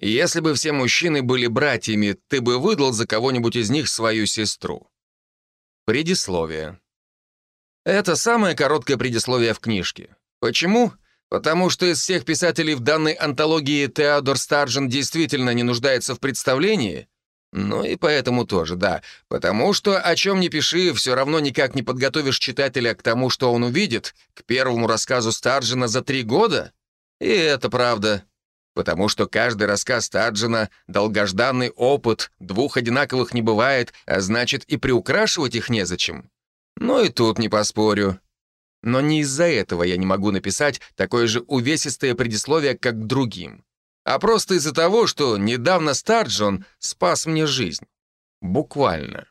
Если бы все мужчины были братьями, ты бы выдал за кого-нибудь из них свою сестру. Предисловие. Это самое короткое предисловие в книжке. Почему? Потому что из всех писателей в данной антологии Теодор Старджен действительно не нуждается в представлении. Ну и поэтому тоже, да. Потому что, о чем не пиши, все равно никак не подготовишь читателя к тому, что он увидит, к первому рассказу Старджена за три года. И это правда. Потому что каждый рассказ Старджена — долгожданный опыт, двух одинаковых не бывает, а значит и приукрашивать их незачем. Ну и тут не поспорю. Но не из-за этого я не могу написать такое же увесистое предисловие, как другим, а просто из-за того, что недавно Старджон спас мне жизнь. Буквально.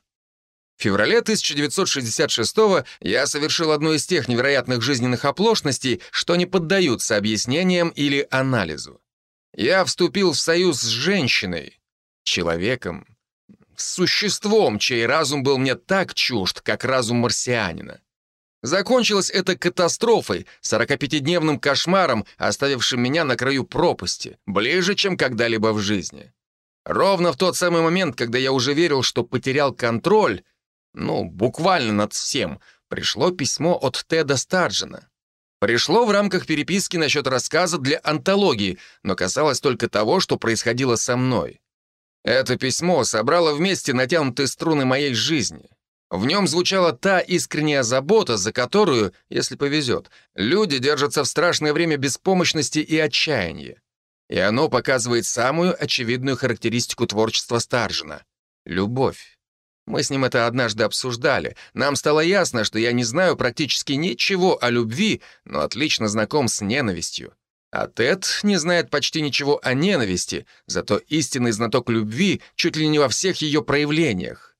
В феврале 1966 я совершил одну из тех невероятных жизненных оплошностей, что не поддаются объяснениям или анализу. Я вступил в союз с женщиной, человеком, с существом, чей разум был мне так чужд, как разум марсианина. Закончилось это катастрофой, 45-дневным кошмаром, оставившим меня на краю пропасти, ближе, чем когда-либо в жизни. Ровно в тот самый момент, когда я уже верил, что потерял контроль, ну, буквально над всем, пришло письмо от Теда Старджена. Пришло в рамках переписки насчет рассказа для антологии, но касалось только того, что происходило со мной. Это письмо собрало вместе натянутые струны моей жизни. В нем звучала та искренняя забота, за которую, если повезет, люди держатся в страшное время беспомощности и отчаяния. И оно показывает самую очевидную характеристику творчества Старжина — любовь. Мы с ним это однажды обсуждали. Нам стало ясно, что я не знаю практически ничего о любви, но отлично знаком с ненавистью. А Тед не знает почти ничего о ненависти, зато истинный знаток любви чуть ли не во всех ее проявлениях.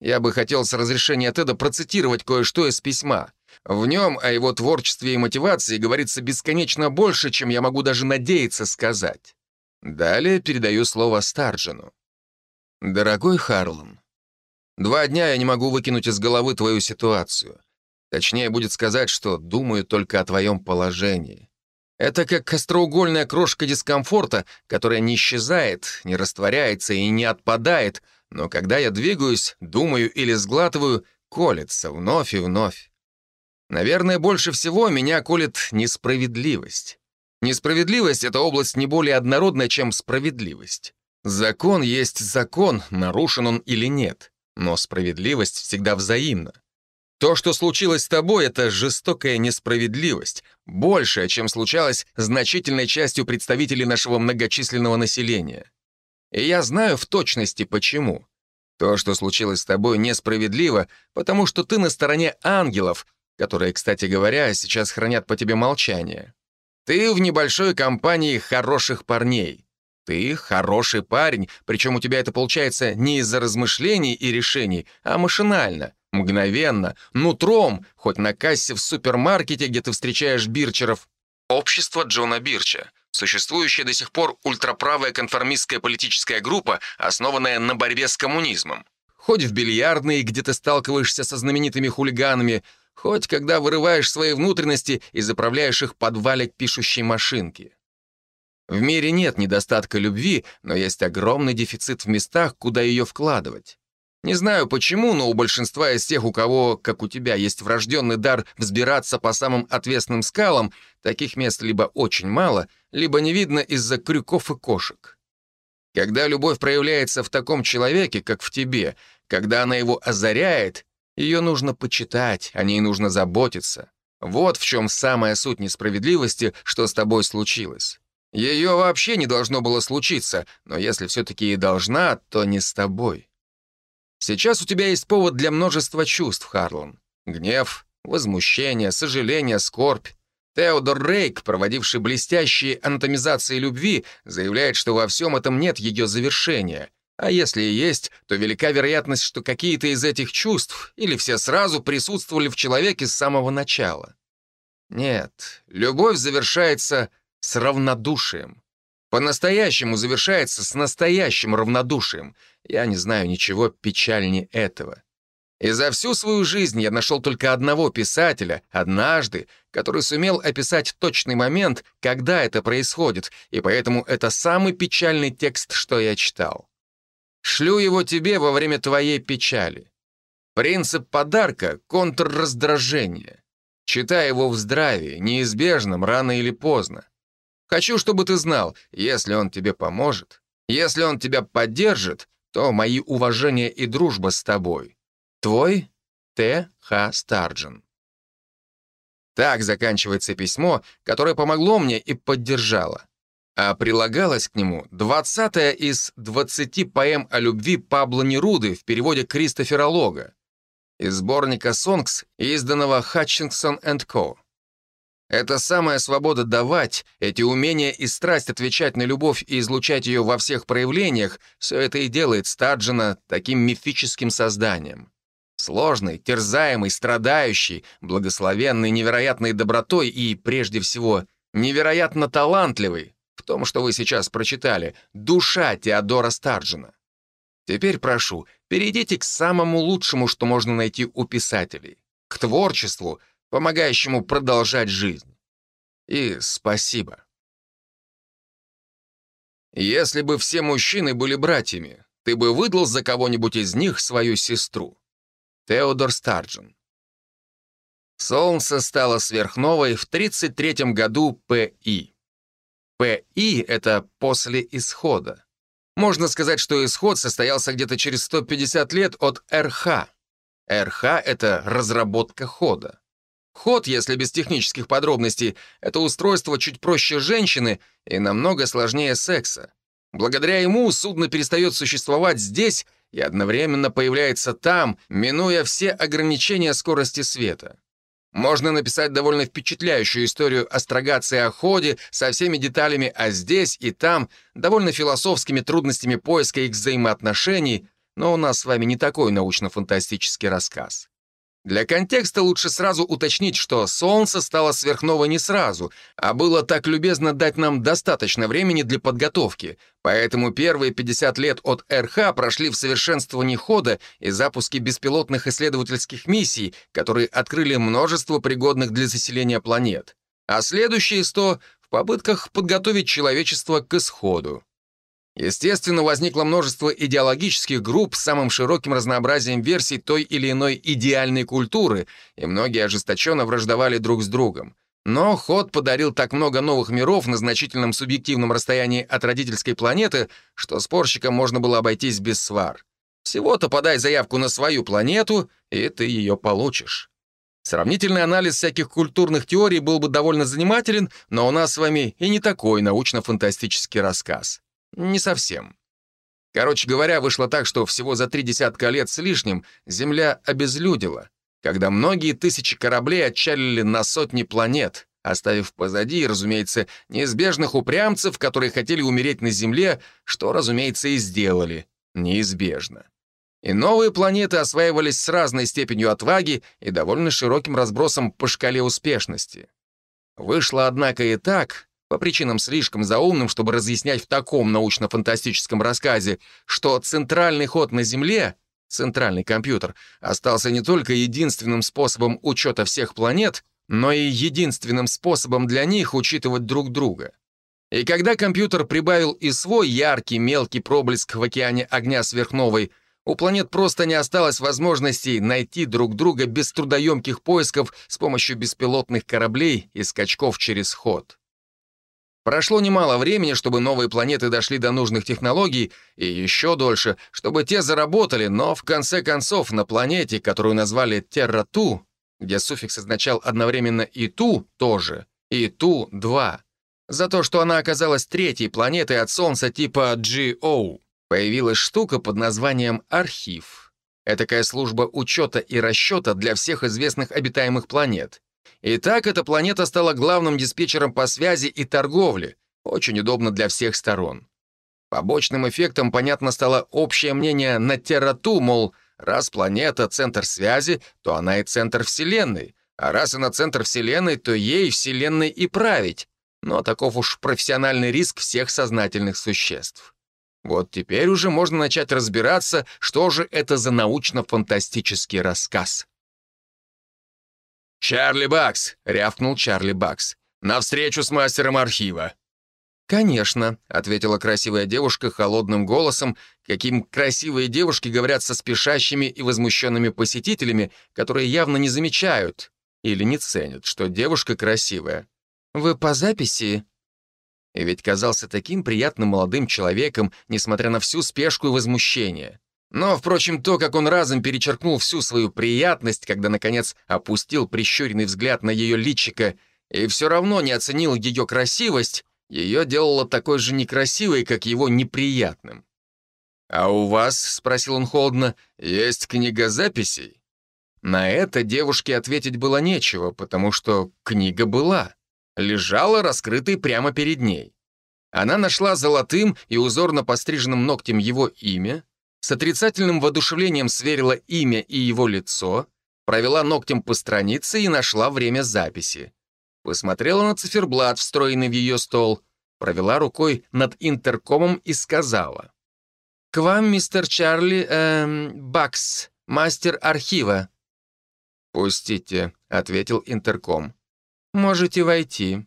Я бы хотел с разрешения Теда процитировать кое-что из письма. В нем о его творчестве и мотивации говорится бесконечно больше, чем я могу даже надеяться сказать. Далее передаю слово Старджину. «Дорогой Харлан, два дня я не могу выкинуть из головы твою ситуацию. Точнее будет сказать, что думаю только о твоем положении. Это как остроугольная крошка дискомфорта, которая не исчезает, не растворяется и не отпадает — но когда я двигаюсь, думаю или сглатываю, колется вновь и вновь. Наверное, больше всего меня колет несправедливость. Несправедливость — это область не более однородная, чем справедливость. Закон есть закон, нарушен он или нет, но справедливость всегда взаимна. То, что случилось с тобой, это жестокая несправедливость, большая, чем случалось значительной частью представителей нашего многочисленного населения. И я знаю в точности почему. То, что случилось с тобой, несправедливо, потому что ты на стороне ангелов, которые, кстати говоря, сейчас хранят по тебе молчание. Ты в небольшой компании хороших парней. Ты хороший парень, причем у тебя это получается не из-за размышлений и решений, а машинально, мгновенно, нутром, хоть на кассе в супермаркете, где ты встречаешь бирчеров. Общество Джона Бирча существующая до сих пор ультраправая конформистская политическая группа, основанная на борьбе с коммунизмом. Хоть в бильярдной, где ты сталкиваешься со знаменитыми хулиганами, хоть когда вырываешь свои внутренности и заправляешь их под валик пишущей машинки. В мире нет недостатка любви, но есть огромный дефицит в местах, куда ее вкладывать. Не знаю почему, но у большинства из тех, у кого, как у тебя, есть врожденный дар взбираться по самым отвесным скалам, таких мест либо очень мало, либо не видно из-за крюков и кошек. Когда любовь проявляется в таком человеке, как в тебе, когда она его озаряет, ее нужно почитать, о ней нужно заботиться. Вот в чем самая суть несправедливости, что с тобой случилось. Ее вообще не должно было случиться, но если все-таки и должна, то не с тобой. Сейчас у тебя есть повод для множества чувств, Харлан. Гнев, возмущение, сожаление, скорбь. Теодор Рейк, проводивший блестящие анатомизации любви, заявляет, что во всем этом нет ее завершения. А если и есть, то велика вероятность, что какие-то из этих чувств или все сразу присутствовали в человеке с самого начала. Нет, любовь завершается с равнодушием. По-настоящему завершается с настоящим равнодушием. Я не знаю ничего печальнее этого. И за всю свою жизнь я нашел только одного писателя, однажды, который сумел описать точный момент, когда это происходит, и поэтому это самый печальный текст, что я читал. Шлю его тебе во время твоей печали. Принцип подарка — контрраздражение. Читай его в здравии, неизбежном, рано или поздно. Хочу, чтобы ты знал, если он тебе поможет, если он тебя поддержит, то мои уважения и дружба с тобой. Твой Т. Х. Старджен. Так заканчивается письмо, которое помогло мне и поддержало. А прилагалось к нему 20 из 20 поэм о любви Пабло Неруды в переводе Кристофера Лога из сборника «Сонгс», изданного Hutchinson Co. Это самая свобода давать, эти умения и страсть отвечать на любовь и излучать ее во всех проявлениях, все это и делает Стаджина таким мифическим созданием. Сложный, терзаемый, страдающий, благословенный невероятной добротой и, прежде всего, невероятно талантливый, в том, что вы сейчас прочитали, душа Теодора Старджина. Теперь прошу, перейдите к самому лучшему, что можно найти у писателей, к творчеству, помогающему продолжать жизнь. И спасибо. Если бы все мужчины были братьями, ты бы выдал за кого-нибудь из них свою сестру. Теодор Старджин. Солнце стало сверхновой в 33 году ПИ. ПИ — это после исхода. Можно сказать, что исход состоялся где-то через 150 лет от РХ. РХ — это разработка хода. Ход, если без технических подробностей, это устройство чуть проще женщины и намного сложнее секса. Благодаря ему судно перестает существовать здесь и одновременно появляется там, минуя все ограничения скорости света. Можно написать довольно впечатляющую историю астрогации о ходе со всеми деталями а здесь и там, довольно философскими трудностями поиска их взаимоотношений, но у нас с вами не такой научно-фантастический рассказ. Для контекста лучше сразу уточнить, что Солнце стало сверхновой не сразу, а было так любезно дать нам достаточно времени для подготовки, поэтому первые 50 лет от РХ прошли в совершенствовании хода и запуске беспилотных исследовательских миссий, которые открыли множество пригодных для заселения планет, а следующие 100 — в попытках подготовить человечество к исходу. Естественно, возникло множество идеологических групп с самым широким разнообразием версий той или иной идеальной культуры, и многие ожесточенно враждовали друг с другом. Но ход подарил так много новых миров на значительном субъективном расстоянии от родительской планеты, что спорщикам можно было обойтись без свар. Всего-то подай заявку на свою планету, и ты ее получишь. Сравнительный анализ всяких культурных теорий был бы довольно занимателен, но у нас с вами и не такой научно-фантастический рассказ. Не совсем. Короче говоря, вышло так, что всего за три десятка лет с лишним Земля обезлюдила, когда многие тысячи кораблей отчалили на сотни планет, оставив позади, разумеется, неизбежных упрямцев, которые хотели умереть на Земле, что, разумеется, и сделали. Неизбежно. И новые планеты осваивались с разной степенью отваги и довольно широким разбросом по шкале успешности. Вышло, однако, и так, по причинам слишком заумным, чтобы разъяснять в таком научно-фантастическом рассказе, что центральный ход на Земле, центральный компьютер, остался не только единственным способом учета всех планет, но и единственным способом для них учитывать друг друга. И когда компьютер прибавил и свой яркий мелкий проблеск в океане огня сверхновой, у планет просто не осталось возможности найти друг друга без трудоемких поисков с помощью беспилотных кораблей и скачков через ход. Прошло немало времени, чтобы новые планеты дошли до нужных технологий, и еще дольше, чтобы те заработали, но в конце концов на планете, которую назвали Терра-Ту, где суффикс означал одновременно и Ту тоже, и Ту-2, за то, что она оказалась третьей планетой от Солнца типа GO, появилась штука под названием «Архив». Этакая служба учета и расчета для всех известных обитаемых планет. И так эта планета стала главным диспетчером по связи и торговле, очень удобно для всех сторон. Побочным эффектом, понятно, стало общее мнение на Террату, мол, раз планета — центр связи, то она и центр Вселенной, а раз она центр Вселенной, то ей Вселенной и править. Но таков уж профессиональный риск всех сознательных существ. Вот теперь уже можно начать разбираться, что же это за научно-фантастический рассказ. «Чарли Бакс!» — рявкнул Чарли Бакс. «На встречу с мастером архива!» «Конечно», — ответила красивая девушка холодным голосом, каким красивые девушки говорят со спешащими и возмущенными посетителями, которые явно не замечают или не ценят, что девушка красивая. «Вы по записи?» И ведь казался таким приятным молодым человеком, несмотря на всю спешку и возмущение. Но, впрочем, то, как он разом перечеркнул всю свою приятность, когда, наконец, опустил прищуренный взгляд на ее личико и все равно не оценил ее красивость, ее делало такой же некрасивой, как его неприятным. «А у вас, — спросил он холодно, — есть книга записей?» На это девушке ответить было нечего, потому что книга была лежала раскрытой прямо перед ней. Она нашла золотым и узорно постриженным ногтем его имя, с отрицательным воодушевлением сверила имя и его лицо, провела ногтем по странице и нашла время записи. Посмотрела на циферблат, встроенный в ее стол, провела рукой над интеркомом и сказала. «К вам, мистер Чарли, эм, Бакс, мастер архива». «Пустите», — ответил интерком. «Можете войти».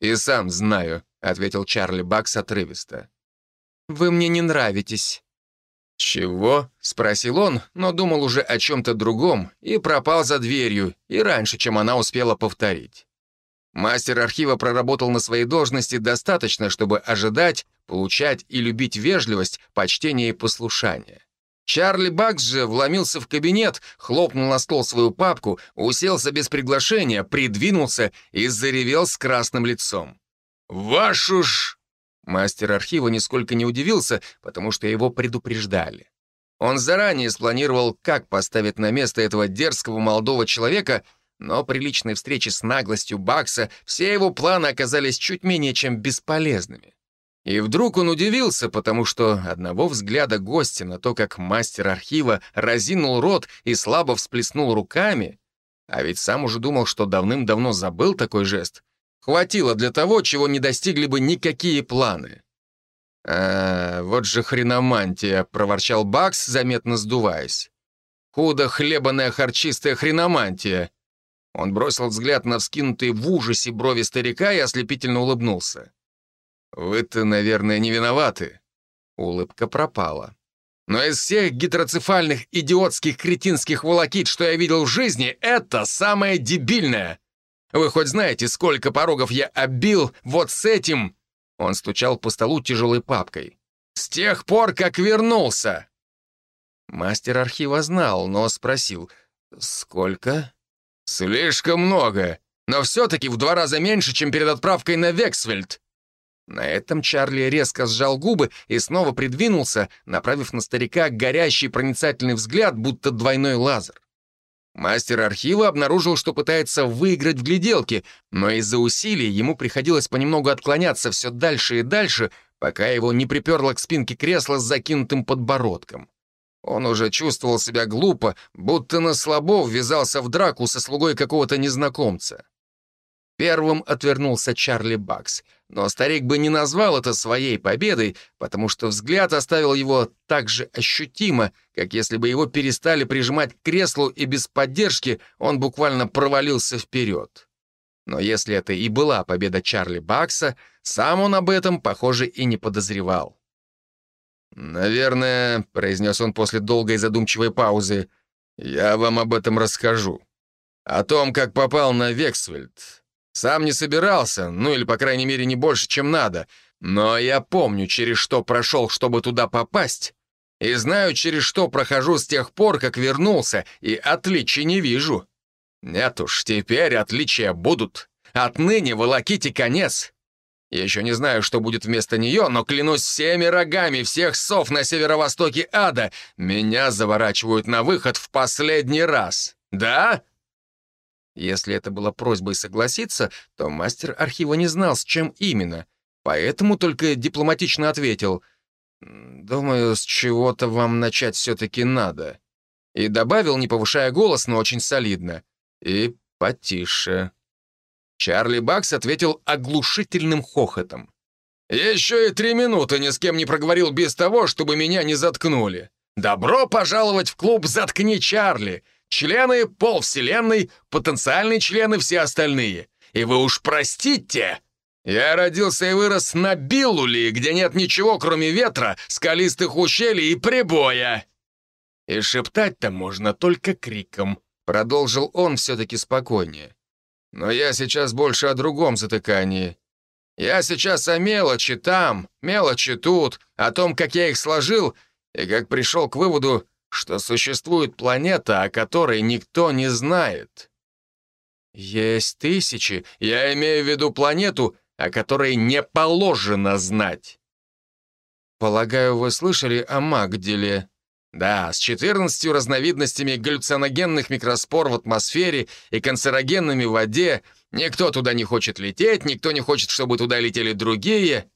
«И сам знаю», — ответил Чарли Бакс отрывисто. «Вы мне не нравитесь». «Чего?» — спросил он, но думал уже о чем-то другом и пропал за дверью, и раньше, чем она успела повторить. Мастер архива проработал на своей должности достаточно, чтобы ожидать, получать и любить вежливость, почтение и послушание. Чарли Бакс же вломился в кабинет, хлопнул на стол свою папку, уселся без приглашения, придвинулся и заревел с красным лицом. «Вашу ж...» Мастер архива нисколько не удивился, потому что его предупреждали. Он заранее спланировал, как поставить на место этого дерзкого молодого человека, но при личной встрече с наглостью Бакса все его планы оказались чуть менее чем бесполезными. И вдруг он удивился, потому что одного взгляда гостя на то, как мастер архива разинул рот и слабо всплеснул руками, а ведь сам уже думал, что давным-давно забыл такой жест, хватило для того, чего не достигли бы никакие планы. «А, вот же хреномантия», — проворчал Бакс, заметно сдуваясь. «Худо хлебаная харчистая хреномантия». Он бросил взгляд на вскинутые в ужасе брови старика и ослепительно улыбнулся. «Вы-то, наверное, не виноваты». Улыбка пропала. «Но из всех гидроцефальных идиотских кретинских волокит, что я видел в жизни, это самое дебильное. Вы хоть знаете, сколько порогов я оббил вот с этим?» Он стучал по столу тяжелой папкой. «С тех пор, как вернулся!» Мастер архива знал, но спросил, «Сколько?» «Слишком много, но все-таки в два раза меньше, чем перед отправкой на Вексфельд. На этом Чарли резко сжал губы и снова придвинулся, направив на старика горящий проницательный взгляд, будто двойной лазер. Мастер архива обнаружил, что пытается выиграть в гляделке, но из-за усилий ему приходилось понемногу отклоняться все дальше и дальше, пока его не приперло к спинке кресла с закинутым подбородком. Он уже чувствовал себя глупо, будто на слабо ввязался в драку со слугой какого-то незнакомца. Первым отвернулся Чарли Бакс, но старик бы не назвал это своей победой, потому что взгляд оставил его так же ощутимо, как если бы его перестали прижимать к креслу, и без поддержки он буквально провалился вперед. Но если это и была победа Чарли Бакса, сам он об этом, похоже, и не подозревал. «Наверное», — произнес он после долгой задумчивой паузы, — «я вам об этом расскажу. О том, как попал на Вексвельд, сам не собирался, ну или, по крайней мере, не больше, чем надо. Но я помню, через что прошел, чтобы туда попасть. И знаю, через что прохожу с тех пор, как вернулся, и отличий не вижу. Нет уж, теперь отличия будут. Отныне волоките конец. Я еще не знаю, что будет вместо нее, но клянусь всеми рогами всех сов на северо-востоке ада, меня заворачивают на выход в последний раз. Да? Если это было просьбой согласиться, то мастер архива не знал, с чем именно, поэтому только дипломатично ответил «Думаю, с чего-то вам начать все-таки надо». И добавил, не повышая голос, но очень солидно. «И потише». Чарли Бакс ответил оглушительным хохотом. Еще и три минуты ни с кем не проговорил без того, чтобы меня не заткнули. Добро пожаловать в клуб «Заткни Чарли». Члены полвселенной, потенциальные члены все остальные. И вы уж простите, я родился и вырос на Биллуле, где нет ничего, кроме ветра, скалистых ущелий и прибоя. И шептать-то можно только криком, продолжил он все-таки спокойнее. Но я сейчас больше о другом затыкании. Я сейчас о мелочи там, мелочи тут, о том, как я их сложил, и как пришел к выводу, что существует планета, о которой никто не знает. Есть тысячи, я имею в виду планету, о которой не положено знать. Полагаю, вы слышали о Магделе? Да, с 14 разновидностями галлюциногенных микроспор в атмосфере и канцерогенными в воде. Никто туда не хочет лететь, никто не хочет, чтобы туда летели другие.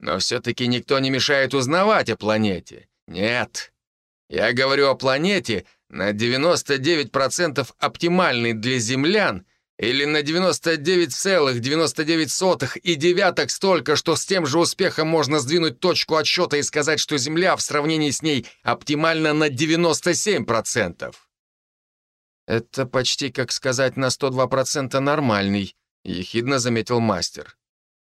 Но все-таки никто не мешает узнавать о планете. Нет. Я говорю о планете, на 99% оптимальной для землян или на 99,99 и девяток столько, что с тем же успехом можно сдвинуть точку отсчета и сказать, что Земля в сравнении с ней оптимальна на 97%. «Это почти, как сказать, на 102% нормальный», — ехидно заметил мастер.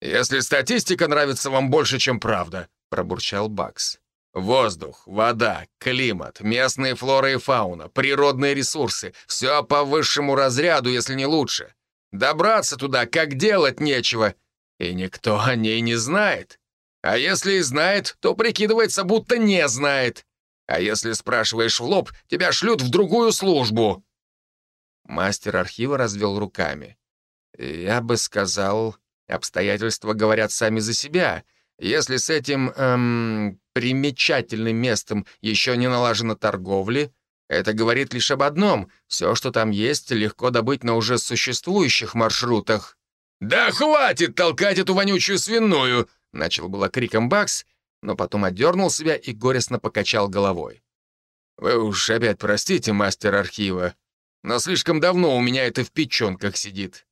«Если статистика нравится вам больше, чем правда», — пробурчал Бакс. Воздух, вода, климат, местные флора и фауна, природные ресурсы — все по высшему разряду, если не лучше. Добраться туда как делать нечего, и никто о ней не знает. А если и знает, то прикидывается, будто не знает. А если спрашиваешь в лоб, тебя шлют в другую службу. Мастер архива развел руками. Я бы сказал, обстоятельства говорят сами за себя. Если с этим, эм, примечательным местом еще не налажена торговля, это говорит лишь об одном — все, что там есть, легко добыть на уже существующих маршрутах. «Да хватит толкать эту вонючую свиную!» — начал было криком Бакс, но потом отдернул себя и горестно покачал головой. «Вы уж опять простите, мастер архива, но слишком давно у меня это в печенках сидит.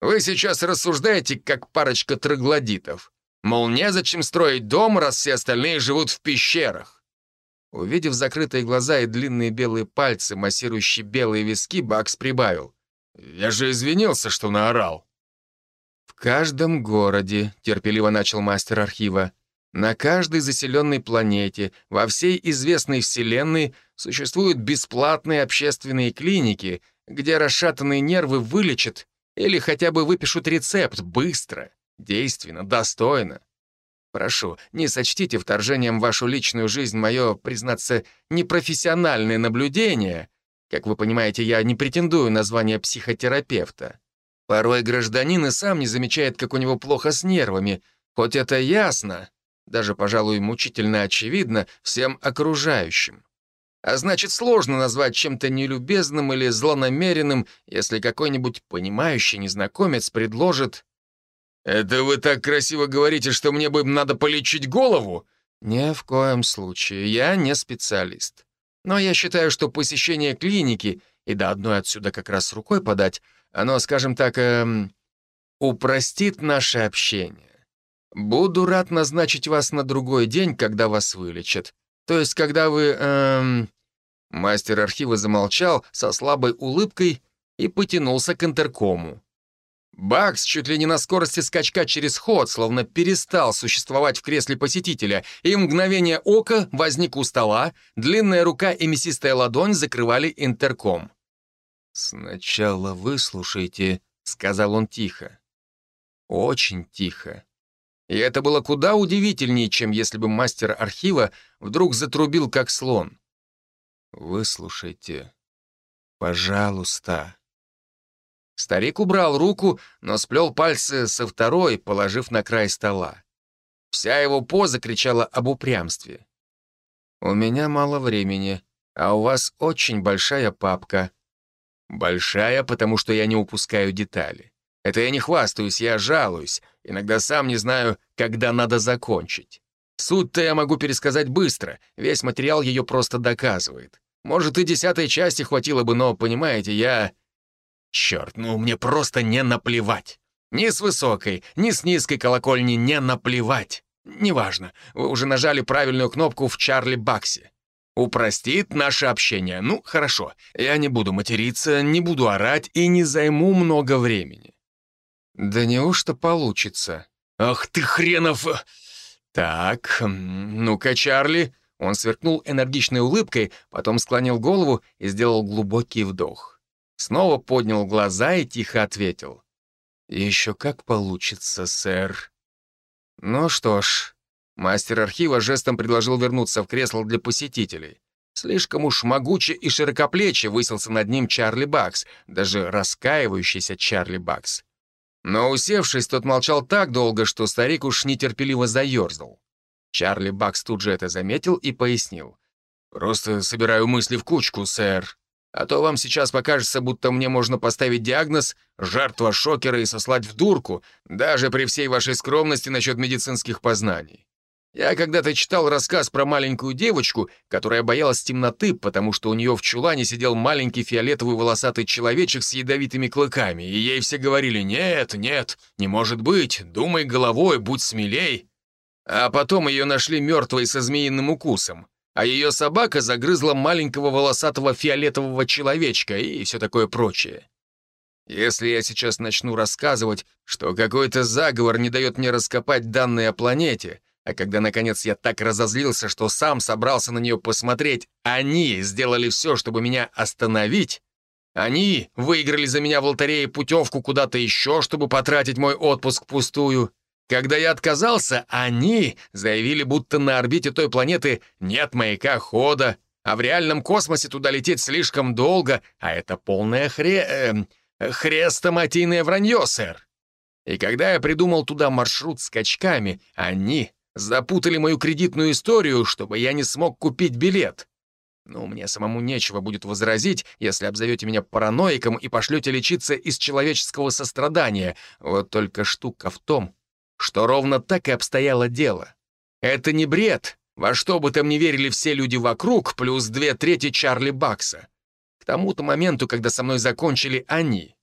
Вы сейчас рассуждаете, как парочка троглодитов. Мол, незачем строить дом, раз все остальные живут в пещерах. Увидев закрытые глаза и длинные белые пальцы, массирующие белые виски, Бакс прибавил. «Я же извинился, что наорал». «В каждом городе», — терпеливо начал мастер архива, «на каждой заселенной планете, во всей известной вселенной существуют бесплатные общественные клиники, где расшатанные нервы вылечат или хотя бы выпишут рецепт быстро, Действенно, достойно. Прошу, не сочтите вторжением в вашу личную жизнь мое, признаться, непрофессиональное наблюдение. Как вы понимаете, я не претендую на звание психотерапевта. Порой гражданин и сам не замечает, как у него плохо с нервами, хоть это ясно, даже, пожалуй, мучительно очевидно всем окружающим. А значит, сложно назвать чем-то нелюбезным или злонамеренным, если какой-нибудь понимающий незнакомец предложит «Это вы так красиво говорите, что мне бы надо полечить голову?» «Ни в коем случае. Я не специалист. Но я считаю, что посещение клиники, и до одной отсюда как раз рукой подать, оно, скажем так, эм, упростит наше общение. Буду рад назначить вас на другой день, когда вас вылечат. То есть, когда вы... Эм... Мастер архива замолчал со слабой улыбкой и потянулся к интеркому. Бакс чуть ли не на скорости скачка через ход, словно перестал существовать в кресле посетителя, и мгновение ока возник у стола, длинная рука и мясистая ладонь закрывали интерком. «Сначала выслушайте», — сказал он тихо. Очень тихо. И это было куда удивительнее, чем если бы мастер архива вдруг затрубил, как слон. «Выслушайте, пожалуйста». Старик убрал руку, но сплел пальцы со второй, положив на край стола. Вся его поза кричала об упрямстве. «У меня мало времени, а у вас очень большая папка». «Большая, потому что я не упускаю детали. Это я не хвастаюсь, я жалуюсь. Иногда сам не знаю, когда надо закончить. Суть-то я могу пересказать быстро, весь материал ее просто доказывает. Может, и десятой части хватило бы, но, понимаете, я Черт, ну мне просто не наплевать. Ни с высокой, ни с низкой колокольни не наплевать. Неважно, вы уже нажали правильную кнопку в Чарли Баксе. Упростит наше общение. Ну, хорошо, я не буду материться, не буду орать и не займу много времени». «Да неужто получится?» «Ах ты хренов!» «Так, ну-ка, Чарли!» Он сверкнул энергичной улыбкой, потом склонил голову и сделал глубокий вдох. Снова поднял глаза и тихо ответил. «Еще как получится, сэр». Ну что ж, мастер архива жестом предложил вернуться в кресло для посетителей. Слишком уж могуче и широкоплече высился над ним Чарли Бакс, даже раскаивающийся Чарли Бакс. Но усевшись, тот молчал так долго, что старик уж нетерпеливо заерзал. Чарли Бакс тут же это заметил и пояснил. «Просто собираю мысли в кучку, сэр. А то вам сейчас покажется, будто мне можно поставить диагноз «жертва шокера» и сослать в дурку, даже при всей вашей скромности насчет медицинских познаний. Я когда-то читал рассказ про маленькую девочку, которая боялась темноты, потому что у нее в чулане сидел маленький фиолетовый волосатый человечек с ядовитыми клыками, и ей все говорили «Нет, нет, не может быть, думай головой, будь смелей». А потом ее нашли мертвой со змеиным укусом, а ее собака загрызла маленького волосатого фиолетового человечка и все такое прочее. Если я сейчас начну рассказывать, что какой-то заговор не дает мне раскопать данные о планете, а когда, наконец, я так разозлился, что сам собрался на нее посмотреть, они сделали все, чтобы меня остановить. Они выиграли за меня в лотерее путевку куда-то еще, чтобы потратить мой отпуск пустую. Когда я отказался, они заявили, будто на орбите той планеты нет маяка хода, а в реальном космосе туда лететь слишком долго, а это полное хре... Э, хрестоматийное вранье, сэр. И когда я придумал туда маршрут скачками, они Запутали мою кредитную историю, чтобы я не смог купить билет. Ну, мне самому нечего будет возразить, если обзовете меня параноиком и пошлете лечиться из человеческого сострадания. Вот только штука в том, что ровно так и обстояло дело. Это не бред. Во что бы там ни верили все люди вокруг, плюс две трети Чарли Бакса. К тому-то моменту, когда со мной закончили они.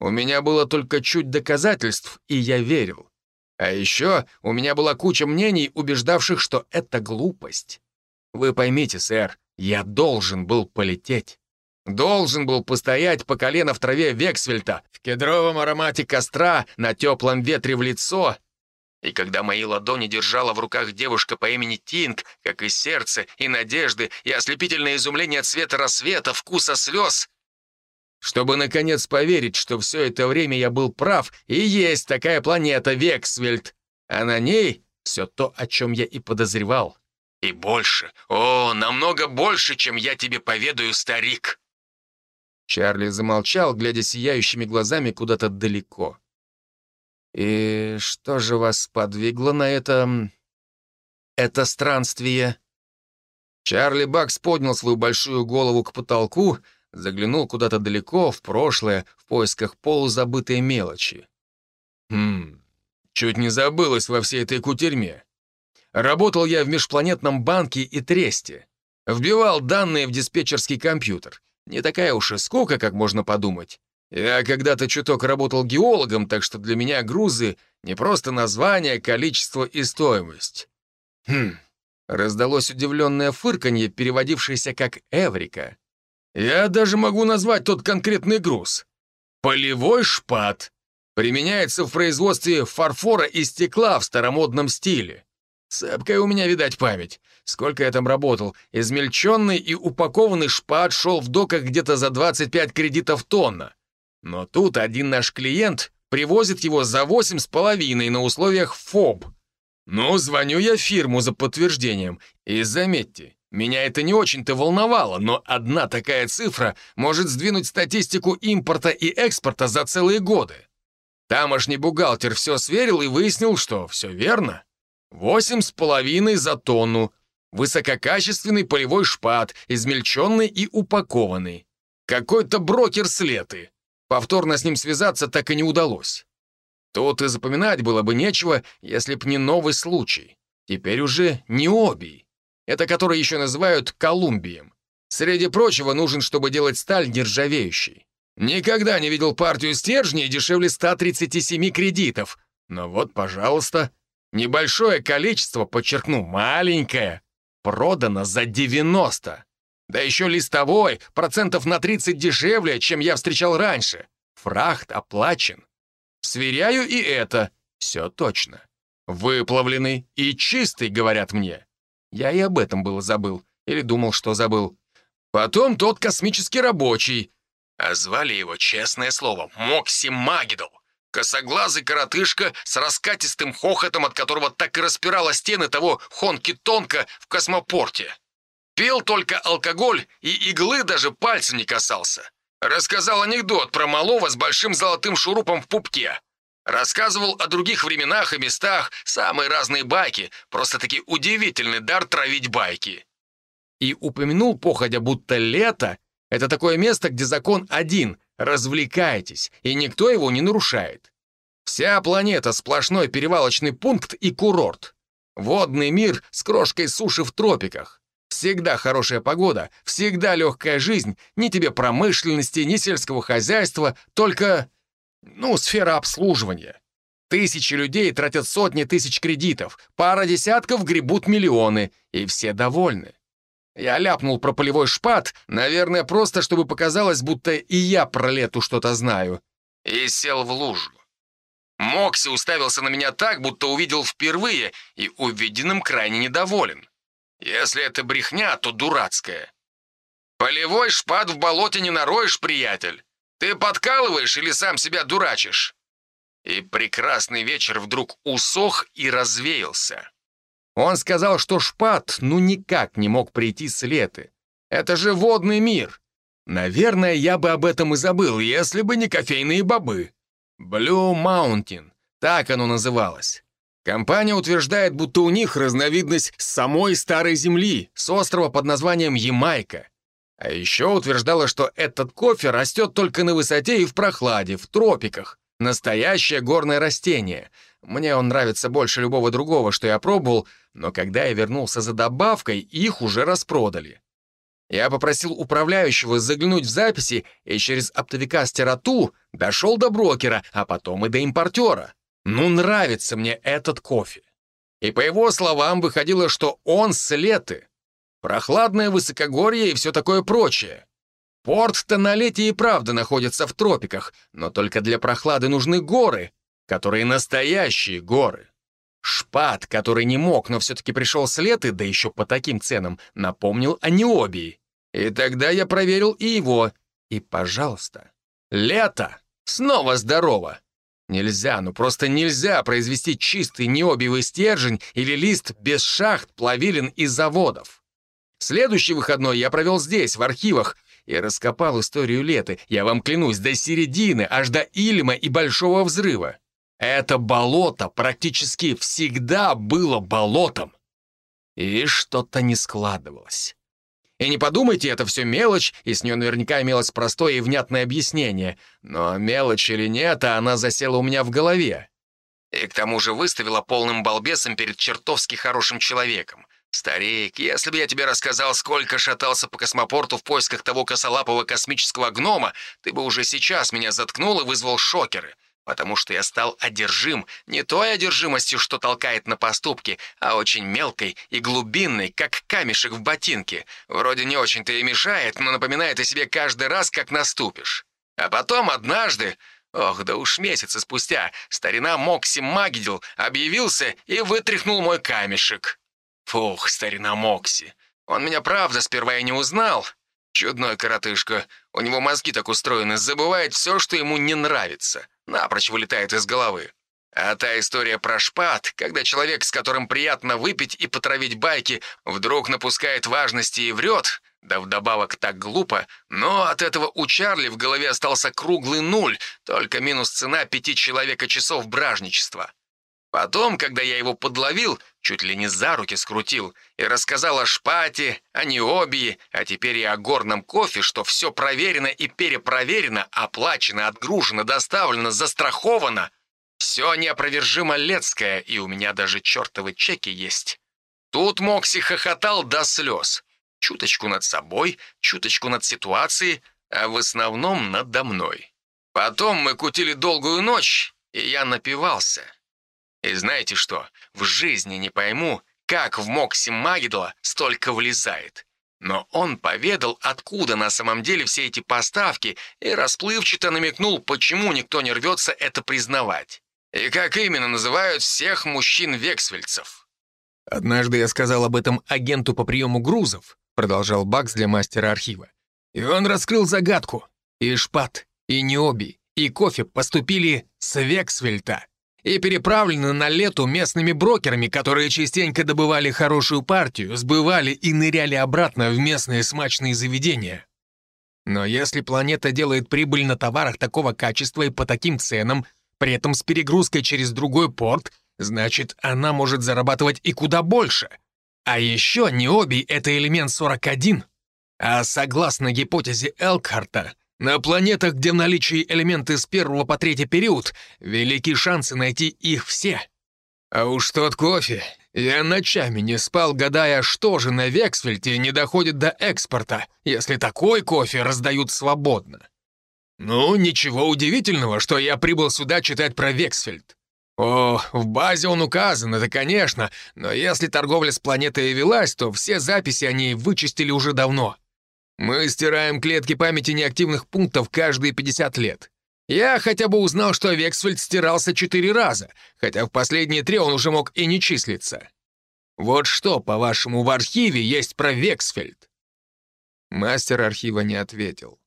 У меня было только чуть доказательств, и я верил. А еще у меня была куча мнений, убеждавших, что это глупость. Вы поймите, сэр, я должен был полететь. Должен был постоять по колено в траве Вексвельта, в кедровом аромате костра, на теплом ветре в лицо. И когда мои ладони держала в руках девушка по имени Тинг, как и сердце, и надежды, и ослепительное изумление цвета рассвета, вкуса слез, чтобы, наконец, поверить, что все это время я был прав, и есть такая планета Вексвельд, а на ней все то, о чем я и подозревал. И больше, о, намного больше, чем я тебе поведаю, старик!» Чарли замолчал, глядя сияющими глазами куда-то далеко. «И что же вас подвигло на это... это странствие?» Чарли Бакс поднял свою большую голову к потолку, заглянул куда-то далеко, в прошлое, в поисках полузабытой мелочи. Хм, чуть не забылось во всей этой кутерьме. Работал я в межпланетном банке и тресте. Вбивал данные в диспетчерский компьютер. Не такая уж и скука, как можно подумать. Я когда-то чуток работал геологом, так что для меня грузы — не просто название, количество и стоимость. Хм, раздалось удивленное фырканье, переводившееся как «Эврика». Я даже могу назвать тот конкретный груз. Полевой шпат. Применяется в производстве фарфора и стекла в старомодном стиле. Цепкая у меня, видать, память. Сколько я там работал. Измельченный и упакованный шпат шел в доках где-то за 25 кредитов тонна. Но тут один наш клиент привозит его за 8,5 на условиях ФОБ. Ну, звоню я фирму за подтверждением. И заметьте, меня это не очень-то волновало, но одна такая цифра может сдвинуть статистику импорта и экспорта за целые годы. Тамошний бухгалтер все сверил и выяснил, что все верно. Восемь с половиной за тонну. Высококачественный полевой шпат, измельченный и упакованный. Какой-то брокер слеты. Повторно с ним связаться так и не удалось. Тут и запоминать было бы нечего, если б не новый случай. Теперь уже не обий. Это который еще называют Колумбием. Среди прочего, нужен, чтобы делать сталь нержавеющей. Никогда не видел партию стержней дешевле 137 кредитов. Но вот, пожалуйста. Небольшое количество, подчеркну, маленькое, продано за 90. Да еще листовой, процентов на 30 дешевле, чем я встречал раньше. Фрахт оплачен. Сверяю и это. Все точно. Выплавленный и чистый, говорят мне. Я и об этом было забыл. Или думал, что забыл. Потом тот космический рабочий. А звали его, честное слово, Мокси Магидл. Косоглазый коротышка с раскатистым хохотом, от которого так и распирало стены того Хонки-Тонка в космопорте. Пил только алкоголь и иглы даже пальцем не касался. Рассказал анекдот про малого с большим золотым шурупом в пупке. Рассказывал о других временах и местах, самые разные байки, просто-таки удивительный дар травить байки. И упомянул походя, будто лето — это такое место, где закон один — развлекайтесь, и никто его не нарушает. Вся планета — сплошной перевалочный пункт и курорт. Водный мир с крошкой суши в тропиках. Всегда хорошая погода, всегда легкая жизнь, ни тебе промышленности, ни сельского хозяйства, только ну, сфера обслуживания. Тысячи людей тратят сотни тысяч кредитов, пара десятков гребут миллионы, и все довольны. Я ляпнул про полевой шпат, наверное, просто чтобы показалось, будто и я про лету что-то знаю. И сел в лужу. Мокси уставился на меня так, будто увидел впервые, и увиденным крайне недоволен. Если это брехня, то дурацкая. Полевой шпат в болоте не нароешь, приятель. Ты подкалываешь или сам себя дурачишь?» И прекрасный вечер вдруг усох и развеялся. Он сказал, что шпат ну никак не мог прийти с леты. Это же водный мир. Наверное, я бы об этом и забыл, если бы не кофейные бобы. Blue Mountain, так оно называлось. Компания утверждает, будто у них разновидность самой старой земли, с острова под названием Ямайка. А еще утверждала, что этот кофе растет только на высоте и в прохладе, в тропиках. Настоящее горное растение. Мне он нравится больше любого другого, что я пробовал, но когда я вернулся за добавкой, их уже распродали. Я попросил управляющего заглянуть в записи и через оптовикастера Ту дошел до брокера, а потом и до импортера. Ну, нравится мне этот кофе. И по его словам выходило, что он с леты. Прохладное высокогорье и все такое прочее. Порт-то на лете и правда находится в тропиках, но только для прохлады нужны горы, которые настоящие горы. Шпат, который не мог, но все-таки пришел с леты, да еще по таким ценам, напомнил о Необии. И тогда я проверил и его. И, пожалуйста, лето снова здорово. Нельзя, ну просто нельзя произвести чистый необиевый стержень или лист без шахт, плавилин и заводов. Следующий выходной я провел здесь, в архивах, и раскопал историю Леты, я вам клянусь, до середины, аж до Ильма и Большого Взрыва. Это болото практически всегда было болотом. И что-то не складывалось. И не подумайте, это все мелочь, и с нее наверняка имелось простое и внятное объяснение. Но мелочь или нет, а она засела у меня в голове. И к тому же выставила полным балбесом перед чертовски хорошим человеком. «Старик, если бы я тебе рассказал, сколько шатался по космопорту в поисках того косолапого космического гнома, ты бы уже сейчас меня заткнул и вызвал шокеры, потому что я стал одержим не той одержимостью, что толкает на поступки, а очень мелкой и глубинной, как камешек в ботинке. Вроде не очень-то и мешает, но напоминает о себе каждый раз, как наступишь. А потом однажды, Ох, да уж месяцы спустя старина Мокси Магидел объявился и вытряхнул мой камешек. Фух, старина Мокси. Он меня правда сперва и не узнал. Чудной коротышка. У него мозги так устроены, забывает все, что ему не нравится. Напрочь вылетает из головы. А та история про шпат, когда человек, с которым приятно выпить и потравить байки, вдруг напускает важности и врет, да вдобавок так глупо, но от этого у Чарли в голове остался круглый нуль, только минус цена пяти человека часов бражничества. Потом, когда я его подловил, чуть ли не за руки скрутил и рассказал о шпате, о необии, а теперь и о горном кофе, что все проверено и перепроверено, оплачено, отгружено, доставлено, застраховано. Все неопровержимо летское, и у меня даже чертовы чеки есть. Тут Мокси хохотал до слез. Чуточку над собой, чуточку над ситуацией, а в основном надо мной. Потом мы кутили долгую ночь, и я напивался. И знаете что? В жизни не пойму, как в Мокси Магидла столько влезает. Но он поведал, откуда на самом деле все эти поставки, и расплывчато намекнул, почему никто не рвется это признавать. И как именно называют всех мужчин-вексвельцев. «Однажды я сказал об этом агенту по приему грузов», продолжал Бакс для мастера архива. И он раскрыл загадку. И Шпат, и Необи, и кофе поступили с Вексвельта и переправлены на лету местными брокерами, которые частенько добывали хорошую партию, сбывали и ныряли обратно в местные смачные заведения. Но если планета делает прибыль на товарах такого качества и по таким ценам, при этом с перегрузкой через другой порт, значит, она может зарабатывать и куда больше. А еще Необий — это элемент 41. А согласно гипотезе Элкхарта, на планетах, где в наличии элементы с первого по третий период, велики шансы найти их все. А уж тот кофе. Я ночами не спал, гадая, что же на Вексфельте не доходит до экспорта, если такой кофе раздают свободно. Ну, ничего удивительного, что я прибыл сюда читать про Вексфельд. О, в базе он указан, это конечно, но если торговля с планетой и велась, то все записи о ней вычистили уже давно. Мы стираем клетки памяти неактивных пунктов каждые 50 лет. Я хотя бы узнал, что Вексфельд стирался четыре раза, хотя в последние три он уже мог и не числиться. Вот что, по-вашему, в архиве есть про Вексфельд?» Мастер архива не ответил.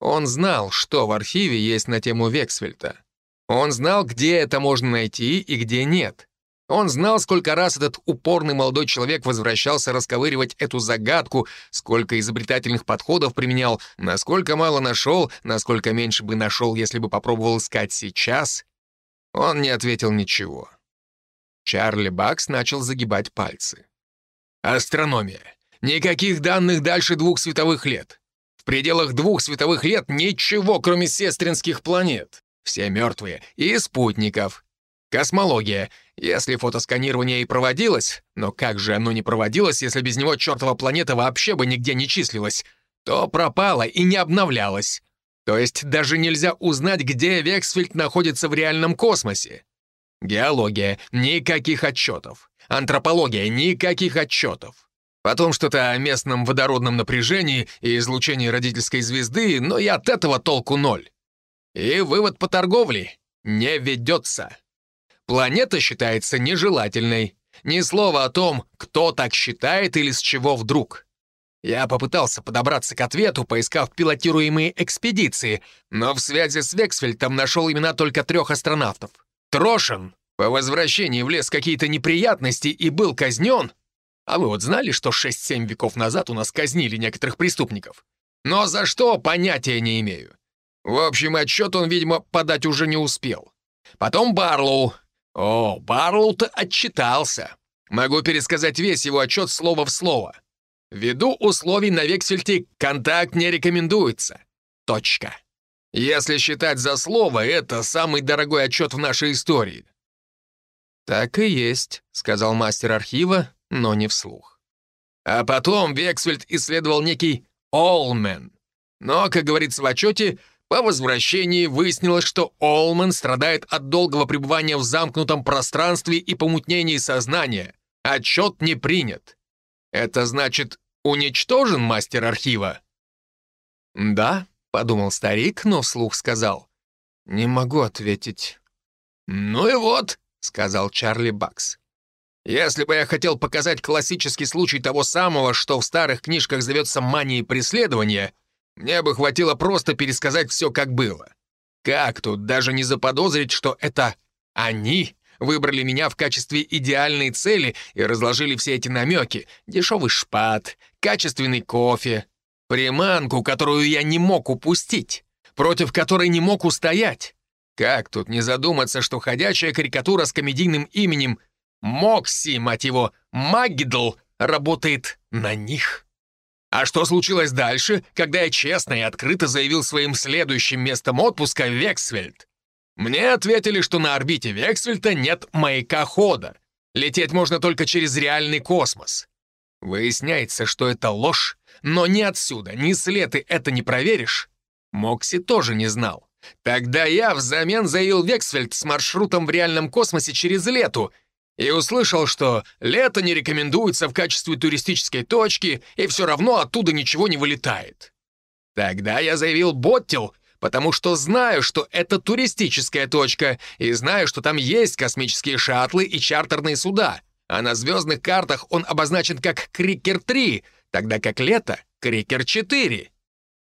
Он знал, что в архиве есть на тему Вексфельда. Он знал, где это можно найти и где нет. Он знал, сколько раз этот упорный молодой человек возвращался расковыривать эту загадку, сколько изобретательных подходов применял, насколько мало нашел, насколько меньше бы нашел, если бы попробовал искать сейчас. Он не ответил ничего. Чарли Бакс начал загибать пальцы. Астрономия. Никаких данных дальше двух световых лет. В пределах двух световых лет ничего, кроме сестринских планет. Все мертвые. И спутников. Космология. Если фотосканирование и проводилось, но как же оно не проводилось, если без него чертова планета вообще бы нигде не числилась, то пропала и не обновлялась. То есть даже нельзя узнать, где Вексфельд находится в реальном космосе. Геология — никаких отчетов. Антропология — никаких отчетов. Потом что-то о местном водородном напряжении и излучении родительской звезды, но и от этого толку ноль. И вывод по торговле — не ведется. Планета считается нежелательной. Ни слова о том, кто так считает или с чего вдруг. Я попытался подобраться к ответу, поискав пилотируемые экспедиции, но в связи с Вексфельдом нашел имена только трех астронавтов. Трошин по возвращении влез какие-то неприятности и был казнен. А вы вот знали, что 6-7 веков назад у нас казнили некоторых преступников? Но за что, понятия не имею. В общем, отчет он, видимо, подать уже не успел. Потом Барлоу, о, Барлоу-то отчитался. Могу пересказать весь его отчет слово в слово. Ввиду условий на вексельте контакт не рекомендуется. Точка. Если считать за слово, это самый дорогой отчет в нашей истории. «Так и есть», — сказал мастер архива, но не вслух. А потом Вексфельд исследовал некий Олмен. Но, как говорится в отчете, по возвращении выяснилось, что Олман страдает от долгого пребывания в замкнутом пространстве и помутнении сознания. Отчет не принят. Это значит, уничтожен мастер архива? «Да», — подумал старик, но вслух сказал. «Не могу ответить». «Ну и вот», — сказал Чарли Бакс. «Если бы я хотел показать классический случай того самого, что в старых книжках зовется манией преследования, мне бы хватило просто пересказать все, как было. Как тут даже не заподозрить, что это они выбрали меня в качестве идеальной цели и разложили все эти намеки, дешевый шпат, качественный кофе, приманку, которую я не мог упустить, против которой не мог устоять. Как тут не задуматься, что ходячая карикатура с комедийным именем Мокси, мать его, Магидл, работает на них? А что случилось дальше, когда я честно и открыто заявил своим следующим местом отпуска Вексвельд? Мне ответили, что на орбите Вексвельда нет маяка хода. Лететь можно только через реальный космос. Выясняется, что это ложь, но ни отсюда, ни с леты это не проверишь. Мокси тоже не знал. Тогда я взамен заявил Вексфельд с маршрутом в реальном космосе через лету и услышал, что лето не рекомендуется в качестве туристической точки, и все равно оттуда ничего не вылетает. Тогда я заявил Боттил, потому что знаю, что это туристическая точка, и знаю, что там есть космические шаттлы и чартерные суда, а на звездных картах он обозначен как Крикер-3, тогда как лето — Крикер-4.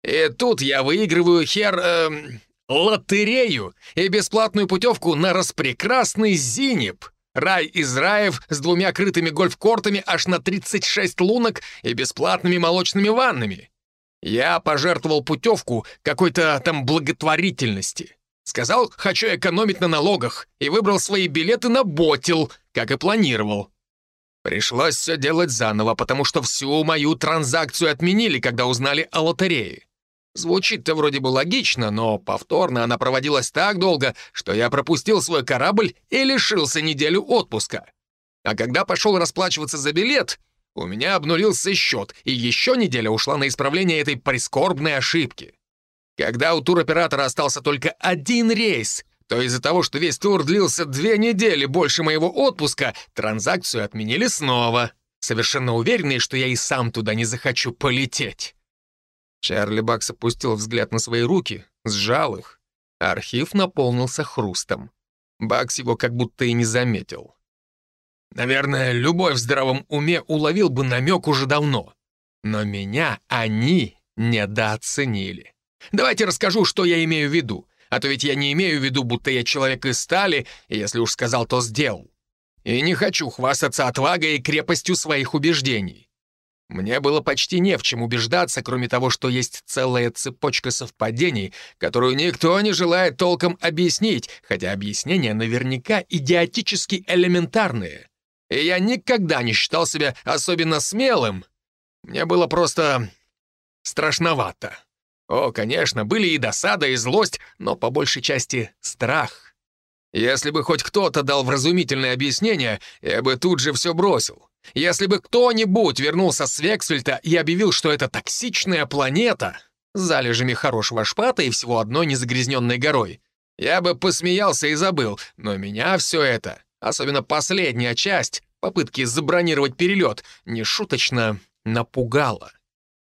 И тут я выигрываю хер... Эм, лотерею и бесплатную путевку на распрекрасный Зинеп. Рай из раев с двумя крытыми гольф-кортами аж на 36 лунок и бесплатными молочными ваннами. Я пожертвовал путевку какой-то там благотворительности. Сказал, хочу экономить на налогах, и выбрал свои билеты на Ботил, как и планировал. Пришлось все делать заново, потому что всю мою транзакцию отменили, когда узнали о лотерее. Звучит-то вроде бы логично, но повторно она проводилась так долго, что я пропустил свой корабль и лишился неделю отпуска. А когда пошел расплачиваться за билет, у меня обнулился счет, и еще неделя ушла на исправление этой прискорбной ошибки. Когда у туроператора остался только один рейс, то из-за того, что весь тур длился две недели больше моего отпуска, транзакцию отменили снова, совершенно уверенные, что я и сам туда не захочу полететь. Чарли Бакс опустил взгляд на свои руки, сжал их. Архив наполнился хрустом. Бакс его как будто и не заметил. Наверное, любой в здравом уме уловил бы намек уже давно. Но меня они недооценили. Давайте расскажу, что я имею в виду. А то ведь я не имею в виду, будто я человек из стали, и если уж сказал, то сделал. И не хочу хвастаться отвагой и крепостью своих убеждений. Мне было почти не в чем убеждаться, кроме того, что есть целая цепочка совпадений, которую никто не желает толком объяснить, хотя объяснения наверняка идиотически элементарные. И я никогда не считал себя особенно смелым. Мне было просто страшновато. О, конечно, были и досада, и злость, но по большей части страх. Если бы хоть кто-то дал вразумительное объяснение, я бы тут же все бросил. Если бы кто-нибудь вернулся с Вексфельта и объявил, что это токсичная планета с залежами хорошего шпата и всего одной незагрязненной горой, я бы посмеялся и забыл, но меня все это, особенно последняя часть, попытки забронировать перелет, нешуточно напугало.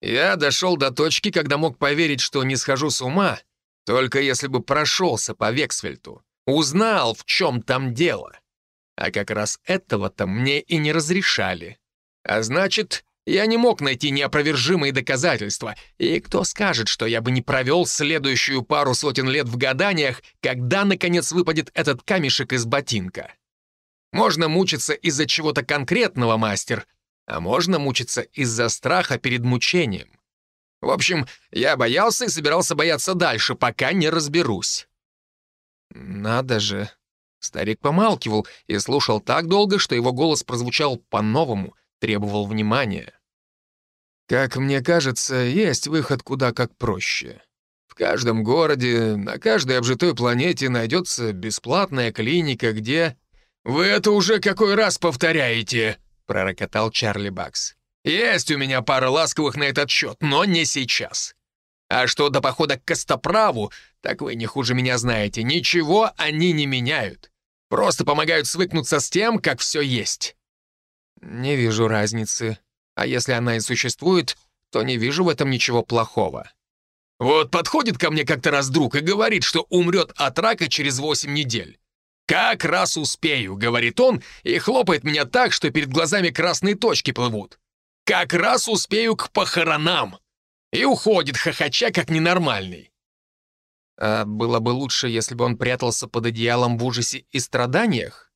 Я дошел до точки, когда мог поверить, что не схожу с ума, только если бы прошелся по Вексфельту, узнал, в чем там дело. А как раз этого-то мне и не разрешали. А значит, я не мог найти неопровержимые доказательства, и кто скажет, что я бы не провел следующую пару сотен лет в гаданиях, когда, наконец, выпадет этот камешек из ботинка? Можно мучиться из-за чего-то конкретного, мастер, а можно мучиться из-за страха перед мучением. В общем, я боялся и собирался бояться дальше, пока не разберусь. Надо же, Старик помалкивал и слушал так долго, что его голос прозвучал по-новому, требовал внимания. «Как мне кажется, есть выход куда как проще. В каждом городе, на каждой обжитой планете найдется бесплатная клиника, где...» «Вы это уже какой раз повторяете?» — пророкотал Чарли Бакс. «Есть у меня пара ласковых на этот счет, но не сейчас. А что до похода к Костоправу, так вы не хуже меня знаете, ничего они не меняют. Просто помогают свыкнуться с тем, как все есть. Не вижу разницы. А если она и существует, то не вижу в этом ничего плохого. Вот подходит ко мне как-то раз друг и говорит, что умрет от рака через 8 недель. «Как раз успею», — говорит он, и хлопает меня так, что перед глазами красные точки плывут. «Как раз успею к похоронам». И уходит, хохоча, как ненормальный. А было бы лучше, если бы он прятался под одеялом в ужасе и страданиях?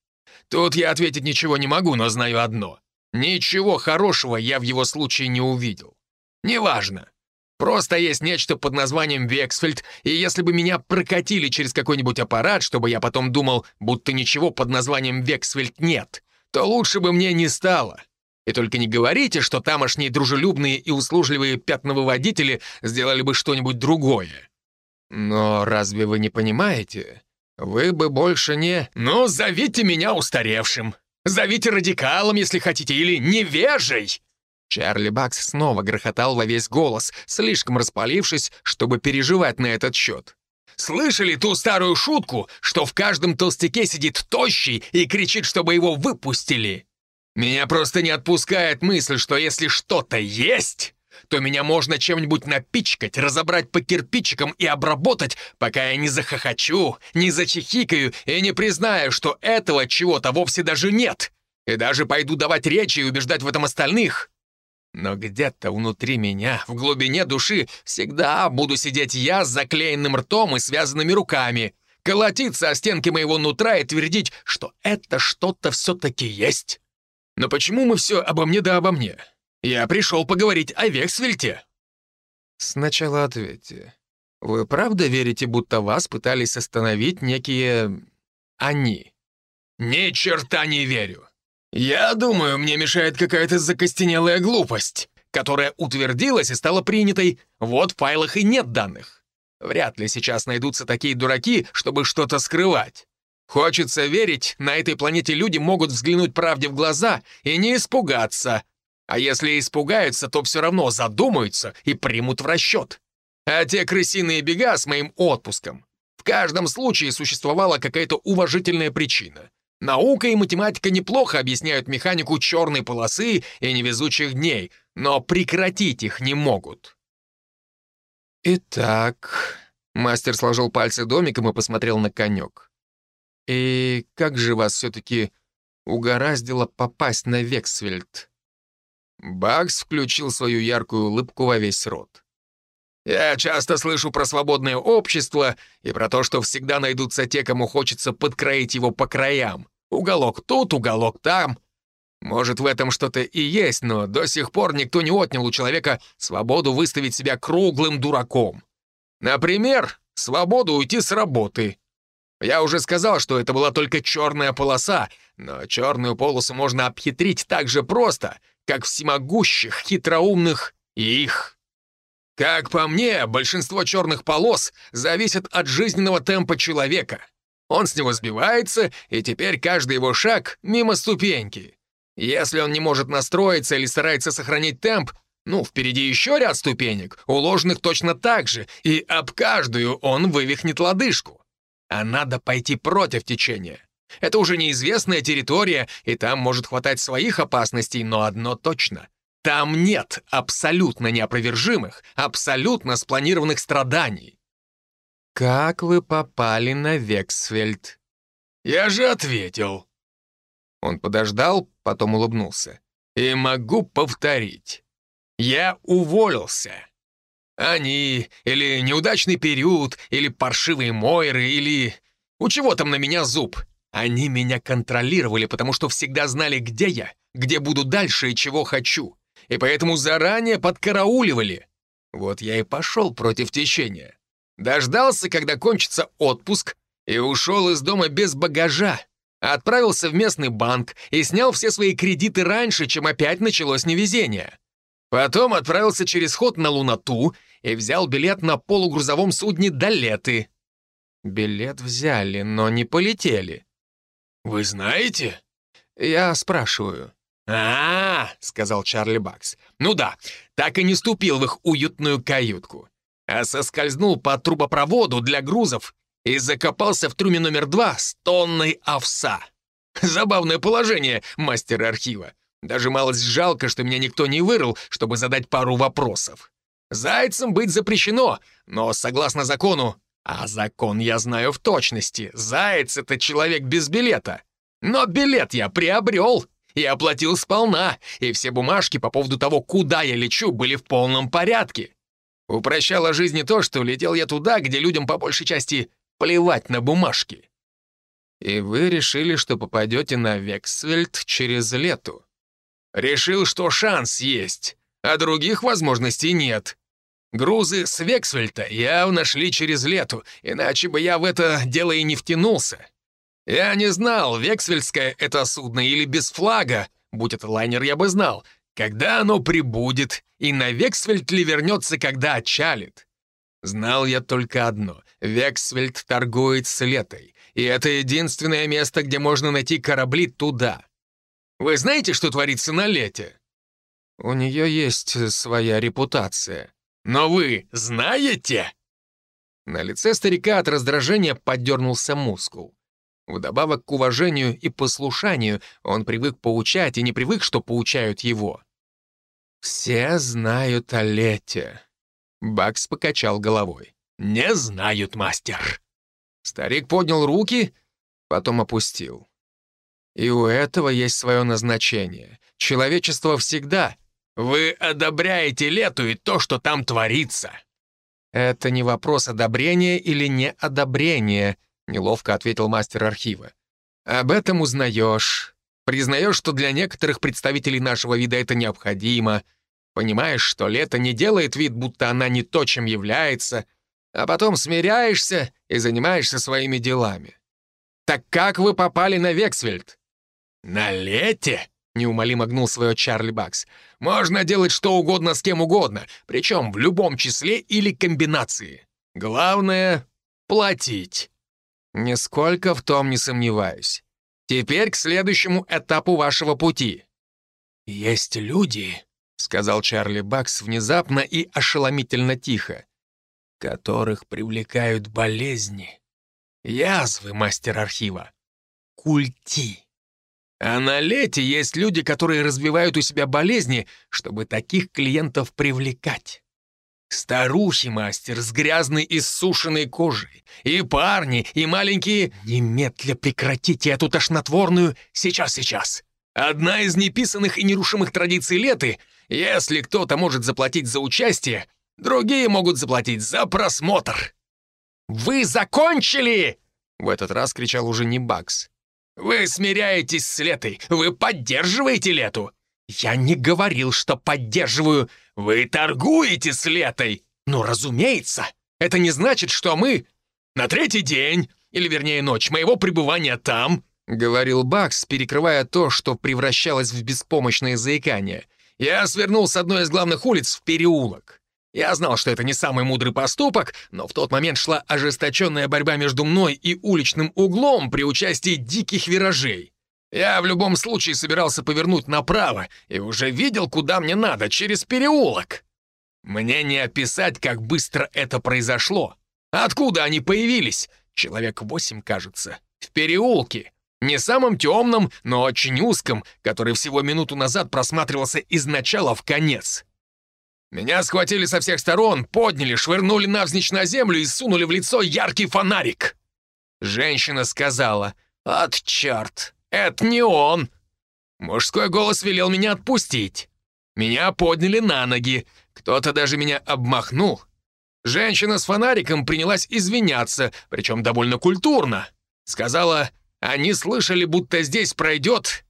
Тут я ответить ничего не могу, но знаю одно. Ничего хорошего я в его случае не увидел. Неважно. Просто есть нечто под названием Вексфельд, и если бы меня прокатили через какой-нибудь аппарат, чтобы я потом думал, будто ничего под названием Вексфельд нет, то лучше бы мне не стало. И только не говорите, что тамошние дружелюбные и услужливые пятновыводители сделали бы что-нибудь другое. Но разве вы не понимаете? Вы бы больше не... Ну, зовите меня устаревшим. Зовите радикалом, если хотите, или невежей. Чарли Бакс снова грохотал во весь голос, слишком распалившись, чтобы переживать на этот счет. Слышали ту старую шутку, что в каждом толстяке сидит тощий и кричит, чтобы его выпустили? Меня просто не отпускает мысль, что если что-то есть, то меня можно чем-нибудь напичкать, разобрать по кирпичикам и обработать, пока я не захохочу, не зачихикаю и не признаю, что этого чего-то вовсе даже нет, и даже пойду давать речи и убеждать в этом остальных. Но где-то внутри меня, в глубине души, всегда буду сидеть я с заклеенным ртом и связанными руками, колотиться о стенки моего нутра и твердить, что это что-то все-таки есть. Но почему мы все обо мне да обо мне? Я пришел поговорить о Вексвельте». «Сначала ответьте. Вы правда верите, будто вас пытались остановить некие... они?» «Ни черта не верю. Я думаю, мне мешает какая-то закостенелая глупость, которая утвердилась и стала принятой. Вот в файлах и нет данных. Вряд ли сейчас найдутся такие дураки, чтобы что-то скрывать. Хочется верить, на этой планете люди могут взглянуть правде в глаза и не испугаться, а если испугаются, то все равно задумаются и примут в расчет. А те крысиные бега с моим отпуском. В каждом случае существовала какая-то уважительная причина. Наука и математика неплохо объясняют механику черной полосы и невезучих дней, но прекратить их не могут. «Итак...» — мастер сложил пальцы домиком и посмотрел на конек. «И как же вас все-таки угораздило попасть на Вексвельд?» Бакс включил свою яркую улыбку во весь рот. «Я часто слышу про свободное общество и про то, что всегда найдутся те, кому хочется подкроить его по краям. Уголок тут, уголок там. Может, в этом что-то и есть, но до сих пор никто не отнял у человека свободу выставить себя круглым дураком. Например, свободу уйти с работы. Я уже сказал, что это была только черная полоса, но черную полосу можно обхитрить так же просто — как всемогущих, хитроумных и их. Как по мне, большинство черных полос зависит от жизненного темпа человека. Он с него сбивается, и теперь каждый его шаг мимо ступеньки. Если он не может настроиться или старается сохранить темп, ну, впереди еще ряд ступенек, уложенных точно так же, и об каждую он вывихнет лодыжку. А надо пойти против течения. Это уже неизвестная территория, и там может хватать своих опасностей, но одно точно. Там нет абсолютно неопровержимых, абсолютно спланированных страданий. «Как вы попали на Вексфельд?» «Я же ответил». Он подождал, потом улыбнулся. «И могу повторить. Я уволился. Они, или неудачный период, или паршивые Мойры, или... У чего там на меня зуб? Они меня контролировали, потому что всегда знали, где я, где буду дальше и чего хочу. И поэтому заранее подкарауливали. Вот я и пошел против течения. Дождался, когда кончится отпуск, и ушел из дома без багажа. Отправился в местный банк и снял все свои кредиты раньше, чем опять началось невезение. Потом отправился через ход на Лунату и взял билет на полугрузовом судне до Леты. Билет взяли, но не полетели. «Вы знаете?» «Я спрашиваю». «А, -а, -а сказал Чарли Бакс. «Ну да, так и не ступил в их уютную каютку, а соскользнул по трубопроводу для грузов и закопался в трюме номер два с тонной овса. Забавное положение, мастер архива. Даже малость жалко, что меня никто не вырыл, чтобы задать пару вопросов. Зайцем быть запрещено, но, согласно закону, а закон я знаю в точности. Заяц — это человек без билета. Но билет я приобрел и оплатил сполна, и все бумажки по поводу того, куда я лечу, были в полном порядке. Упрощало жизни то, что летел я туда, где людям по большей части плевать на бумажки. И вы решили, что попадете на Вексвельд через лету? Решил, что шанс есть, а других возможностей нет. Грузы с Вексвельта явно шли через лету, иначе бы я в это дело и не втянулся. Я не знал, Вексвельдское это судно или без флага, будь это лайнер, я бы знал, когда оно прибудет и на Вексвельд ли вернется, когда отчалит. Знал я только одно — Вексвельд торгует с летой, и это единственное место, где можно найти корабли туда. Вы знаете, что творится на лете? У нее есть своя репутация. Но вы знаете?» На лице старика от раздражения поддернулся мускул. Вдобавок к уважению и послушанию он привык поучать и не привык, что поучают его. «Все знают о лете», — Бакс покачал головой. «Не знают, мастер». Старик поднял руки, потом опустил. И у этого есть свое назначение. Человечество всегда. Вы одобряете лету и то, что там творится. Это не вопрос одобрения или неодобрения, неловко ответил мастер архива. Об этом узнаешь. Признаешь, что для некоторых представителей нашего вида это необходимо. Понимаешь, что лето не делает вид, будто она не то, чем является, а потом смиряешься и занимаешься своими делами. Так как вы попали на Вексвельд? На лете? Неумолимо гнул свое Чарли Бакс. «Можно делать что угодно с кем угодно, причем в любом числе или комбинации. Главное — платить». «Нисколько в том не сомневаюсь. Теперь к следующему этапу вашего пути». «Есть люди», — сказал Чарли Бакс внезапно и ошеломительно тихо, «которых привлекают болезни, язвы, мастер архива, культи». А на лете есть люди, которые развивают у себя болезни, чтобы таких клиентов привлекать. Старухи, мастер, с грязной и сушеной кожей. И парни, и маленькие... Немедля прекратите эту тошнотворную «сейчас-сейчас». Одна из неписанных и нерушимых традиций леты — если кто-то может заплатить за участие, другие могут заплатить за просмотр. «Вы закончили!» — в этот раз кричал уже не Бакс. «Вы смиряетесь с Летой! Вы поддерживаете Лету!» «Я не говорил, что поддерживаю! Вы торгуете с Летой!» «Ну, разумеется! Это не значит, что мы...» «На третий день, или вернее ночь моего пребывания там...» — говорил Бакс, перекрывая то, что превращалось в беспомощное заикание. «Я свернул с одной из главных улиц в переулок. Я знал, что это не самый мудрый поступок, но в тот момент шла ожесточенная борьба между мной и уличным углом при участии диких виражей. Я в любом случае собирался повернуть направо и уже видел, куда мне надо, через переулок. Мне не описать, как быстро это произошло. Откуда они появились? Человек восемь, кажется. В переулке. Не самым темном, но очень узком, который всего минуту назад просматривался из начала в конец. Меня схватили со всех сторон, подняли, швырнули навзничь на землю и сунули в лицо яркий фонарик. Женщина сказала, «От черт, это не он!» Мужской голос велел меня отпустить. Меня подняли на ноги, кто-то даже меня обмахнул. Женщина с фонариком принялась извиняться, причем довольно культурно. Сказала, они слышали, будто здесь пройдет...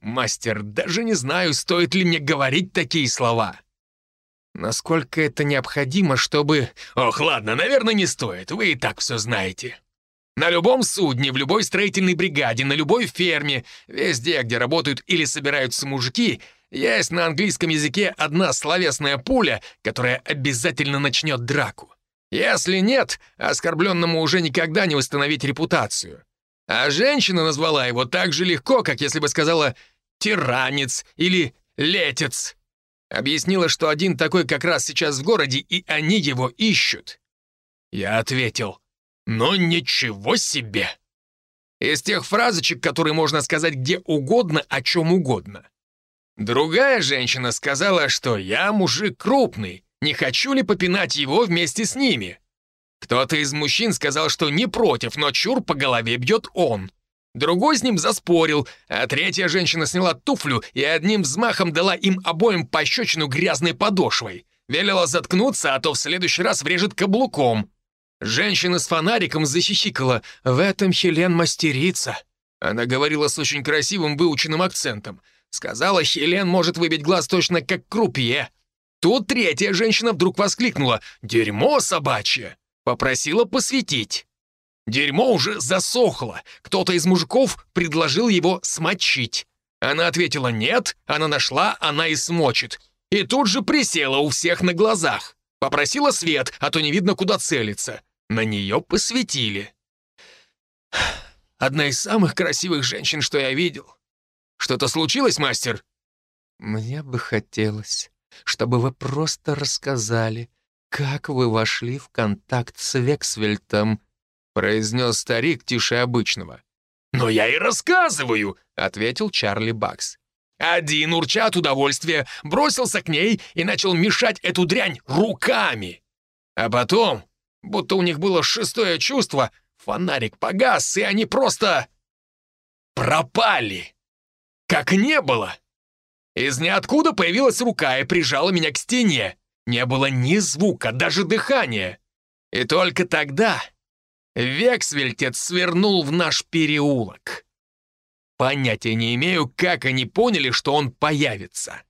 Мастер, даже не знаю, стоит ли мне говорить такие слова. Насколько это необходимо, чтобы... Ох, ладно, наверное, не стоит, вы и так все знаете. На любом судне, в любой строительной бригаде, на любой ферме, везде, где работают или собираются мужики, есть на английском языке одна словесная пуля, которая обязательно начнет драку. Если нет, оскорбленному уже никогда не восстановить репутацию. А женщина назвала его так же легко, как если бы сказала «тиранец» или «летец». Объяснила, что один такой как раз сейчас в городе, и они его ищут. Я ответил, «Ну ничего себе!» Из тех фразочек, которые можно сказать где угодно, о чем угодно. Другая женщина сказала, что я мужик крупный, не хочу ли попинать его вместе с ними. Кто-то из мужчин сказал, что не против, но чур по голове бьет он. Другой с ним заспорил, а третья женщина сняла туфлю и одним взмахом дала им обоим пощечину грязной подошвой. Велела заткнуться, а то в следующий раз врежет каблуком. Женщина с фонариком захихикала. «В этом Хелен мастерица». Она говорила с очень красивым выученным акцентом. Сказала, Хелен может выбить глаз точно как крупье. Тут третья женщина вдруг воскликнула «Дерьмо собачье!» Попросила посветить. Дерьмо уже засохло. Кто-то из мужиков предложил его смочить. Она ответила «нет», она нашла, она и смочит. И тут же присела у всех на глазах. Попросила свет, а то не видно, куда целиться. На нее посветили. Одна из самых красивых женщин, что я видел. Что-то случилось, мастер? Мне бы хотелось, чтобы вы просто рассказали, «Как вы вошли в контакт с Вексвельтом?» — произнес старик тише обычного. «Но я и рассказываю», — ответил Чарли Бакс. Один, урча от удовольствия, бросился к ней и начал мешать эту дрянь руками. А потом, будто у них было шестое чувство, фонарик погас, и они просто... пропали. Как не было. Из ниоткуда появилась рука и прижала меня к стене. Не было ни звука, даже дыхания. И только тогда Вексвельтец свернул в наш переулок. Понятия не имею, как они поняли, что он появится.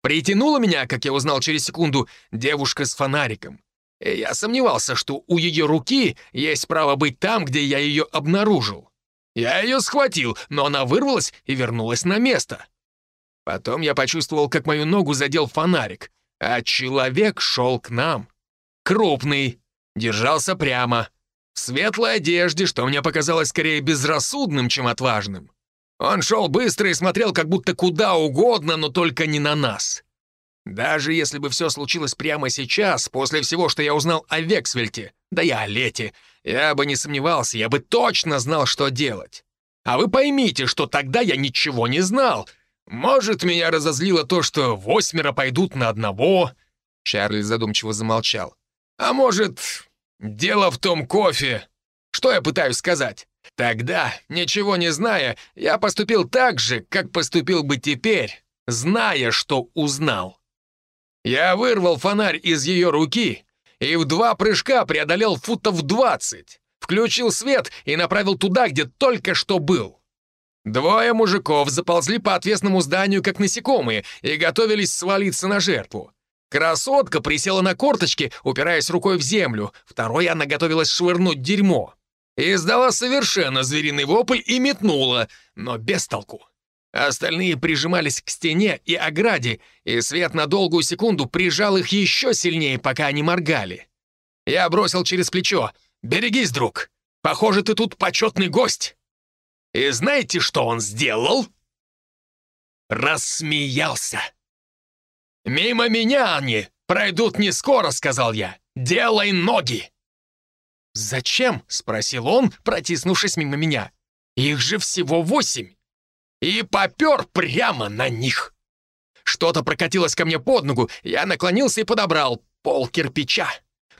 Притянула меня, как я узнал через секунду, девушка с фонариком. И я сомневался, что у ее руки есть право быть там, где я ее обнаружил. Я ее схватил, но она вырвалась и вернулась на место. Потом я почувствовал, как мою ногу задел фонарик, а человек шел к нам. Крупный, держался прямо, в светлой одежде, что мне показалось скорее безрассудным, чем отважным. Он шел быстро и смотрел как будто куда угодно, но только не на нас. Даже если бы все случилось прямо сейчас, после всего, что я узнал о Вексвельте, да и о Лете, я бы не сомневался, я бы точно знал, что делать. А вы поймите, что тогда я ничего не знал. Может, меня разозлило то, что восьмеро пойдут на одного. Чарли задумчиво замолчал. А может, дело в том кофе. Что я пытаюсь сказать? Тогда, ничего не зная, я поступил так же, как поступил бы теперь, зная, что узнал. Я вырвал фонарь из ее руки и в два прыжка преодолел футов двадцать, включил свет и направил туда, где только что был. Двое мужиков заползли по отвесному зданию, как насекомые, и готовились свалиться на жертву. Красотка присела на корточки, упираясь рукой в землю, второй она готовилась швырнуть дерьмо. Издала совершенно звериный вопль и метнула, но без толку. Остальные прижимались к стене и ограде, и свет на долгую секунду прижал их еще сильнее, пока они моргали. Я бросил через плечо. «Берегись, друг! Похоже, ты тут почетный гость!» И знаете, что он сделал? Рассмеялся. «Мимо меня они пройдут не скоро», — сказал я. «Делай ноги!» «Зачем?» — спросил он, протиснувшись мимо меня. «Их же всего восемь!» И попер прямо на них. Что-то прокатилось ко мне под ногу, я наклонился и подобрал пол кирпича.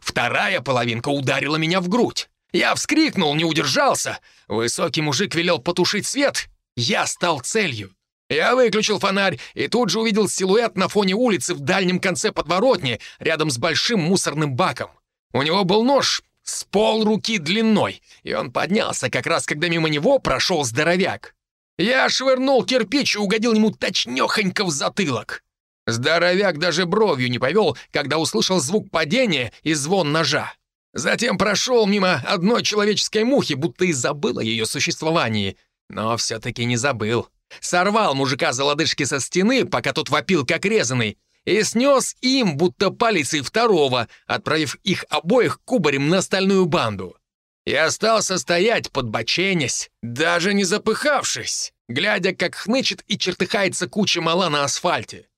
Вторая половинка ударила меня в грудь. Я вскрикнул, не удержался. Высокий мужик велел потушить свет. Я стал целью. Я выключил фонарь и тут же увидел силуэт на фоне улицы в дальнем конце подворотни, рядом с большим мусорным баком. У него был нож, с пол руки длиной, и он поднялся как раз, когда мимо него прошел здоровяк. Я швырнул кирпич и угодил ему точнёхонько в затылок. Здоровяк даже бровью не повел, когда услышал звук падения и звон ножа. Затем прошел мимо одной человеческой мухи, будто и забыл о ее существовании. Но все-таки не забыл. Сорвал мужика за лодыжки со стены, пока тот вопил как резанный, и снес им, будто палицей второго, отправив их обоих кубарем на стальную банду. И остался стоять, подбоченясь, даже не запыхавшись, глядя, как хнычет и чертыхается куча мала на асфальте.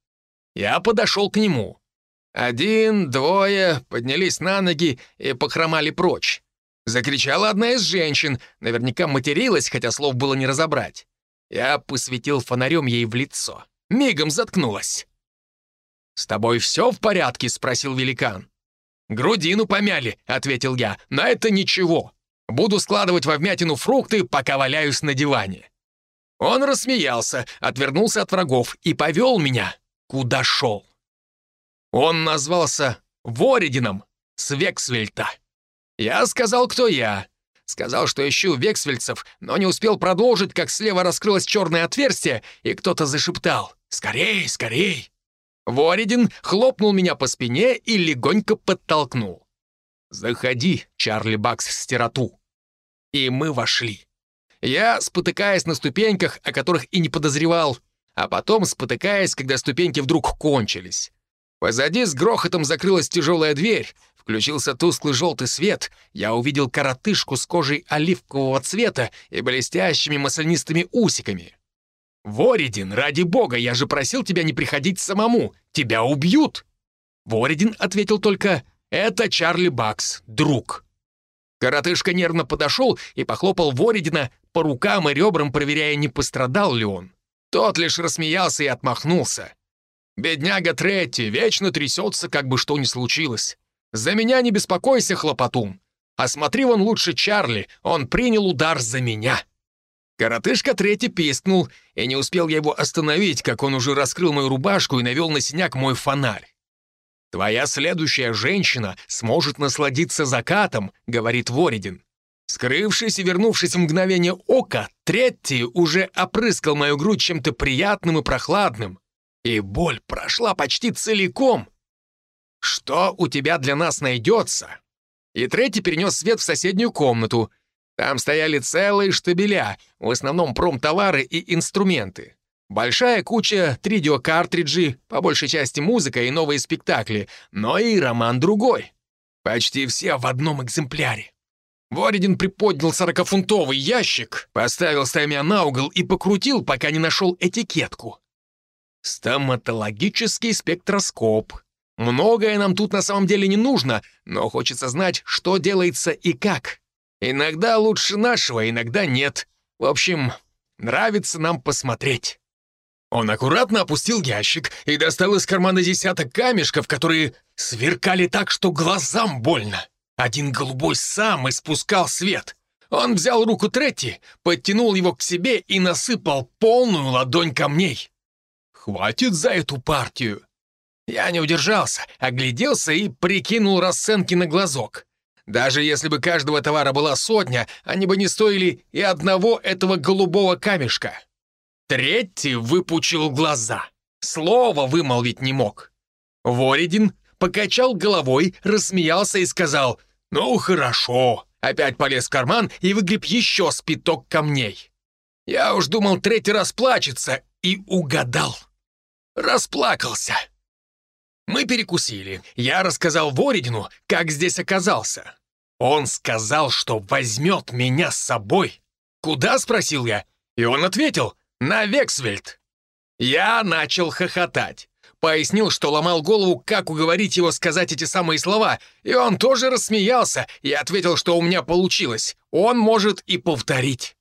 Я подошел к нему. Один, двое поднялись на ноги и похромали прочь. Закричала одна из женщин, наверняка материлась, хотя слов было не разобрать. Я посветил фонарем ей в лицо. Мигом заткнулась. «С тобой все в порядке?» — спросил великан. «Грудину помяли», — ответил я, — «но это ничего. Буду складывать во вмятину фрукты, пока валяюсь на диване». Он рассмеялся, отвернулся от врагов и повел меня, куда шел. Он назвался Воридином с Вексвельта. Я сказал, кто я. Сказал, что ищу вексвельцев, но не успел продолжить, как слева раскрылось черное отверстие, и кто-то зашептал «Скорей, скорей!» Воридин хлопнул меня по спине и легонько подтолкнул. «Заходи, Чарли Бакс в стироту». И мы вошли. Я, спотыкаясь на ступеньках, о которых и не подозревал, а потом спотыкаясь, когда ступеньки вдруг кончились. Позади с грохотом закрылась тяжелая дверь, включился тусклый желтый свет, я увидел коротышку с кожей оливкового цвета и блестящими маслянистыми усиками. «Воридин, ради бога, я же просил тебя не приходить самому! Тебя убьют!» Воридин ответил только «Это Чарли Бакс, друг». Коротышка нервно подошел и похлопал Воридина по рукам и ребрам, проверяя, не пострадал ли он. Тот лишь рассмеялся и отмахнулся. «Бедняга Третти вечно трясется, как бы что ни случилось. За меня не беспокойся, хлопотун. Осмотри вон лучше Чарли, он принял удар за меня». Коротышка Третий пискнул, и не успел я его остановить, как он уже раскрыл мою рубашку и навел на синяк мой фонарь. «Твоя следующая женщина сможет насладиться закатом», — говорит Воридин. Скрывшись и вернувшись в мгновение ока, Третий уже опрыскал мою грудь чем-то приятным и прохладным. И боль прошла почти целиком. «Что у тебя для нас найдется?» И Третий перенес свет в соседнюю комнату. Там стояли целые штабеля, в основном промтовары и инструменты. Большая куча 3D-картриджи, по большей части музыка и новые спектакли, но и роман другой. Почти все в одном экземпляре. Воридин приподнял сорокафунтовый ящик, поставил стамя на угол и покрутил, пока не нашел этикетку. Стоматологический спектроскоп. Многое нам тут на самом деле не нужно, но хочется знать, что делается и как. Иногда лучше нашего, иногда нет. В общем, нравится нам посмотреть. Он аккуратно опустил ящик и достал из кармана десяток камешков, которые сверкали так, что глазам больно. Один голубой сам испускал свет. Он взял руку Третти, подтянул его к себе и насыпал полную ладонь камней. Хватит за эту партию. Я не удержался, огляделся и прикинул расценки на глазок. Даже если бы каждого товара была сотня, они бы не стоили и одного этого голубого камешка. Третий выпучил глаза. Слова вымолвить не мог. Воридин покачал головой, рассмеялся и сказал «Ну, хорошо». Опять полез в карман и выгреб еще спиток камней. Я уж думал, третий раз плачется, и угадал. Расплакался. Мы перекусили. Я рассказал Воридину, как здесь оказался. Он сказал, что возьмет меня с собой. «Куда?» — спросил я. И он ответил, на Вексвельд. Я начал хохотать. Пояснил, что ломал голову, как уговорить его сказать эти самые слова, и он тоже рассмеялся и ответил, что у меня получилось. Он может и повторить.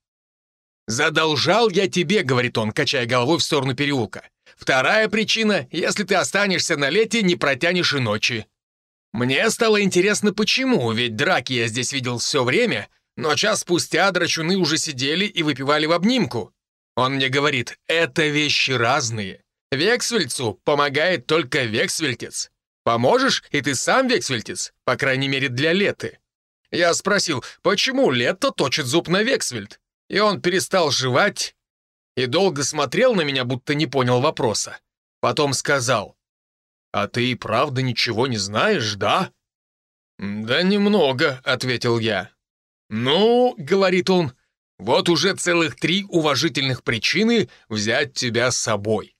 «Задолжал я тебе», — говорит он, качая головой в сторону переулка. «Вторая причина — если ты останешься на лете, не протянешь и ночи». Мне стало интересно, почему, ведь драки я здесь видел все время, но час спустя драчуны уже сидели и выпивали в обнимку. Он мне говорит, это вещи разные. Вексвельцу помогает только вексвельтец. Поможешь, и ты сам вексвельтец, по крайней мере для леты. Я спросил, почему лето точит зуб на вексвельт? И он перестал жевать и долго смотрел на меня, будто не понял вопроса. Потом сказал, «А ты и правда ничего не знаешь, да?» «Да немного», — ответил я. «Ну, — говорит он, вот уже целых три уважительных причины взять тебя с собой.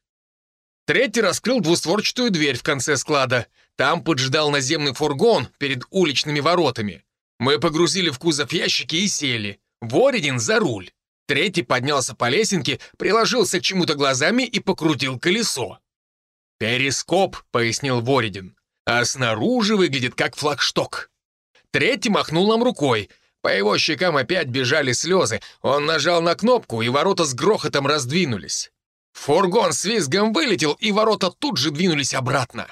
Третий раскрыл двустворчатую дверь в конце склада. Там поджидал наземный фургон перед уличными воротами. Мы погрузили в кузов ящики и сели. Воридин за руль. Третий поднялся по лесенке, приложился к чему-то глазами и покрутил колесо. «Перископ», — пояснил Воридин, «а снаружи выглядит как флагшток». Третий махнул нам рукой. По его щекам опять бежали слезы. Он нажал на кнопку, и ворота с грохотом раздвинулись. Фургон с визгом вылетел, и ворота тут же двинулись обратно.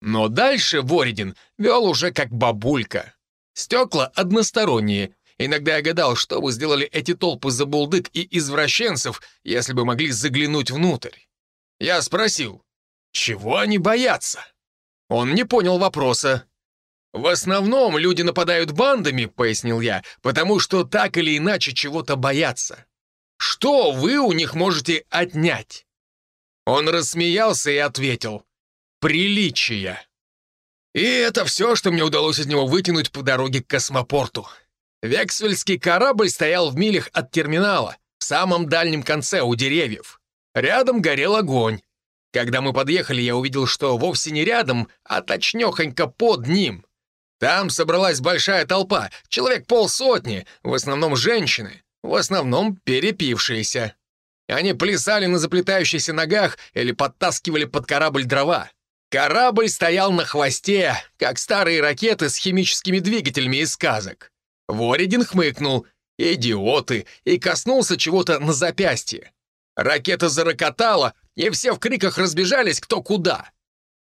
Но дальше Воридин вел уже как бабулька. Стекла односторонние. Иногда я гадал, что бы сделали эти толпы забулдык и извращенцев, если бы могли заглянуть внутрь. Я спросил, чего они боятся? Он не понял вопроса. «В основном люди нападают бандами», — пояснил я, «потому что так или иначе чего-то боятся. Что вы у них можете отнять?» Он рассмеялся и ответил, «Приличие». И это все, что мне удалось из него вытянуть по дороге к космопорту. Вексвельский корабль стоял в милях от терминала, в самом дальнем конце, у деревьев. Рядом горел огонь. Когда мы подъехали, я увидел, что вовсе не рядом, а точнёхонько под ним. Там собралась большая толпа, человек полсотни, в основном женщины, в основном перепившиеся. Они плясали на заплетающихся ногах или подтаскивали под корабль дрова. Корабль стоял на хвосте, как старые ракеты с химическими двигателями из сказок. Воридин хмыкнул «Идиоты!» и коснулся чего-то на запястье. Ракета зарокотала, и все в криках разбежались кто куда.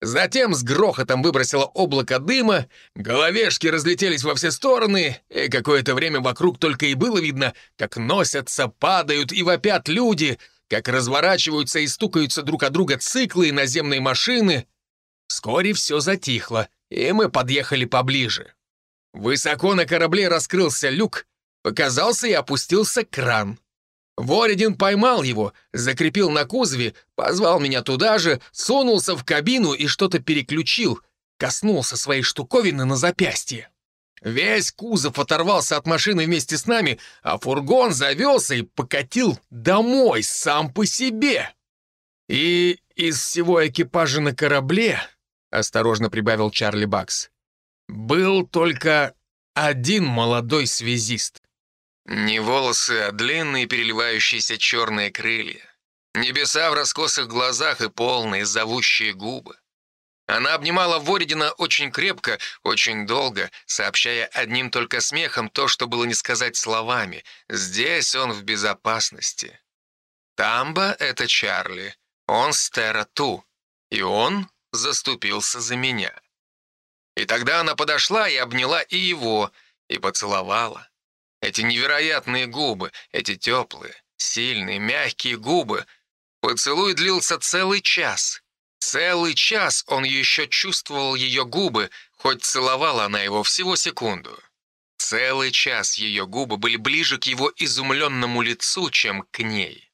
Затем с грохотом выбросило облако дыма, головешки разлетелись во все стороны, и какое-то время вокруг только и было видно, как носятся, падают и вопят люди, как разворачиваются и стукаются друг от друга циклы и наземные машины. Вскоре все затихло, и мы подъехали поближе. Высоко на корабле раскрылся люк, показался и опустился кран. Воридин поймал его, закрепил на кузове, позвал меня туда же, сунулся в кабину и что-то переключил, коснулся своей штуковины на запястье. Весь кузов оторвался от машины вместе с нами, а фургон завелся и покатил домой сам по себе. И из всего экипажа на корабле, осторожно прибавил Чарли Бакс, был только один молодой связист. Не волосы, а длинные переливающиеся черные крылья. Небеса в раскосых глазах и полные зовущие губы. Она обнимала Воридина очень крепко, очень долго, сообщая одним только смехом то, что было не сказать словами. Здесь он в безопасности. Тамба — это Чарли, он Стера Ту, и он заступился за меня. И тогда она подошла и обняла и его, и поцеловала. Эти невероятные губы, эти теплые, сильные, мягкие губы. Поцелуй длился целый час. Целый час он еще чувствовал ее губы, хоть целовала она его всего секунду. Целый час ее губы были ближе к его изумленному лицу, чем к ней.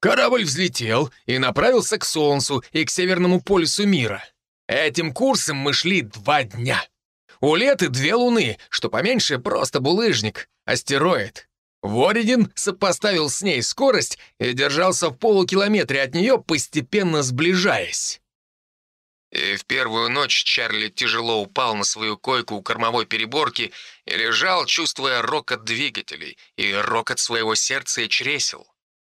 Корабль взлетел и направился к Солнцу и к Северному полюсу мира. Этим курсом мы шли два дня. У Леты две луны, что поменьше просто булыжник, астероид. Воридин сопоставил с ней скорость и держался в полукилометре от нее, постепенно сближаясь. И в первую ночь Чарли тяжело упал на свою койку у кормовой переборки и лежал, чувствуя рокот двигателей и рокот своего сердца и чресел.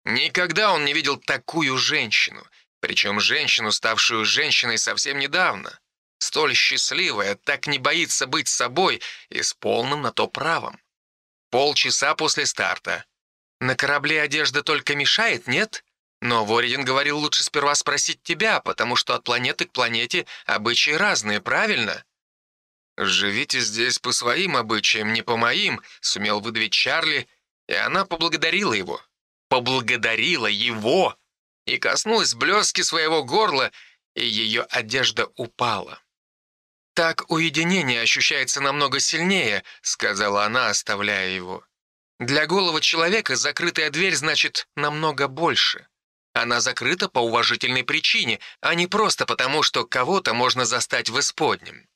Никогда он не видел такую женщину, причем женщину, ставшую женщиной совсем недавно столь счастливая, так не боится быть собой и с полным на то правом. Полчаса после старта. На корабле одежда только мешает, нет? Но Воридин говорил лучше сперва спросить тебя, потому что от планеты к планете обычаи разные, правильно? «Живите здесь по своим обычаям, не по моим», — сумел выдавить Чарли, и она поблагодарила его. Поблагодарила его! И коснулась блески своего горла, и ее одежда упала. «Так уединение ощущается намного сильнее», — сказала она, оставляя его. «Для голого человека закрытая дверь значит намного больше. Она закрыта по уважительной причине, а не просто потому, что кого-то можно застать в исподнем».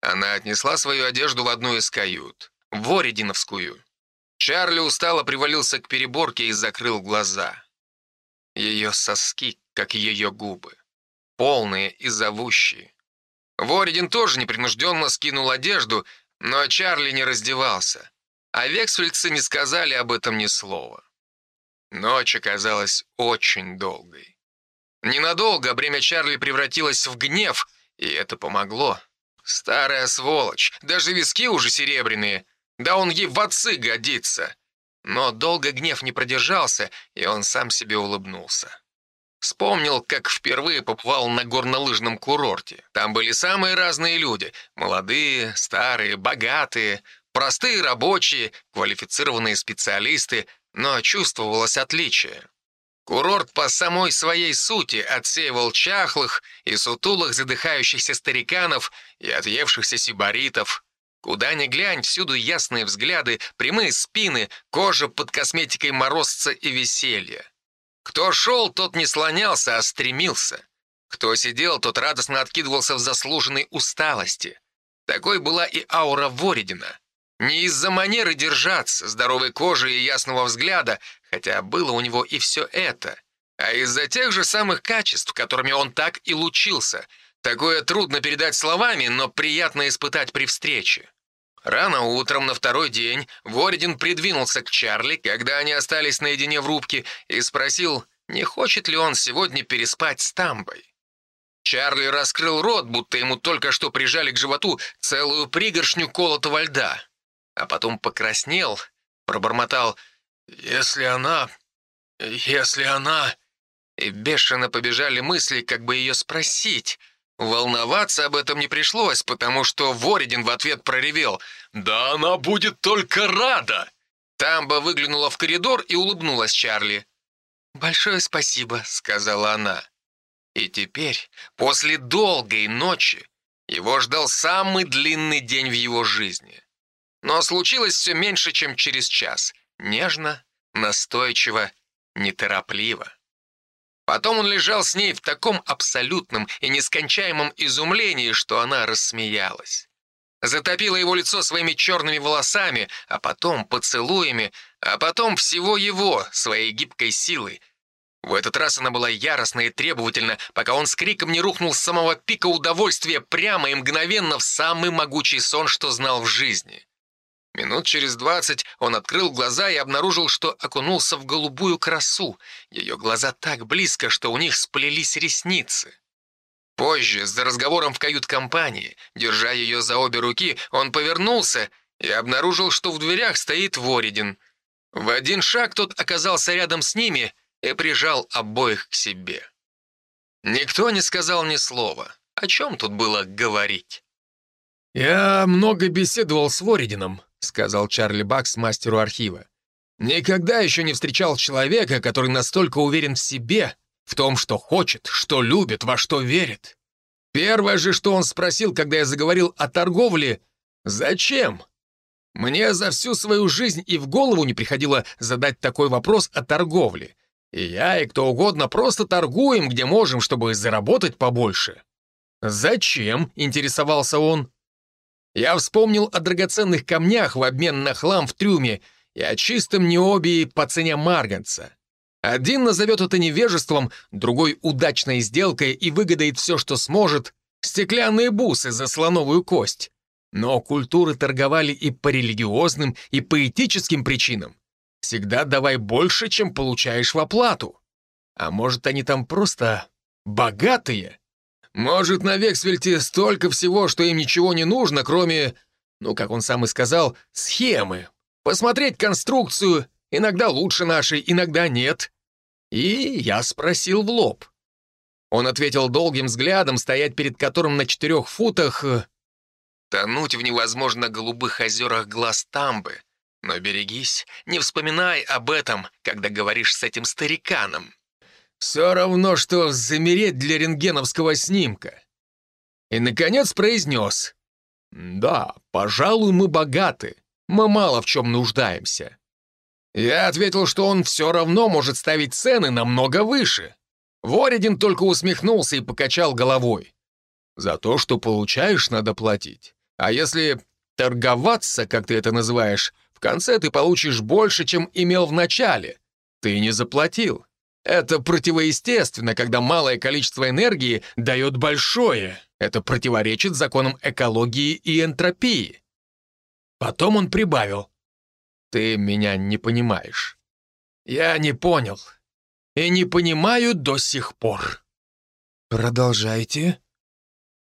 Она отнесла свою одежду в одну из кают, в Воридиновскую. Чарли устало привалился к переборке и закрыл глаза. Ее соски, как ее губы, полные и зовущие. Воридин тоже непринужденно скинул одежду, но Чарли не раздевался, а вексвельцы не сказали об этом ни слова. Ночь оказалась очень долгой. Ненадолго бремя Чарли превратилось в гнев, и это помогло. Старая сволочь, даже виски уже серебряные. Да он ей в отцы годится. Но долго гнев не продержался, и он сам себе улыбнулся. Вспомнил, как впервые побывал на горнолыжном курорте. Там были самые разные люди. Молодые, старые, богатые, простые рабочие, квалифицированные специалисты, но чувствовалось отличие. Курорт по самой своей сути отсеивал чахлых и сутулых задыхающихся стариканов и отъевшихся сибаритов. Куда ни глянь, всюду ясные взгляды, прямые спины, кожа под косметикой морозца и веселья. Кто шел, тот не слонялся, а стремился. Кто сидел, тот радостно откидывался в заслуженной усталости. Такой была и аура Воридина. Не из-за манеры держаться, здоровой кожи и ясного взгляда, хотя было у него и все это, а из-за тех же самых качеств, которыми он так и лучился. Такое трудно передать словами, но приятно испытать при встрече. Рано утром на второй день Воридин придвинулся к Чарли, когда они остались наедине в рубке, и спросил, не хочет ли он сегодня переспать с Тамбой. Чарли раскрыл рот, будто ему только что прижали к животу целую пригоршню колотого льда. А потом покраснел, пробормотал «Если она... если она...» И бешено побежали мысли, как бы ее спросить. Волноваться об этом не пришлось, потому что Воридин в ответ проревел «Да она будет только рада!» Тамба выглянула в коридор и улыбнулась Чарли. «Большое спасибо», — сказала она. И теперь, после долгой ночи, его ждал самый длинный день в его жизни. Но случилось все меньше, чем через час. Нежно, настойчиво, неторопливо. Потом он лежал с ней в таком абсолютном и нескончаемом изумлении, что она рассмеялась. Затопила его лицо своими черными волосами, а потом поцелуями, а потом всего его, своей гибкой силой, в этот раз она была яростна и требовательна, пока он с криком не рухнул с самого пика удовольствия прямо и мгновенно в самый могучий сон, что знал в жизни. Минут через двадцать он открыл глаза и обнаружил, что окунулся в голубую красу. Ее глаза так близко, что у них сплелись ресницы. Позже, за разговором в кают-компании, держа ее за обе руки, он повернулся и обнаружил, что в дверях стоит Воридин. В один шаг тот оказался рядом с ними — и прижал обоих к себе. Никто не сказал ни слова. О чем тут было говорить? «Я много беседовал с Воридином», — сказал Чарли Бакс мастеру архива. «Никогда еще не встречал человека, который настолько уверен в себе, в том, что хочет, что любит, во что верит. Первое же, что он спросил, когда я заговорил о торговле, «Зачем?» Мне за всю свою жизнь и в голову не приходило задать такой вопрос о торговле. И я, и кто угодно просто торгуем, где можем, чтобы заработать побольше. «Зачем?» — интересовался он. Я вспомнил о драгоценных камнях в обмен на хлам в трюме и о чистом необии по цене марганца. Один назовет это невежеством, другой — удачной сделкой и выгодает все, что сможет, стеклянные бусы за слоновую кость. Но культуры торговали и по религиозным, и по этическим причинам. Всегда давай больше, чем получаешь в оплату. А может, они там просто богатые? Может, на Вексвельте столько всего, что им ничего не нужно, кроме, ну, как он сам и сказал, схемы. Посмотреть конструкцию иногда лучше нашей, иногда нет. И я спросил в лоб. Он ответил долгим взглядом, стоять перед которым на четырех футах... Тонуть в невозможно голубых озерах глаз Тамбы, но берегись, не вспоминай об этом, когда говоришь с этим стариканом. Все равно, что замереть для рентгеновского снимка. И, наконец, произнес. Да, пожалуй, мы богаты. Мы мало в чем нуждаемся. Я ответил, что он все равно может ставить цены намного выше. Воридин только усмехнулся и покачал головой. За то, что получаешь, надо платить. А если торговаться, как ты это называешь, в конце ты получишь больше, чем имел в начале. Ты не заплатил. Это противоестественно, когда малое количество энергии дает большое. Это противоречит законам экологии и энтропии. Потом он прибавил. Ты меня не понимаешь. Я не понял. И не понимаю до сих пор. Продолжайте.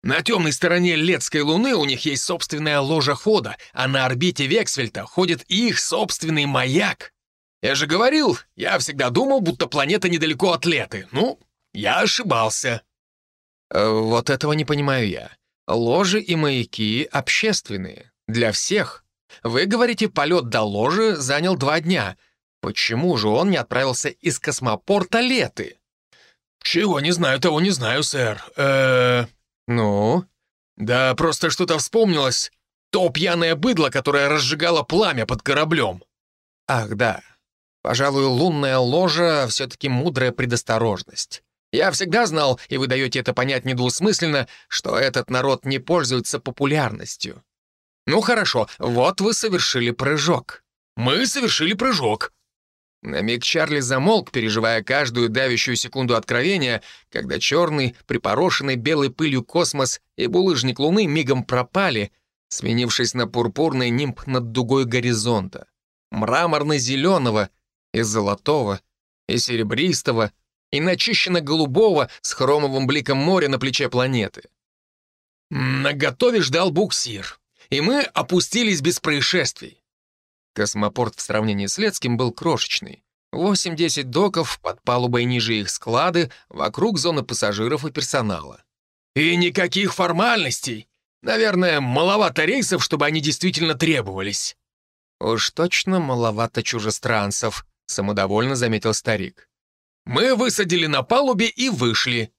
На темной стороне Летской Луны у них есть собственная ложа хода, а на орбите Вексфельта ходит их собственный маяк. Я же говорил, я всегда думал, будто планета недалеко от Леты. Ну, я ошибался. Э, вот этого не понимаю я. Ложи и маяки общественные, для всех. Вы говорите, полет до ложи занял два дня. Почему же он не отправился из космопорта Леты? Чего не знаю, того не знаю, сэр. Э -э «Ну?» «Да просто что-то вспомнилось. То пьяное быдло, которое разжигало пламя под кораблем». «Ах, да. Пожалуй, лунная ложа — все-таки мудрая предосторожность. Я всегда знал, и вы даете это понять недвусмысленно, что этот народ не пользуется популярностью. Ну хорошо, вот вы совершили прыжок. Мы совершили прыжок. На миг Чарли замолк, переживая каждую давящую секунду откровения, когда черный, припорошенный белой пылью космос и булыжник Луны мигом пропали, сменившись на пурпурный нимб над дугой горизонта. Мраморно-зеленого и золотого, и серебристого, и начищено-голубого с хромовым бликом моря на плече планеты. На готове ждал буксир, и мы опустились без происшествий. Космопорт в сравнении с Лецким был крошечный. 8-10 доков, под палубой ниже их склады, вокруг зоны пассажиров и персонала. И никаких формальностей. Наверное, маловато рейсов, чтобы они действительно требовались. Уж точно маловато чужестранцев, самодовольно заметил старик. Мы высадили на палубе и вышли.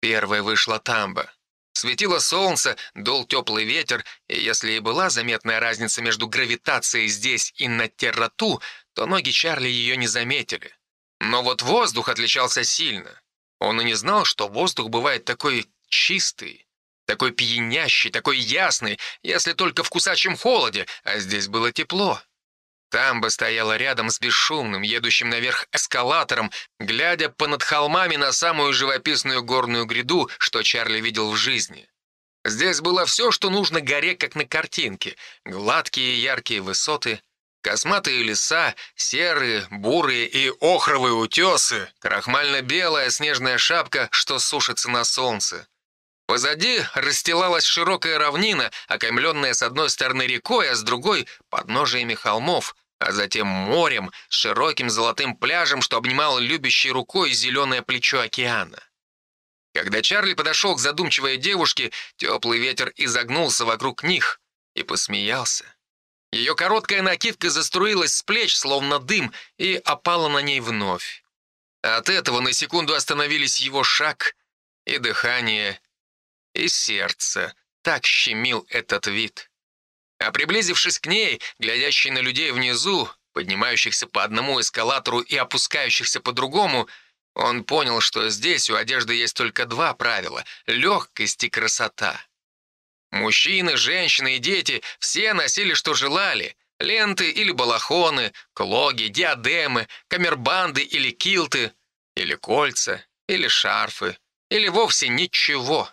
Первой вышла Тамба. Светило солнце, дул теплый ветер, и если и была заметная разница между гравитацией здесь и на Террату, то ноги Чарли ее не заметили. Но вот воздух отличался сильно. Он и не знал, что воздух бывает такой чистый, такой пьянящий, такой ясный, если только в кусачем холоде, а здесь было тепло. Тамба стояла рядом с бесшумным, едущим наверх эскалатором, глядя понад холмами на самую живописную горную гряду, что Чарли видел в жизни. Здесь было все, что нужно горе, как на картинке. Гладкие яркие высоты, косматые леса, серые, бурые и охровые утесы, крахмально-белая снежная шапка, что сушится на солнце. Позади расстилалась широкая равнина, окаймленная с одной стороны рекой, а с другой — подножиями холмов, а затем морем, с широким золотым пляжем, что обнимало любящей рукой зеленое плечо океана. Когда Чарли подошел к задумчивой девушке, теплый ветер изогнулся вокруг них и посмеялся. Ее короткая накидка заструилась с плеч, словно дым, и опала на ней вновь. От этого на секунду остановились его шаг и дыхание, и сердце. Так щемил этот вид. А приблизившись к ней, глядящей на людей внизу, поднимающихся по одному эскалатору и опускающихся по другому, он понял, что здесь у одежды есть только два правила — легкость и красота. Мужчины, женщины и дети все носили, что желали — ленты или балахоны, клоги, диадемы, камербанды или килты, или кольца, или шарфы, или вовсе ничего.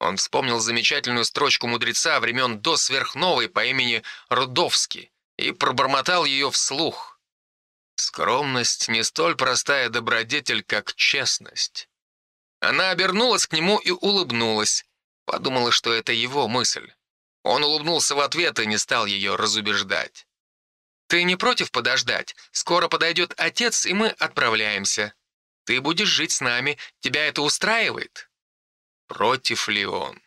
Он вспомнил замечательную строчку мудреца времен до сверхновой по имени Рудовский и пробормотал ее вслух. «Скромность не столь простая добродетель, как честность». Она обернулась к нему и улыбнулась. Подумала, что это его мысль. Он улыбнулся в ответ и не стал ее разубеждать. «Ты не против подождать? Скоро подойдет отец, и мы отправляемся. Ты будешь жить с нами. Тебя это устраивает?» Против ли он?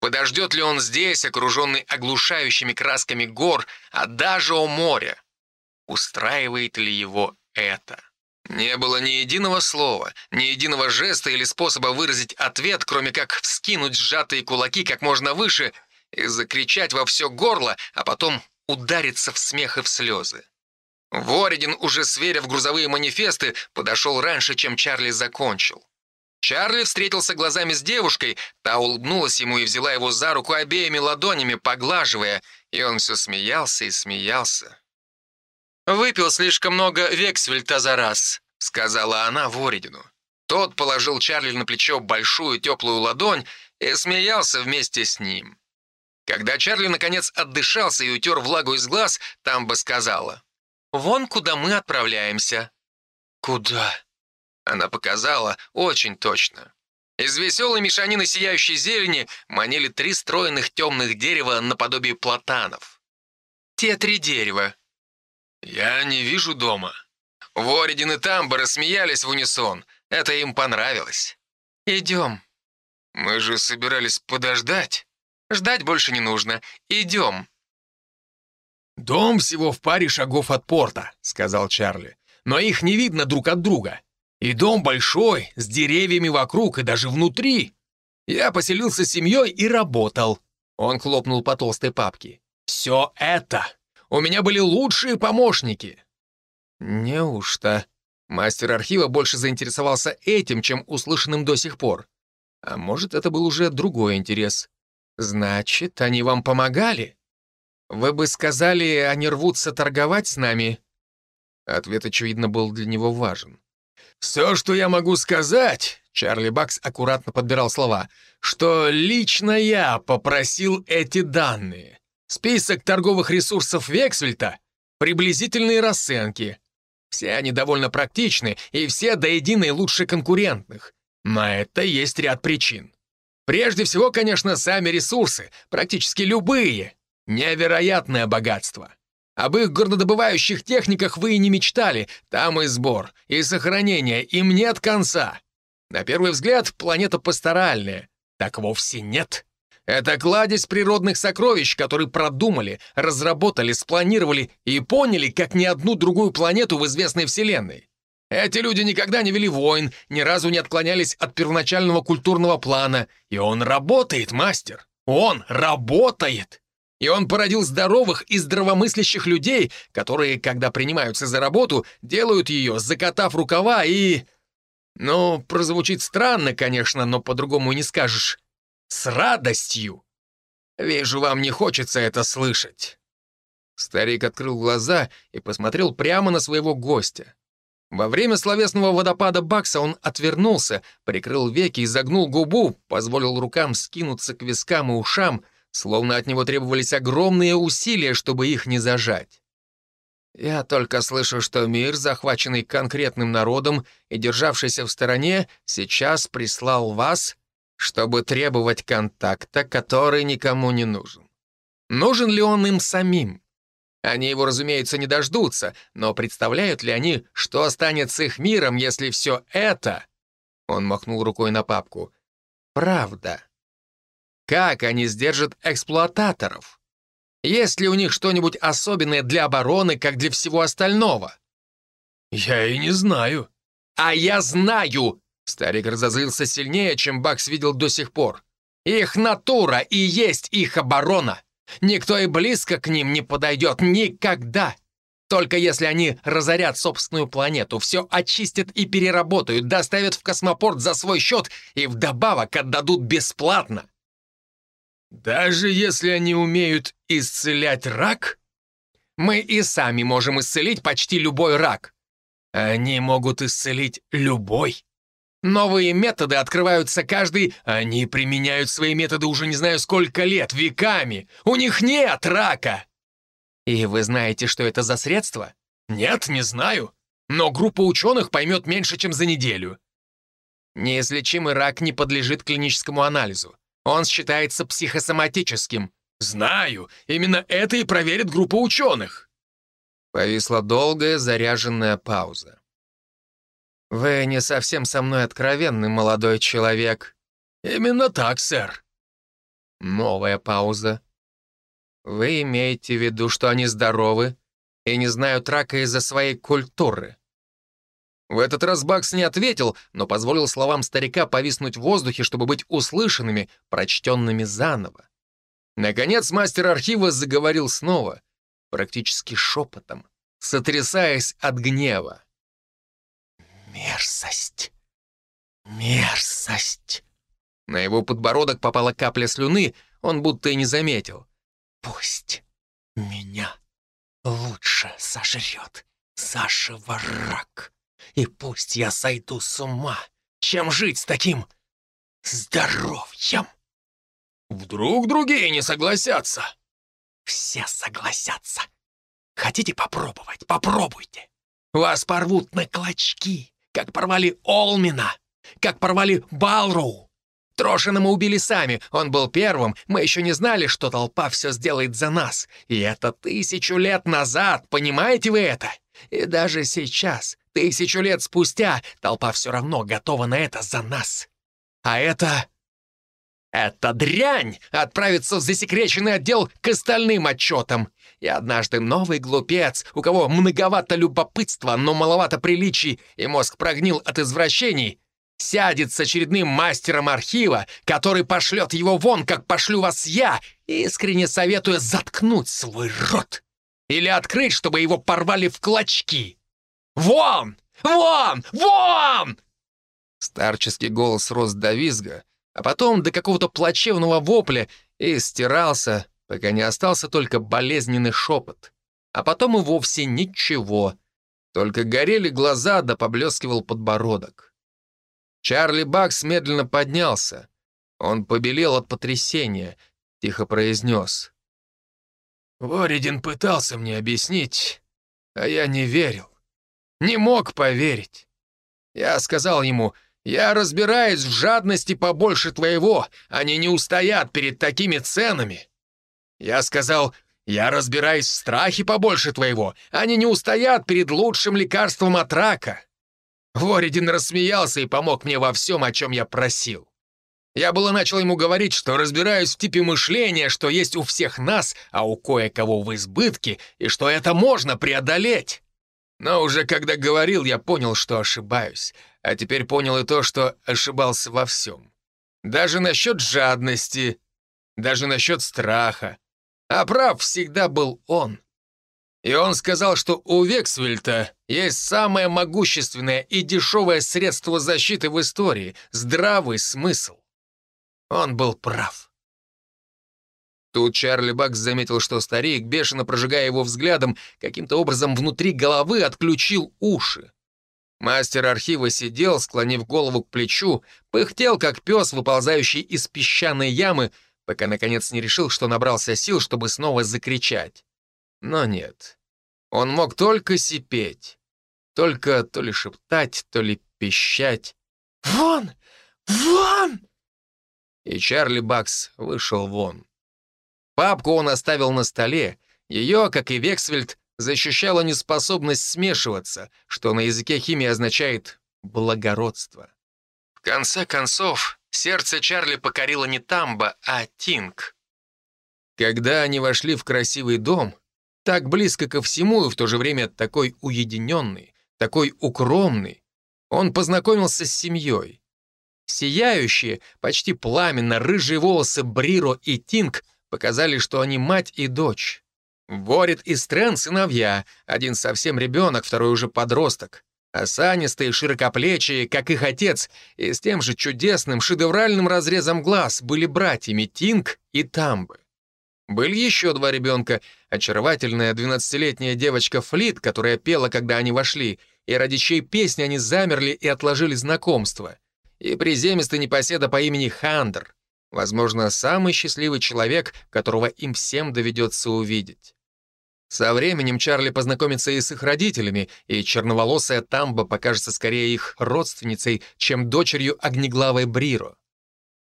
Подождет ли он здесь, окруженный оглушающими красками гор, а даже у моря? Устраивает ли его это? Не было ни единого слова, ни единого жеста или способа выразить ответ, кроме как вскинуть сжатые кулаки как можно выше и закричать во все горло, а потом удариться в смех и в слезы. Воридин, уже сверя грузовые манифесты, подошел раньше, чем Чарли закончил. Чарли встретился глазами с девушкой, та улыбнулась ему и взяла его за руку обеими ладонями, поглаживая, и он все смеялся и смеялся. «Выпил слишком много вексвельта за раз», — сказала она Воридину. Тот положил Чарли на плечо большую теплую ладонь и смеялся вместе с ним. Когда Чарли наконец отдышался и утер влагу из глаз, Тамба сказала, «Вон куда мы отправляемся». «Куда?» Она показала очень точно. Из веселой мешанины сияющей зелени манили три стройных темных дерева наподобие платанов. Те три дерева. Я не вижу дома. Воридин и Тамба рассмеялись в унисон. Это им понравилось. Идем. Мы же собирались подождать. Ждать больше не нужно. Идем. «Дом всего в паре шагов от порта», — сказал Чарли. «Но их не видно друг от друга. И дом большой, с деревьями вокруг и даже внутри. Я поселился с семьей и работал. Он хлопнул по толстой папке. Все это. У меня были лучшие помощники. Неужто? Мастер архива больше заинтересовался этим, чем услышанным до сих пор. А может, это был уже другой интерес. Значит, они вам помогали? Вы бы сказали, они рвутся торговать с нами? Ответ, очевидно, был для него важен. «Все, что я могу сказать...» Чарли Бакс аккуратно подбирал слова, что лично я попросил эти данные. Список торговых ресурсов Вексвельта, приблизительные расценки. Все они довольно практичны, и все до единой лучше конкурентных. На это есть ряд причин. Прежде всего, конечно, сами ресурсы, практически любые. Невероятное богатство. Об их горнодобывающих техниках вы и не мечтали. Там и сбор, и сохранение, им нет конца. На первый взгляд, планета пасторальная. Так вовсе нет. Это кладезь природных сокровищ, которые продумали, разработали, спланировали и поняли, как ни одну другую планету в известной Вселенной. Эти люди никогда не вели войн, ни разу не отклонялись от первоначального культурного плана. И он работает, мастер. Он работает. И он породил здоровых и здравомыслящих людей, которые, когда принимаются за работу, делают ее, закатав рукава и... Ну, прозвучит странно, конечно, но по-другому не скажешь. С радостью. Вижу, вам не хочется это слышать». Старик открыл глаза и посмотрел прямо на своего гостя. Во время словесного водопада Бакса он отвернулся, прикрыл веки и загнул губу, позволил рукам скинуться к вискам и ушам, словно от него требовались огромные усилия, чтобы их не зажать. «Я только слышу, что мир, захваченный конкретным народом и державшийся в стороне, сейчас прислал вас чтобы требовать контакта, который никому не нужен. Нужен ли он им самим? Они его, разумеется, не дождутся, но представляют ли они, что станет с их миром, если все это... Он махнул рукой на папку. Правда. Как они сдержат эксплуататоров? Есть ли у них что-нибудь особенное для обороны, как для всего остального? Я и не знаю. А я знаю! Старик разозлился сильнее, чем Бакс видел до сих пор. «Их натура и есть их оборона. Никто и близко к ним не подойдет никогда. Только если они разорят собственную планету, все очистят и переработают, доставят в космопорт за свой счет и вдобавок отдадут бесплатно». «Даже если они умеют исцелять рак?» «Мы и сами можем исцелить почти любой рак». «Они могут исцелить любой?» Новые методы открываются каждый... Они применяют свои методы уже не знаю сколько лет, веками. У них нет рака. И вы знаете, что это за средство? Нет, не знаю. Но группа ученых поймет меньше, чем за неделю. Неизлечимый рак не подлежит клиническому анализу. Он считается психосоматическим. Знаю. Именно это и проверит группа ученых. Повисла долгая заряженная пауза. «Вы не совсем со мной откровенный, молодой человек». «Именно так, сэр». Новая пауза. «Вы имеете в виду, что они здоровы и не знают рака из-за своей культуры?» В этот раз Бакс не ответил, но позволил словам старика повиснуть в воздухе, чтобы быть услышанными, прочтенными заново. Наконец мастер архива заговорил снова, практически шепотом, сотрясаясь от гнева. Мерзость! Мерзость! На его подбородок попала капля слюны, он будто и не заметил. Пусть меня лучше сожрет заживо рак. И пусть я сойду с ума, чем жить с таким здоровьем. Вдруг другие не согласятся? Все согласятся. Хотите попробовать? Попробуйте. Вас порвут на клочки как порвали Олмина, как порвали Балроу. Трошина мы убили сами, он был первым, мы еще не знали, что толпа все сделает за нас. И это тысячу лет назад, понимаете вы это? И даже сейчас, тысячу лет спустя, толпа все равно готова на это за нас. А это... Это дрянь отправится в засекреченный отдел к остальным отчетам. И однажды новый глупец, у кого многовато любопытства, но маловато приличий, и мозг прогнил от извращений, сядет с очередным мастером архива, который пошлет его вон, как пошлю вас я, искренне советуя заткнуть свой рот. Или открыть, чтобы его порвали в клочки. «Вон! Вон! Вон!» Старческий голос рос до визга, а потом до какого-то плачевного вопля и стирался, пока не остался только болезненный шепот. А потом и вовсе ничего. Только горели глаза да поблескивал подбородок. Чарли Бакс медленно поднялся. Он побелел от потрясения, тихо произнес. Воридин пытался мне объяснить, а я не верил. Не мог поверить. Я сказал ему, я разбираюсь в жадности побольше твоего, они не устоят перед такими ценами. Я сказал, я разбираюсь в страхе побольше твоего, они не устоят перед лучшим лекарством от рака. Воридин рассмеялся и помог мне во всем, о чем я просил. Я было начал ему говорить, что разбираюсь в типе мышления, что есть у всех нас, а у кое-кого в избытке, и что это можно преодолеть. Но уже когда говорил, я понял, что ошибаюсь. А теперь понял и то, что ошибался во всем. Даже насчет жадности, даже насчет страха. А прав всегда был он. И он сказал, что у Вексвельта есть самое могущественное и дешевое средство защиты в истории — здравый смысл. Он был прав. Тут Чарли Бакс заметил, что старик, бешено прожигая его взглядом, каким-то образом внутри головы отключил уши. Мастер архива сидел, склонив голову к плечу, пыхтел, как пес, выползающий из песчаной ямы, пока, наконец, не решил, что набрался сил, чтобы снова закричать. Но нет. Он мог только сипеть. Только то ли шептать, то ли пищать. «Вон! Вон!» И Чарли Бакс вышел вон. Папку он оставил на столе. Ее, как и Вексвельд, защищала неспособность смешиваться, что на языке химии означает «благородство». В конце концов, сердце Чарли покорило не Тамба, а Тинг. Когда они вошли в красивый дом, так близко ко всему и в то же время такой уединенный, такой укромный, он познакомился с семьей. Сияющие, почти пламенно рыжие волосы Бриро и Тинг показали, что они мать и дочь. Ворит и Стрэн — сыновья, один совсем ребенок, второй уже подросток. Осанистые, широкоплечие, как их отец, и с тем же чудесным, шедевральным разрезом глаз были братьями Тинг и Тамбы. Были еще два ребенка, очаровательная двенадцатилетняя девочка Флит, которая пела, когда они вошли, и ради чьей песни они замерли и отложили знакомство и приземистый непоседа по имени Хандер, возможно, самый счастливый человек, которого им всем доведется увидеть. Со временем Чарли познакомится и с их родителями, и черноволосая Тамба покажется скорее их родственницей, чем дочерью огнеглавой Бриро.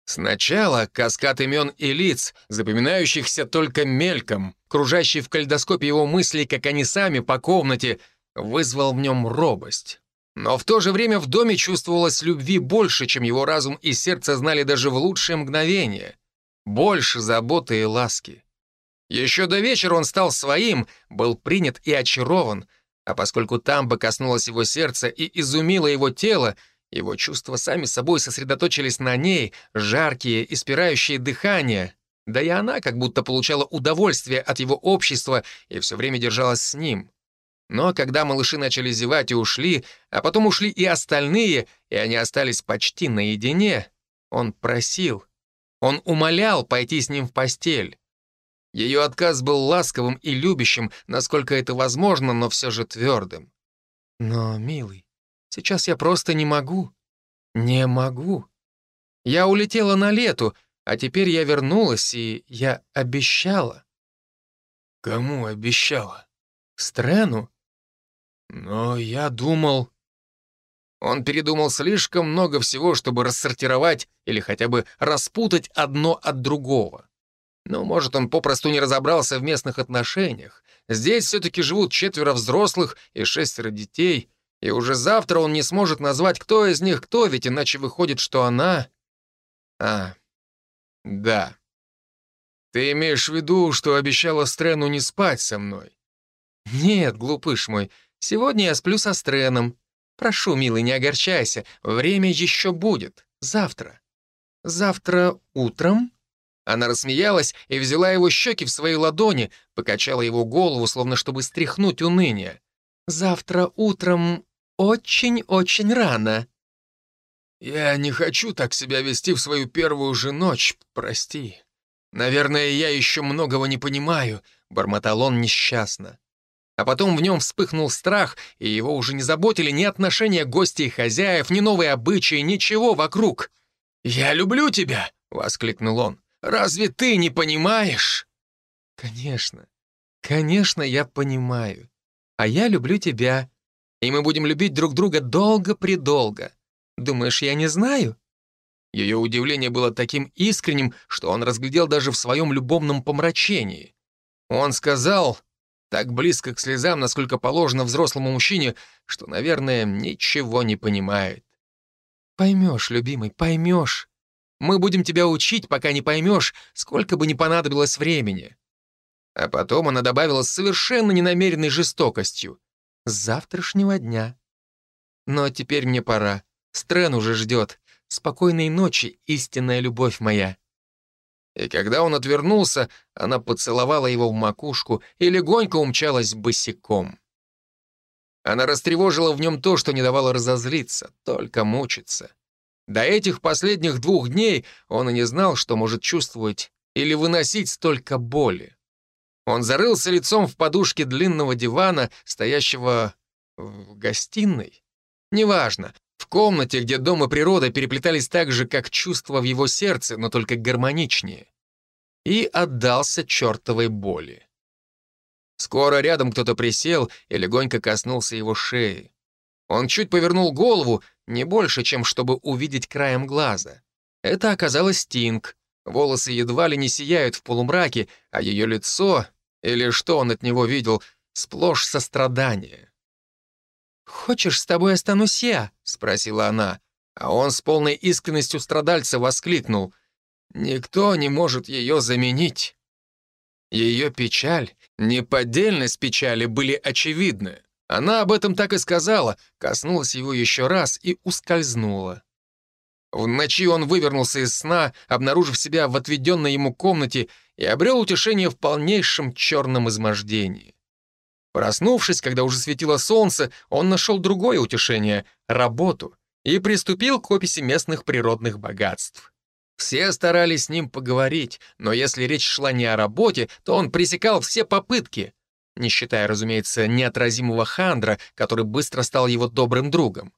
Сначала каскад имен и лиц, запоминающихся только мельком, кружащий в кальдоскопе его мыслей, как они сами по комнате, вызвал в нем робость. Но в то же время в доме чувствовалось любви больше, чем его разум и сердце знали даже в лучшие мгновения. Больше заботы и ласки. Еще до вечера он стал своим, был принят и очарован, а поскольку Тамба коснулась его сердца и изумила его тело, его чувства сами собой сосредоточились на ней, жаркие и спирающие дыхание, да и она как будто получала удовольствие от его общества и все время держалась с ним. Но когда малыши начали зевать и ушли, а потом ушли и остальные, и они остались почти наедине, он просил, он умолял пойти с ним в постель. Ее отказ был ласковым и любящим, насколько это возможно, но все же твердым. «Но, милый, сейчас я просто не могу. Не могу. Я улетела на лету, а теперь я вернулась, и я обещала». «Кому обещала?» «Стрэну. Но я думал... Он передумал слишком много всего, чтобы рассортировать или хотя бы распутать одно от другого. Но, может, он попросту не разобрался в местных отношениях. Здесь все-таки живут четверо взрослых и шестеро детей, и уже завтра он не сможет назвать, кто из них кто, ведь иначе выходит, что она... А, да. Ты имеешь в виду, что обещала Стрэну не спать со мной? Нет, глупыш мой, Сегодня я сплю со Стрэном. Прошу, милый, не огорчайся. Время еще будет. Завтра. Завтра утром?» Она рассмеялась и взяла его щеки в свои ладони, покачала его голову, словно чтобы стряхнуть уныние. «Завтра утром очень-очень рано». «Я не хочу так себя вести в свою первую же ночь, прости. Наверное, я еще многого не понимаю», — бормотал он несчастно. А потом в нем вспыхнул страх, и его уже не заботили ни отношения гостей и хозяев, ни новые обычаи, ничего вокруг. «Я люблю тебя!» — воскликнул он. «Разве ты не понимаешь?» «Конечно, конечно, я понимаю. А я люблю тебя. И мы будем любить друг друга долго-предолго. Думаешь, я не знаю?» Ее удивление было таким искренним, что он разглядел даже в своем любовном помрачении. Он сказал, так близко к слезам, насколько положено взрослому мужчине, что, наверное, ничего не понимает. «Поймешь, любимый, поймешь. Мы будем тебя учить, пока не поймешь, сколько бы ни понадобилось времени». А потом она добавила с совершенно ненамеренной жестокостью. «С завтрашнего дня. Но теперь мне пора. Стрэн уже ждет. Спокойной ночи, истинная любовь моя». И когда он отвернулся, она поцеловала его в макушку и легонько умчалась босиком. Она растревожила в нем то, что не давало разозлиться, только мучиться. До этих последних двух дней он и не знал, что может чувствовать или выносить столько боли. Он зарылся лицом в подушке длинного дивана, стоящего в гостиной. Неважно, в комнате, где дом и природа переплетались так же, как чувства в его сердце, но только гармоничнее. И отдался чертовой боли. Скоро рядом кто-то присел и легонько коснулся его шеи. Он чуть повернул голову, не больше, чем чтобы увидеть краем глаза. Это оказалось Тинг. Волосы едва ли не сияют в полумраке, а ее лицо, или что он от него видел, сплошь сострадание. «Хочешь, с тобой останусь я?» — спросила она. А он с полной искренностью страдальца воскликнул. «Никто не может ее заменить». Ее печаль, неподдельность печали были очевидны. Она об этом так и сказала, коснулась его еще раз и ускользнула. В ночи он вывернулся из сна, обнаружив себя в отведенной ему комнате и обрел утешение в полнейшем черном измождении. Проснувшись, когда уже светило солнце, он нашел другое утешение — работу, и приступил к описи местных природных богатств. Все старались с ним поговорить, но если речь шла не о работе, то он пресекал все попытки, не считая, разумеется, неотразимого Хандра, который быстро стал его добрым другом.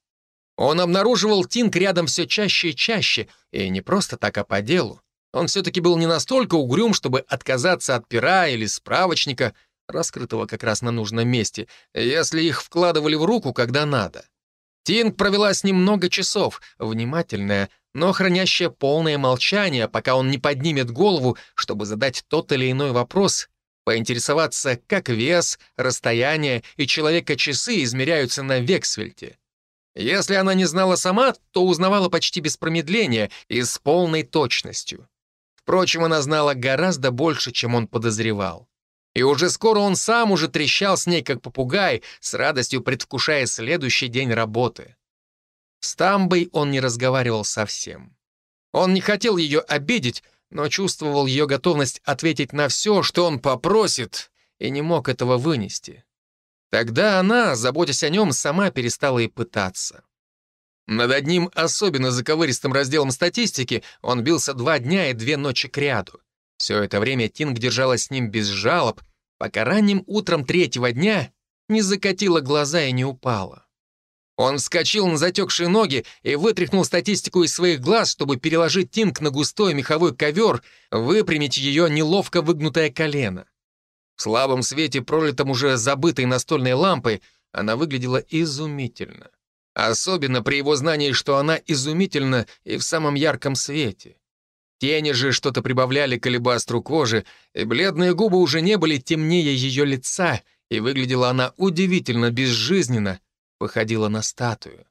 Он обнаруживал Тинг рядом все чаще и чаще, и не просто так, а по делу. Он все-таки был не настолько угрюм, чтобы отказаться от пера или справочника — раскрытого как раз на нужном месте, если их вкладывали в руку, когда надо. Тинг провела с ним много часов, внимательная, но хранящая полное молчание, пока он не поднимет голову, чтобы задать тот или иной вопрос, поинтересоваться, как вес, расстояние и человека-часы измеряются на вексвельте. Если она не знала сама, то узнавала почти без промедления и с полной точностью. Впрочем, она знала гораздо больше, чем он подозревал. И уже скоро он сам уже трещал с ней, как попугай, с радостью предвкушая следующий день работы. С Тамбой он не разговаривал совсем. Он не хотел ее обидеть, но чувствовал ее готовность ответить на все, что он попросит, и не мог этого вынести. Тогда она, заботясь о нем, сама перестала и пытаться. Над одним особенно заковыристым разделом статистики он бился два дня и две ночи кряду. Все это время Тинг держалась с ним без жалоб, пока ранним утром третьего дня не закатила глаза и не упала. Он вскочил на затекшие ноги и вытряхнул статистику из своих глаз, чтобы переложить Тинг на густой меховой ковер, выпрямить ее неловко выгнутое колено. В слабом свете, пролитом уже забытой настольной лампой, она выглядела изумительно. Особенно при его знании, что она изумительна и в самом ярком свете. Тени же что-то прибавляли к алебастру кожи, и бледные губы уже не были темнее ее лица, и выглядела она удивительно безжизненно, походила на статую.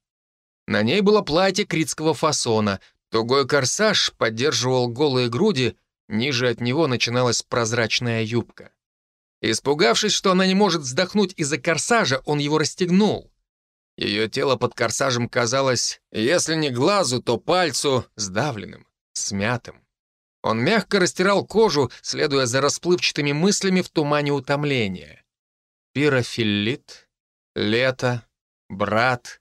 На ней было платье критского фасона, тугой корсаж поддерживал голые груди, ниже от него начиналась прозрачная юбка. Испугавшись, что она не может вздохнуть из-за корсажа, он его расстегнул. Ее тело под корсажем казалось, если не глазу, то пальцу сдавленным смятым. Он мягко растирал кожу, следуя за расплывчатыми мыслями в тумане утомления. Пирофиллит, лето, брат,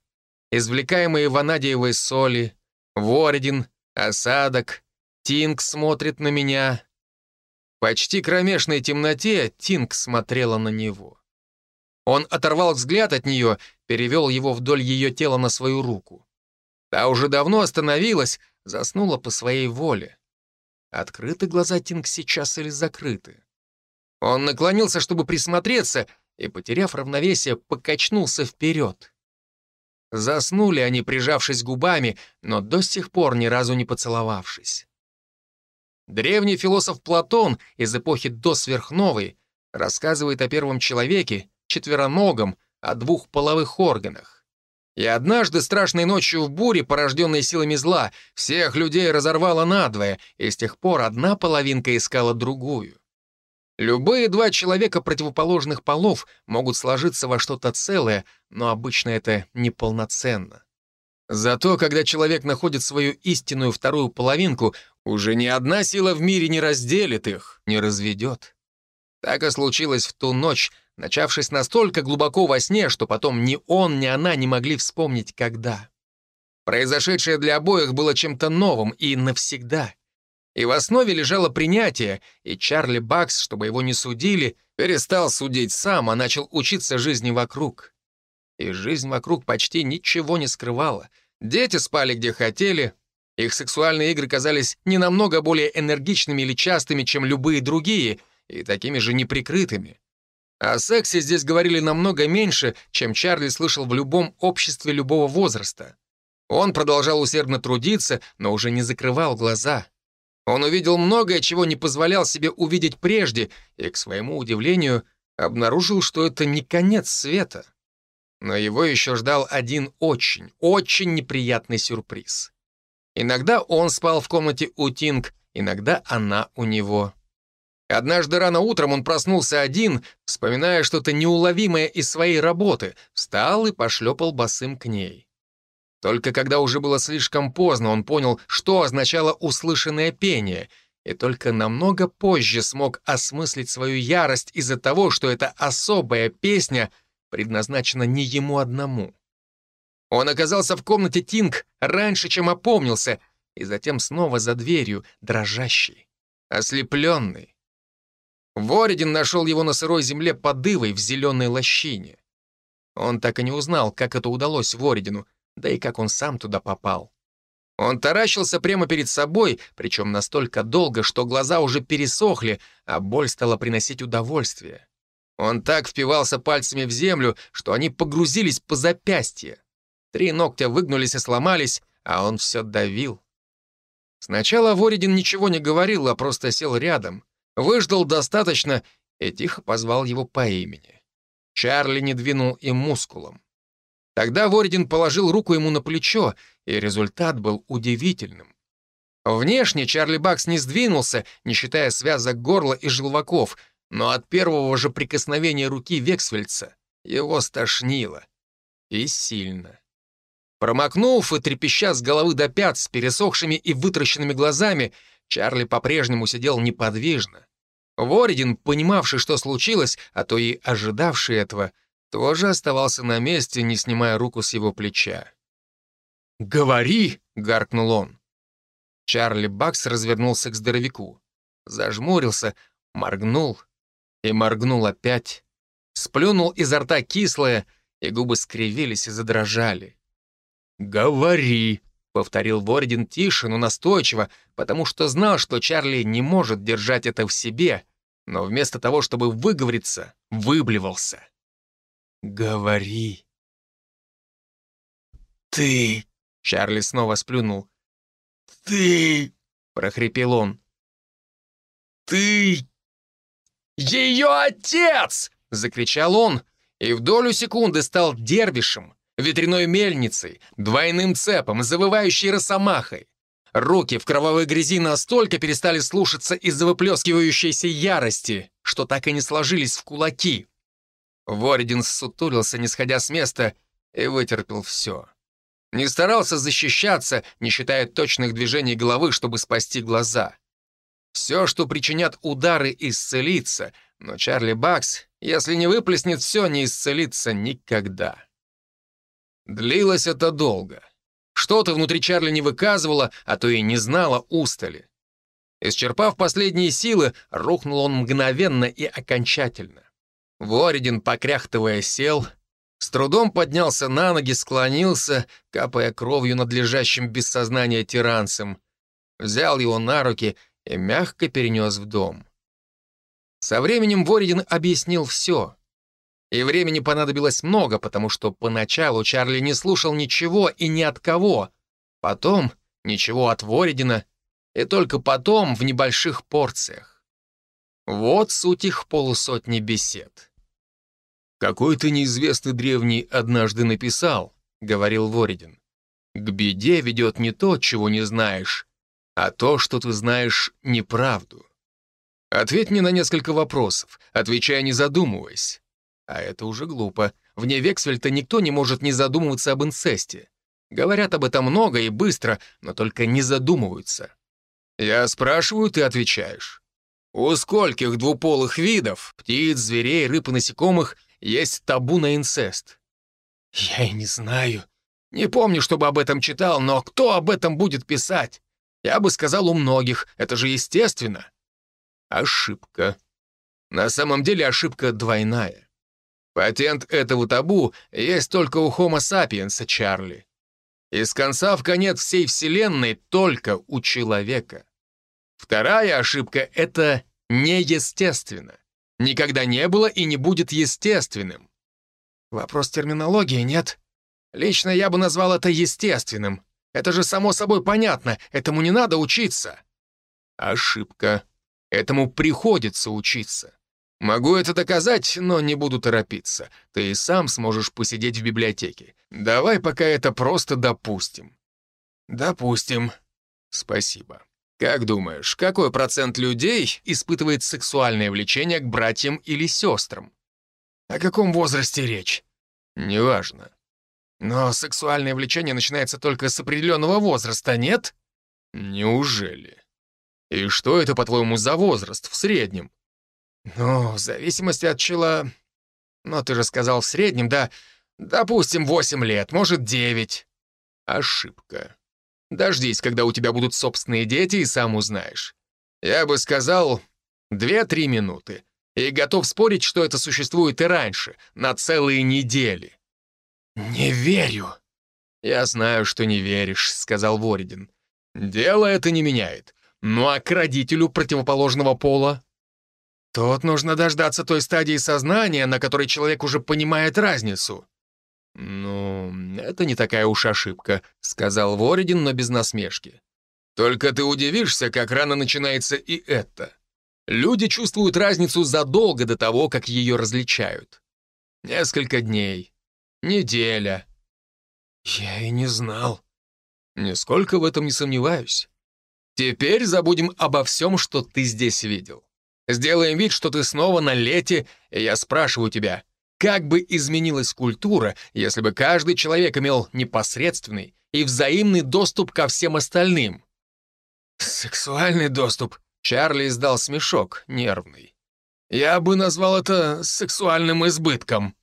извлекаемые ванадиевой соли, воридин, осадок, Тинг смотрит на меня. Почти кромешной темноте Тинг смотрела на него. Он оторвал взгляд от нее, перевел его вдоль ее тела на свою руку. Та уже давно остановилась, заснула по своей воле. Открыты глаза Тинг сейчас или закрыты? Он наклонился, чтобы присмотреться, и, потеряв равновесие, покачнулся вперед. Заснули они, прижавшись губами, но до сих пор ни разу не поцеловавшись. Древний философ Платон из эпохи до сверхновой рассказывает о первом человеке, четвероногом, о двух половых органах. И однажды страшной ночью в буре, порожденной силами зла, всех людей разорвало надвое, и с тех пор одна половинка искала другую. Любые два человека противоположных полов могут сложиться во что-то целое, но обычно это неполноценно. Зато, когда человек находит свою истинную вторую половинку, уже ни одна сила в мире не разделит их, не разведет. Так и случилось в ту ночь, начавшись настолько глубоко во сне, что потом ни он, ни она не могли вспомнить, когда. Произошедшее для обоих было чем-то новым и навсегда. И в основе лежало принятие, и Чарли Бакс, чтобы его не судили, перестал судить сам, а начал учиться жизни вокруг. И жизнь вокруг почти ничего не скрывала. Дети спали где хотели, их сексуальные игры казались не намного более энергичными или частыми, чем любые другие, и такими же неприкрытыми. О сексе здесь говорили намного меньше, чем Чарли слышал в любом обществе любого возраста. Он продолжал усердно трудиться, но уже не закрывал глаза. Он увидел многое, чего не позволял себе увидеть прежде, и, к своему удивлению, обнаружил, что это не конец света. Но его еще ждал один очень, очень неприятный сюрприз. Иногда он спал в комнате у Тинг, иногда она у него. Однажды рано утром он проснулся один, вспоминая что-то неуловимое из своей работы, встал и пошлепал босым к ней. Только когда уже было слишком поздно, он понял, что означало услышанное пение, и только намного позже смог осмыслить свою ярость из-за того, что эта особая песня предназначена не ему одному. Он оказался в комнате Тинг раньше, чем опомнился, и затем снова за дверью, дрожащий, ослепленный. Воридин нашел его на сырой земле под ивой в зеленой лощине. Он так и не узнал, как это удалось Воридину, да и как он сам туда попал. Он таращился прямо перед собой, причем настолько долго, что глаза уже пересохли, а боль стала приносить удовольствие. Он так впивался пальцами в землю, что они погрузились по запястье. Три ногтя выгнулись и сломались, а он все давил. Сначала Воридин ничего не говорил, а просто сел рядом, выждал достаточно и тихо позвал его по имени. Чарли не двинул и мускулом. Тогда Воридин положил руку ему на плечо, и результат был удивительным. Внешне Чарли Бакс не сдвинулся, не считая связок горла и желваков, но от первого же прикосновения руки Вексвельца его стошнило. И сильно. Промокнув и трепеща с головы до пят с пересохшими и вытращенными глазами, Чарли по-прежнему сидел неподвижно. Воридин, понимавший, что случилось, а то и ожидавший этого, — тоже оставался на месте, не снимая руку с его плеча. «Говори!» — гаркнул он. Чарли Бакс развернулся к здоровяку. Зажмурился, моргнул и моргнул опять. Сплюнул изо рта кислое, и губы скривились и задрожали. «Говори!» — повторил Вордин тише, но настойчиво, потому что знал, что Чарли не может держать это в себе, но вместо того, чтобы выговориться, выблевался. «Говори». «Ты...» — Чарли снова сплюнул. «Ты...» — прохрипел он. «Ты...» «Ее отец!» — закричал он, и в долю секунды стал дервишем, ветряной мельницей, двойным цепом, завывающей росомахой. Руки в кровавой грязи настолько перестали слушаться из-за выплескивающейся ярости, что так и не сложились в кулаки. Воридин сутулился, не сходя с места, и вытерпел все. Не старался защищаться, не считая точных движений головы, чтобы спасти глаза. Все, что причинят удары, исцелится, но Чарли Бакс, если не выплеснет все, не исцелится никогда. Длилось это долго. Что-то внутри Чарли не выказывало, а то и не знало устали. Исчерпав последние силы, рухнул он мгновенно и окончательно. Воридин, покряхтывая, сел, с трудом поднялся на ноги, склонился, капая кровью над лежащим без сознания тиранцем, взял его на руки и мягко перенес в дом. Со временем Воридин объяснил все. И времени понадобилось много, потому что поначалу Чарли не слушал ничего и ни от кого. Потом ничего от Воридина, и только потом в небольших порциях. Вот суть их полусотни бесед. «Какой-то неизвестный древний однажды написал», — говорил Воридин. «К беде ведет не то, чего не знаешь, а то, что ты знаешь неправду. Ответь мне на несколько вопросов, отвечая не задумываясь. А это уже глупо. Вне Вексвельта никто не может не задумываться об инцесте. Говорят об этом много и быстро, но только не задумываются. Я спрашиваю, ты отвечаешь. У скольких двуполых видов, птиц, зверей, рыб и насекомых, есть табу на инцест? Я и не знаю. Не помню, чтобы об этом читал, но кто об этом будет писать? Я бы сказал, у многих. Это же естественно. Ошибка. На самом деле ошибка двойная. Патент этого табу есть только у Homo sapiens, Чарли. Из конца в конец всей Вселенной только у человека. Вторая ошибка — это неестественно. Никогда не было и не будет естественным. Вопрос терминологии, нет? Лично я бы назвал это естественным. Это же само собой понятно, этому не надо учиться. Ошибка. Этому приходится учиться. Могу это доказать, но не буду торопиться. Ты и сам сможешь посидеть в библиотеке. Давай пока это просто допустим. Допустим. Спасибо. Как думаешь, какой процент людей испытывает сексуальное влечение к братьям или сестрам? О каком возрасте речь? Неважно. Но сексуальное влечение начинается только с определенного возраста, нет? Неужели? И что это, по-твоему, за возраст в среднем? Ну, в зависимости от чела... Но ты же сказал в среднем, да? Допустим, 8 лет, может, 9. Ошибка. Дождись, когда у тебя будут собственные дети, и сам узнаешь. Я бы сказал, 2-3 минуты. И готов спорить, что это существует и раньше, на целые недели. «Не верю». «Я знаю, что не веришь», — сказал Воридин. «Дело это не меняет. Ну а к родителю противоположного пола Тут нужно дождаться той стадии сознания, на которой человек уже понимает разницу. «Ну, это не такая уж ошибка», — сказал Воридин, но без насмешки. «Только ты удивишься, как рано начинается и это. Люди чувствуют разницу задолго до того, как ее различают. Несколько дней, неделя». «Я и не знал». «Нисколько в этом не сомневаюсь. Теперь забудем обо всем, что ты здесь видел. Сделаем вид, что ты снова на лете, и я спрашиваю тебя, как бы изменилась культура, если бы каждый человек имел непосредственный и взаимный доступ ко всем остальным? Сексуальный доступ. Чарли издал смешок, нервный. Я бы назвал это сексуальным избытком.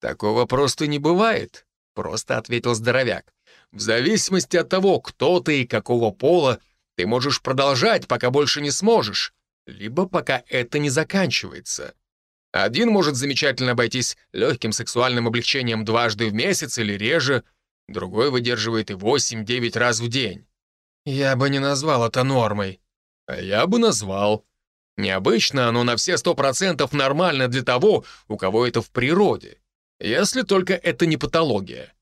Такого просто не бывает, просто ответил здоровяк. В зависимости от того, кто ты и какого пола, ты можешь продолжать, пока больше не сможешь либо пока это не заканчивается. Один может замечательно обойтись легким сексуальным облегчением дважды в месяц или реже, другой выдерживает и 8-9 раз в день. Я бы не назвал это нормой. А я бы назвал. Необычно, но на все сто процентов нормально для того, у кого это в природе. Если только это не патология.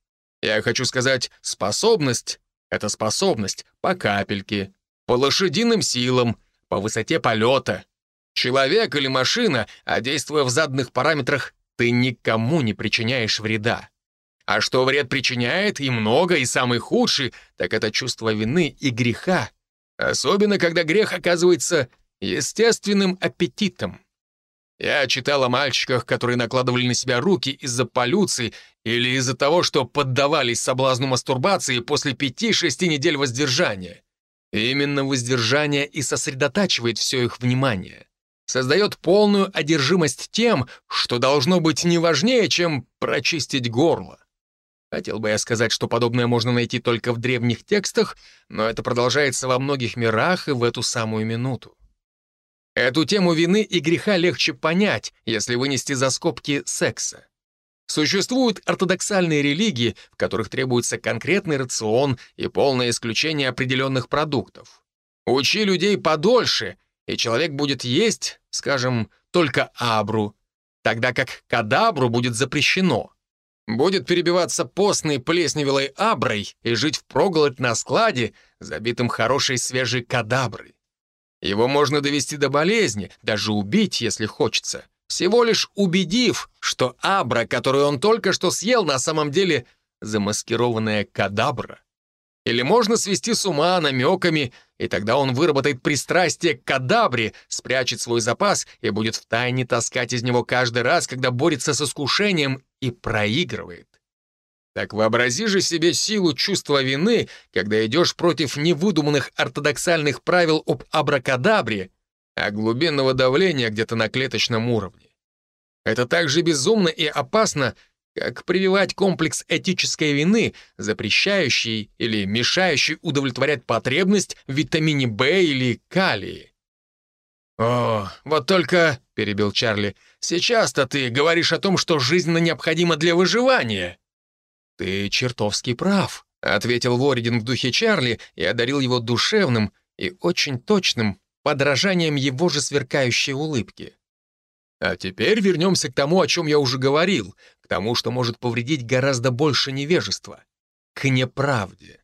Я хочу сказать, способность — это способность по капельке, по лошадиным силам — по высоте полета. Человек или машина, а действуя в заданных параметрах, ты никому не причиняешь вреда. А что вред причиняет, и много, и самый худший, так это чувство вины и греха. Особенно, когда грех оказывается естественным аппетитом. Я читал о мальчиках, которые накладывали на себя руки из-за полюции или из-за того, что поддавались соблазну мастурбации после пяти-шести недель воздержания. Именно воздержание и сосредотачивает все их внимание. Создает полную одержимость тем, что должно быть не важнее, чем прочистить горло. Хотел бы я сказать, что подобное можно найти только в древних текстах, но это продолжается во многих мирах и в эту самую минуту. Эту тему вины и греха легче понять, если вынести за скобки секса. Существуют ортодоксальные религии, в которых требуется конкретный рацион и полное исключение определенных продуктов. Учи людей подольше, и человек будет есть, скажем, только абру. тогда как кадабру будет запрещено. Будет перебиваться постной плесневелой аброй и жить впроголодь на складе, забитым хорошей свежей кадаброй. Его можно довести до болезни, даже убить, если хочется, всего лишь убедив, что абра, которую он только что съел, на самом деле замаскированная кадабра. Или можно свести с ума намеками, и тогда он выработает пристрастие к кадабре, спрячет свой запас и будет втайне таскать из него каждый раз, когда борется с искушением и проигрывает. Так вообрази же себе силу чувства вины, когда идешь против невыдуманных ортодоксальных правил об абракадабре, а глубинного давления где-то на клеточном уровне. Это так же безумно и опасно, как прививать комплекс этической вины, запрещающий или мешающий удовлетворять потребность в витамине В или калии. «О, вот только», — перебил Чарли, — «сейчас-то ты говоришь о том, что жизненно необходимо для выживания». «Ты чертовски прав», — ответил Воридин в духе Чарли и одарил его душевным и очень точным подражанием его же сверкающей улыбки. А теперь вернемся к тому, о чем я уже говорил, к тому, что может повредить гораздо больше невежества. К неправде.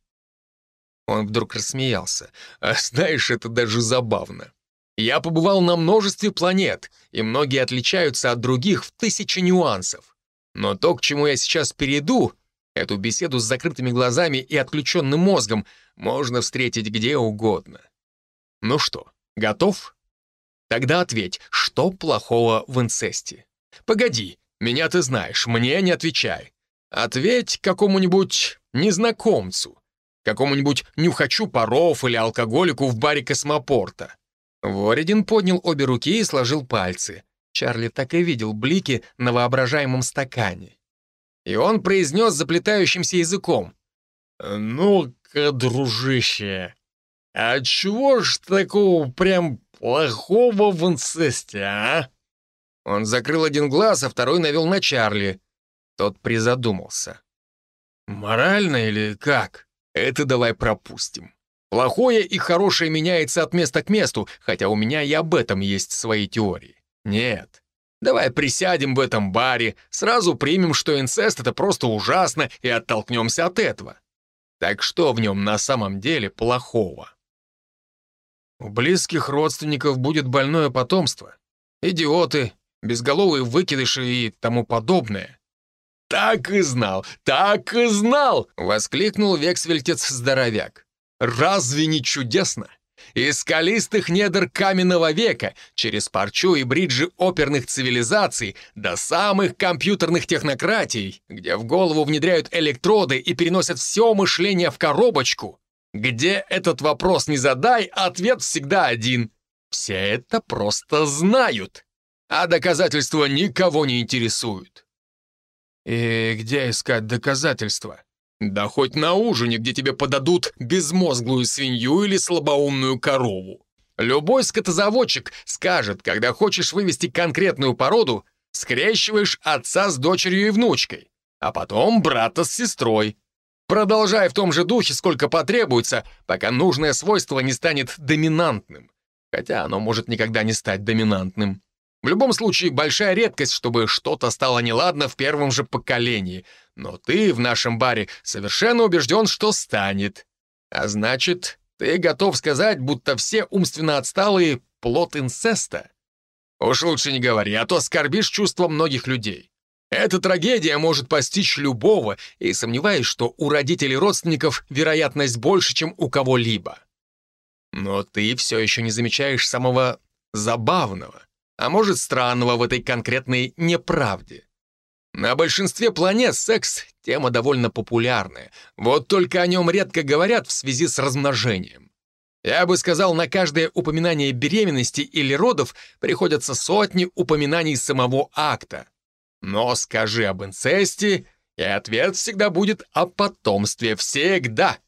Он вдруг рассмеялся. А знаешь, это даже забавно. Я побывал на множестве планет, и многие отличаются от других в тысячи нюансов. Но то, к чему я сейчас перейду, эту беседу с закрытыми глазами и отключенным мозгом, можно встретить где угодно. Ну что, готов? Тогда ответь, что плохого в инцесте? Погоди, меня ты знаешь, мне не отвечай. Ответь какому-нибудь незнакомцу, какому-нибудь нюхачу паров или алкоголику в баре космопорта. Воридин поднял обе руки и сложил пальцы. Чарли так и видел блики на воображаемом стакане. И он произнес заплетающимся языком. «Ну-ка, дружище, а чего ж такого прям плохого в инцесте, а?» Он закрыл один глаз, а второй навел на Чарли. Тот призадумался. «Морально или как? Это давай пропустим. Плохое и хорошее меняется от места к месту, хотя у меня и об этом есть свои теории. Нет. Давай присядем в этом баре, сразу примем, что инцест — это просто ужасно, и оттолкнемся от этого. Так что в нем на самом деле плохого?» У близких родственников будет больное потомство. Идиоты, безголовые выкидыши и тому подобное. «Так и знал, так и знал!» — воскликнул вексвельтец-здоровяк. «Разве не чудесно? Из скалистых недр каменного века, через парчу и бриджи оперных цивилизаций до самых компьютерных технократий, где в голову внедряют электроды и переносят все мышление в коробочку, где этот вопрос не задай, ответ всегда один. Все это просто знают, а доказательства никого не интересуют. И где искать доказательства? Да хоть на ужине, где тебе подадут безмозглую свинью или слабоумную корову. Любой скотозаводчик скажет, когда хочешь вывести конкретную породу, скрещиваешь отца с дочерью и внучкой, а потом брата с сестрой. Продолжай в том же духе, сколько потребуется, пока нужное свойство не станет доминантным. Хотя оно может никогда не стать доминантным. В любом случае, большая редкость, чтобы что-то стало неладно в первом же поколении. Но ты в нашем баре совершенно убежден, что станет. А значит, ты готов сказать, будто все умственно отсталые — плод инцеста. Уж лучше не говори, а то оскорбишь чувства многих людей. Эта трагедия может постичь любого, и сомневаюсь, что у родителей родственников вероятность больше, чем у кого-либо. Но ты все еще не замечаешь самого забавного, а может странного в этой конкретной неправде. На большинстве планет секс — тема довольно популярная, вот только о нем редко говорят в связи с размножением. Я бы сказал, на каждое упоминание беременности или родов приходятся сотни упоминаний самого акта. Но скажи об инцесте, и ответ всегда будет о потомстве. Всегда.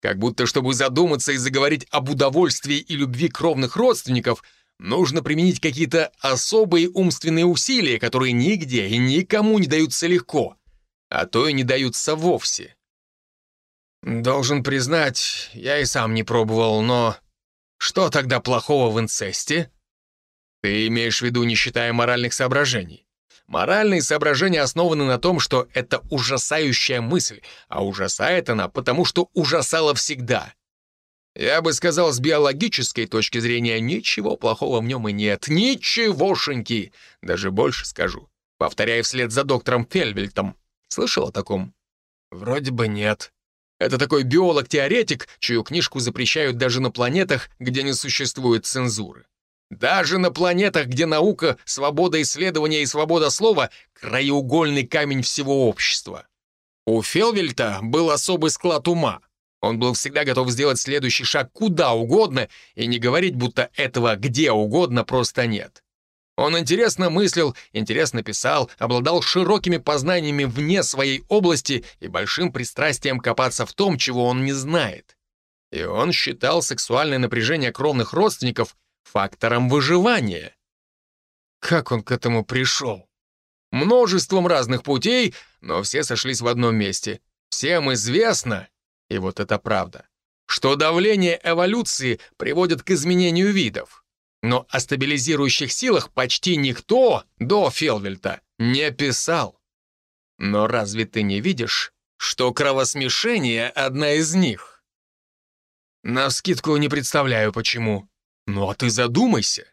Как будто, чтобы задуматься и заговорить об удовольствии и любви кровных родственников, нужно применить какие-то особые умственные усилия, которые нигде и никому не даются легко, а то и не даются вовсе. Должен признать, я и сам не пробовал, но... Что тогда плохого в инцесте? Ты имеешь в виду, не считая моральных соображений? Моральные соображения основаны на том, что это ужасающая мысль, а ужасает она, потому что ужасала всегда. Я бы сказал, с биологической точки зрения ничего плохого в нем и нет. Ничегошеньки! Даже больше скажу. Повторяю вслед за доктором Фельвельтом. Слышал о таком? Вроде бы нет. Это такой биолог-теоретик, чью книжку запрещают даже на планетах, где не существует цензуры. Даже на планетах, где наука, свобода исследования и свобода слова — краеугольный камень всего общества. У Фелвельта был особый склад ума. Он был всегда готов сделать следующий шаг куда угодно и не говорить, будто этого где угодно просто нет. Он интересно мыслил, интересно писал, обладал широкими познаниями вне своей области и большим пристрастием копаться в том, чего он не знает. И он считал сексуальное напряжение кровных родственников фактором выживания. Как он к этому пришел? Множеством разных путей, но все сошлись в одном месте. Всем известно, и вот это правда, что давление эволюции приводит к изменению видов. Но о стабилизирующих силах почти никто до Фелвельта не писал. Но разве ты не видишь, что кровосмешение — одна из них? Навскидку не представляю, почему. Ну а ты задумайся.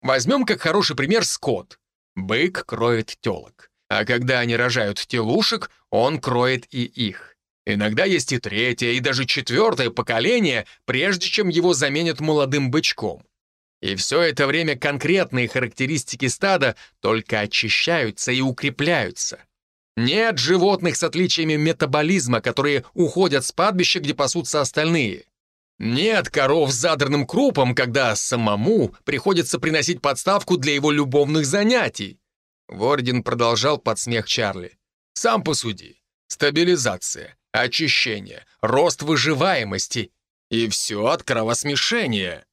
Возьмем как хороший пример скот. Бык кроет телок. А когда они рожают телушек, он кроет и их. Иногда есть и третье, и даже четвертое поколение, прежде чем его заменят молодым бычком. И все это время конкретные характеристики стада только очищаются и укрепляются. Нет животных с отличиями метаболизма, которые уходят с падбища, где пасутся остальные. Нет коров с задранным крупом, когда самому приходится приносить подставку для его любовных занятий. Вордин продолжал под смех Чарли. Сам посуди. Стабилизация, очищение, рост выживаемости. И все от кровосмешения.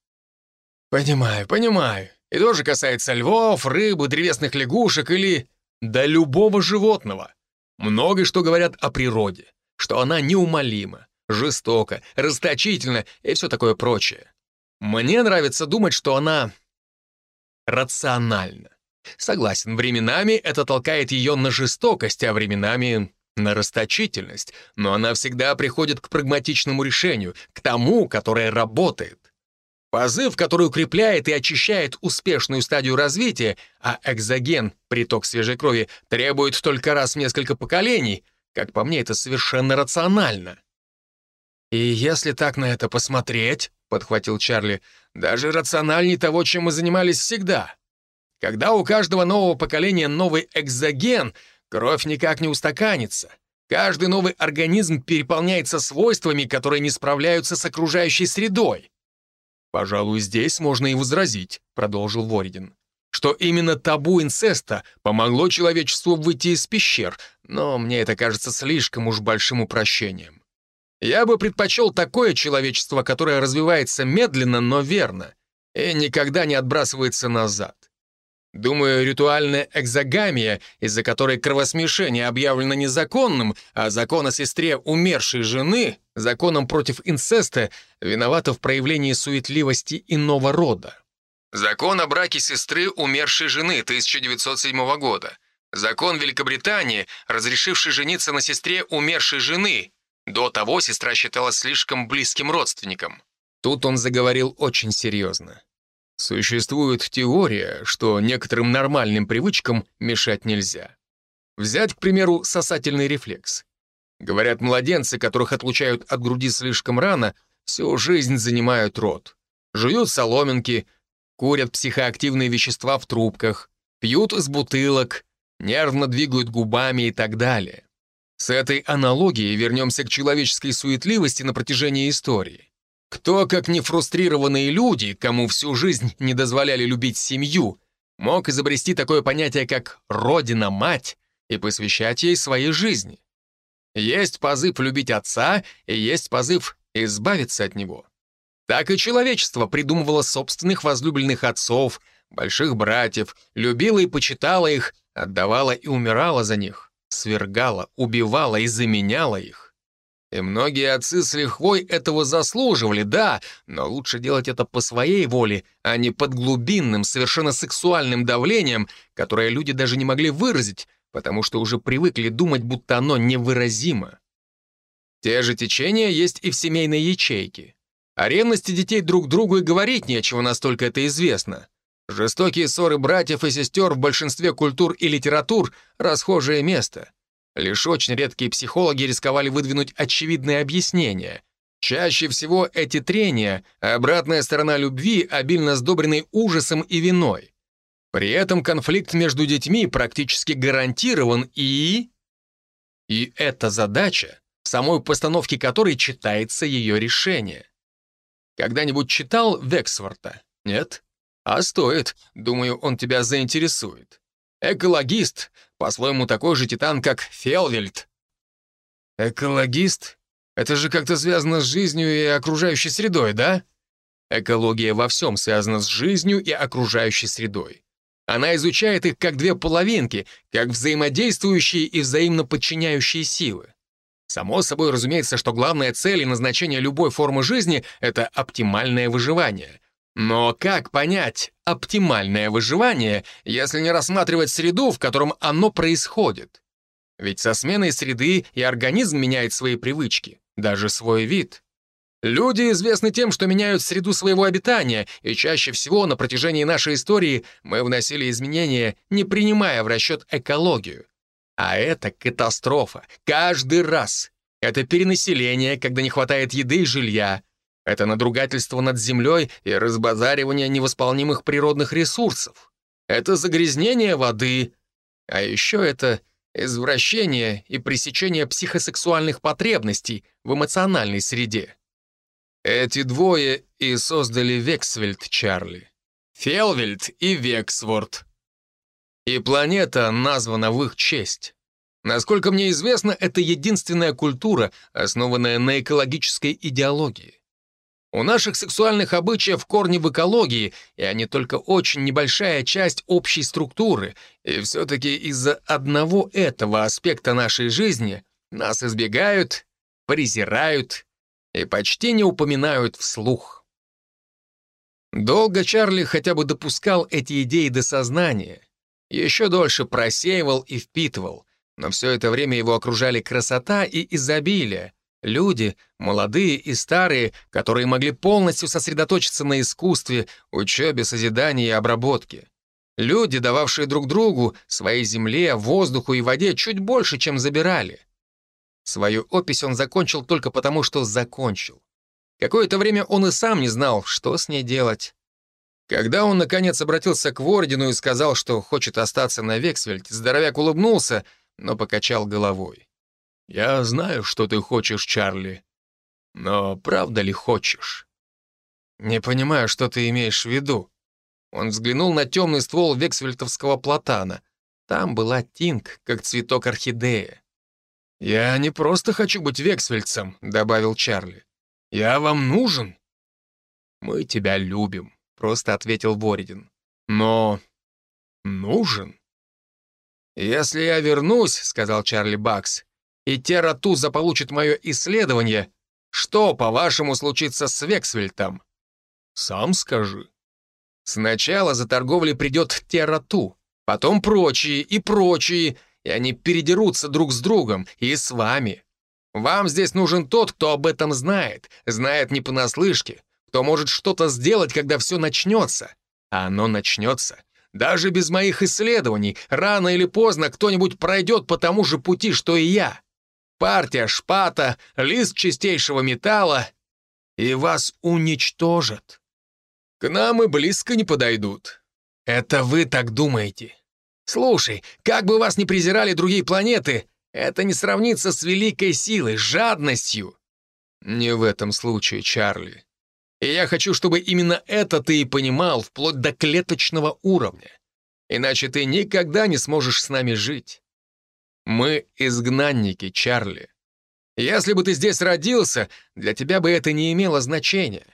Понимаю, понимаю. И тоже касается львов, рыбы, древесных лягушек или... Да любого животного. Много что говорят о природе, что она неумолима, жестоко, расточительно и все такое прочее. Мне нравится думать, что она рациональна. Согласен, временами это толкает ее на жестокость, а временами на расточительность, но она всегда приходит к прагматичному решению, к тому, которое работает. Позыв, который укрепляет и очищает успешную стадию развития, а экзоген, приток свежей крови, требует только раз в несколько поколений, как по мне, это совершенно рационально. «И если так на это посмотреть», — подхватил Чарли, «даже рациональнее того, чем мы занимались всегда. Когда у каждого нового поколения новый экзоген, кровь никак не устаканится. Каждый новый организм переполняется свойствами, которые не справляются с окружающей средой. «Пожалуй, здесь можно и возразить», — продолжил Воридин, «что именно табу инцеста помогло человечеству выйти из пещер, но мне это кажется слишком уж большим упрощением. Я бы предпочел такое человечество, которое развивается медленно, но верно, и никогда не отбрасывается назад. Думаю, ритуальная экзогамия, из-за которой кровосмешение объявлено незаконным, а закон о сестре умершей жены, законом против инцеста, виновата в проявлении суетливости иного рода. Закон о браке сестры умершей жены 1907 года. Закон Великобритании, разрешивший жениться на сестре умершей жены, до того сестра считалась слишком близким родственником. Тут он заговорил очень серьезно. Существует теория, что некоторым нормальным привычкам мешать нельзя. Взять, к примеру, сосательный рефлекс. Говорят, младенцы, которых отлучают от груди слишком рано, всю жизнь занимают рот. Жуют соломинки, курят психоактивные вещества в трубках, пьют из бутылок, нервно двигают губами и так далее. С этой аналогией вернемся к человеческой суетливости на протяжении истории. Кто, как не фрустрированные люди, кому всю жизнь не дозволяли любить семью, мог изобрести такое понятие, как «родина-мать» и посвящать ей своей жизни? Есть позыв любить отца, и есть позыв избавиться от него. Так и человечество придумывало собственных возлюбленных отцов, больших братьев, любило и почитало их, отдавало и умирало за них свергала, убивала и заменяла их. И многие отцы с лихвой этого заслуживали, да, но лучше делать это по своей воле, а не под глубинным, совершенно сексуальным давлением, которое люди даже не могли выразить, потому что уже привыкли думать, будто оно невыразимо. Те же течения есть и в семейной ячейке. О ревности детей друг другу и говорить нечего, настолько это известно. Жестокие ссоры братьев и сестер в большинстве культур и литератур — расхожее место. Лишь очень редкие психологи рисковали выдвинуть очевидные объяснения. Чаще всего эти трения — обратная сторона любви, обильно сдобренной ужасом и виной. При этом конфликт между детьми практически гарантирован и... И эта задача, в самой постановке которой читается ее решение. Когда-нибудь читал Вексворта? Нет? А стоит. Думаю, он тебя заинтересует. Экологист, по-своему такой же титан, как Фелвельд. Экологист? Это же как-то связано с жизнью и окружающей средой, да? Экология во всем связана с жизнью и окружающей средой. Она изучает их как две половинки, как взаимодействующие и взаимно подчиняющие силы. Само собой разумеется, что главная цель и назначение любой формы жизни — это оптимальное выживание. Но как понять оптимальное выживание, если не рассматривать среду, в котором оно происходит? Ведь со сменой среды и организм меняет свои привычки, даже свой вид. Люди известны тем, что меняют среду своего обитания, и чаще всего на протяжении нашей истории мы вносили изменения, не принимая в расчет экологию. А это катастрофа. Каждый раз. Это перенаселение, когда не хватает еды и жилья. Это надругательство над землей и разбазаривание невосполнимых природных ресурсов. Это загрязнение воды. А еще это извращение и пресечение психосексуальных потребностей в эмоциональной среде. Эти двое и создали Вексвельд Чарли. Фелвельд и Вексворд. И планета названа в их честь. Насколько мне известно, это единственная культура, основанная на экологической идеологии. У наших сексуальных обычаев корни в экологии, и они только очень небольшая часть общей структуры, и все-таки из-за одного этого аспекта нашей жизни нас избегают, презирают и почти не упоминают вслух. Долго Чарли хотя бы допускал эти идеи до сознания, еще дольше просеивал и впитывал, но все это время его окружали красота и изобилие, люди, молодые и старые, которые могли полностью сосредоточиться на искусстве, учебе, созидании и обработке. Люди, дававшие друг другу, своей земле, воздуху и воде чуть больше, чем забирали. Свою опись он закончил только потому, что закончил. Какое-то время он и сам не знал, что с ней делать. Когда он, наконец, обратился к Вордину и сказал, что хочет остаться на Вексвельд, здоровяк улыбнулся, но покачал головой. «Я знаю, что ты хочешь, Чарли. Но правда ли хочешь?» «Не понимаю, что ты имеешь в виду». Он взглянул на темный ствол вексвельтовского платана. Там была тинг, как цветок орхидеи. «Я не просто хочу быть вексвельцем», — добавил Чарли. «Я вам нужен». «Мы тебя любим», — просто ответил Боридин. «Но... нужен?» «Если я вернусь», — сказал Чарли Бакс, «и Терра Туза получит мое исследование, что, по-вашему, случится с Вексвельтом?» «Сам скажи». «Сначала за торговлей придет Терра Ту, потом прочие и прочие, и они передерутся друг с другом и с вами. Вам здесь нужен тот, кто об этом знает, знает не понаслышке, кто может что-то сделать, когда все начнется. А оно начнется. Даже без моих исследований, рано или поздно кто-нибудь пройдет по тому же пути, что и я. Партия шпата, лист чистейшего металла, и вас уничтожат. К нам и близко не подойдут. Это вы так думаете. Слушай, как бы вас ни презирали другие планеты, это не сравнится с великой силой, жадностью. Не в этом случае, Чарли. И я хочу, чтобы именно это ты и понимал вплоть до клеточного уровня. Иначе ты никогда не сможешь с нами жить. Мы изгнанники, Чарли. Если бы ты здесь родился, для тебя бы это не имело значения.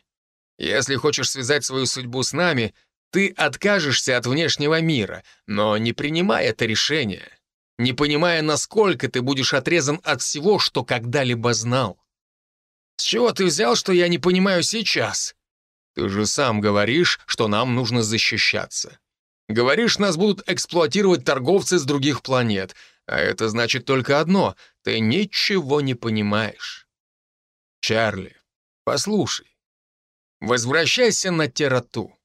Если хочешь связать свою судьбу с нами, ты откажешься от внешнего мира, но не принимай это решение, не понимая, насколько ты будешь отрезан от всего, что когда-либо знал. С чего ты взял, что я не понимаю сейчас? Ты же сам говоришь, что нам нужно защищаться. Говоришь, нас будут эксплуатировать торговцы с других планет, а это значит только одно — ты ничего не понимаешь. Чарли, послушай. Возвращайся на Терату.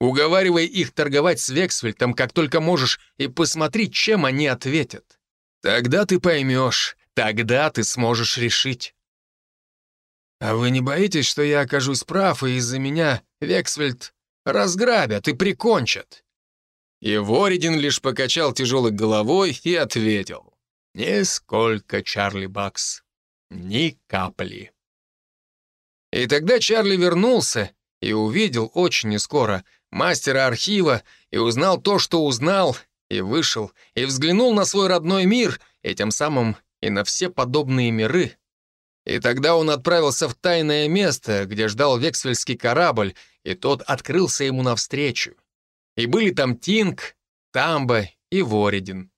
Уговаривай их торговать с Вексфельтом, как только можешь, и посмотри, чем они ответят. Тогда ты поймешь, тогда ты сможешь решить. А вы не боитесь, что я окажусь прав, и из-за меня Вексфельд разграбят и прикончат?» И Воридин лишь покачал тяжелой головой и ответил. «Нисколько, Чарли Бакс, ни капли». И тогда Чарли вернулся и увидел очень нескоро мастера архива и узнал то, что узнал, и вышел, и взглянул на свой родной мир, и тем самым и на все подобные миры. И тогда он отправился в тайное место, где ждал вексвельский корабль, и тот открылся ему навстречу. И были там Тинг, Тамба и Воридин.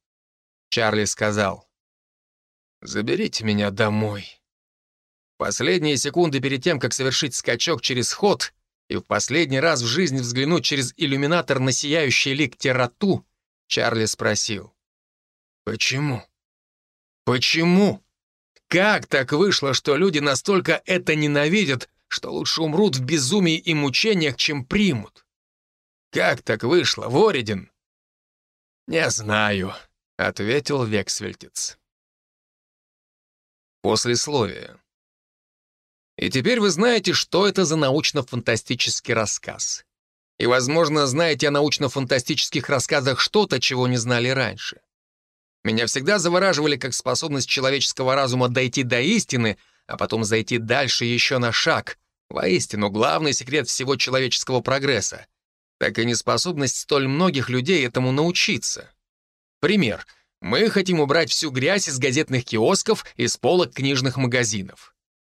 Чарли сказал, «Заберите меня домой». Последние секунды перед тем, как совершить скачок через ход и в последний раз в жизни взглянуть через иллюминатор на сияющий лик Терату, Чарли спросил, «Почему? Почему?» Как так вышло, что люди настолько это ненавидят, что лучше умрут в безумии и мучениях, чем примут? Как так вышло, Воридин? Не знаю, — ответил Вексвельтец. Послесловие. И теперь вы знаете, что это за научно-фантастический рассказ. И, возможно, знаете о научно-фантастических рассказах что-то, чего не знали раньше. Меня всегда завораживали как способность человеческого разума дойти до истины, а потом зайти дальше еще на шаг. Воистину, главный секрет всего человеческого прогресса. Так и неспособность столь многих людей этому научиться. Пример. Мы хотим убрать всю грязь из газетных киосков и с полок книжных магазинов.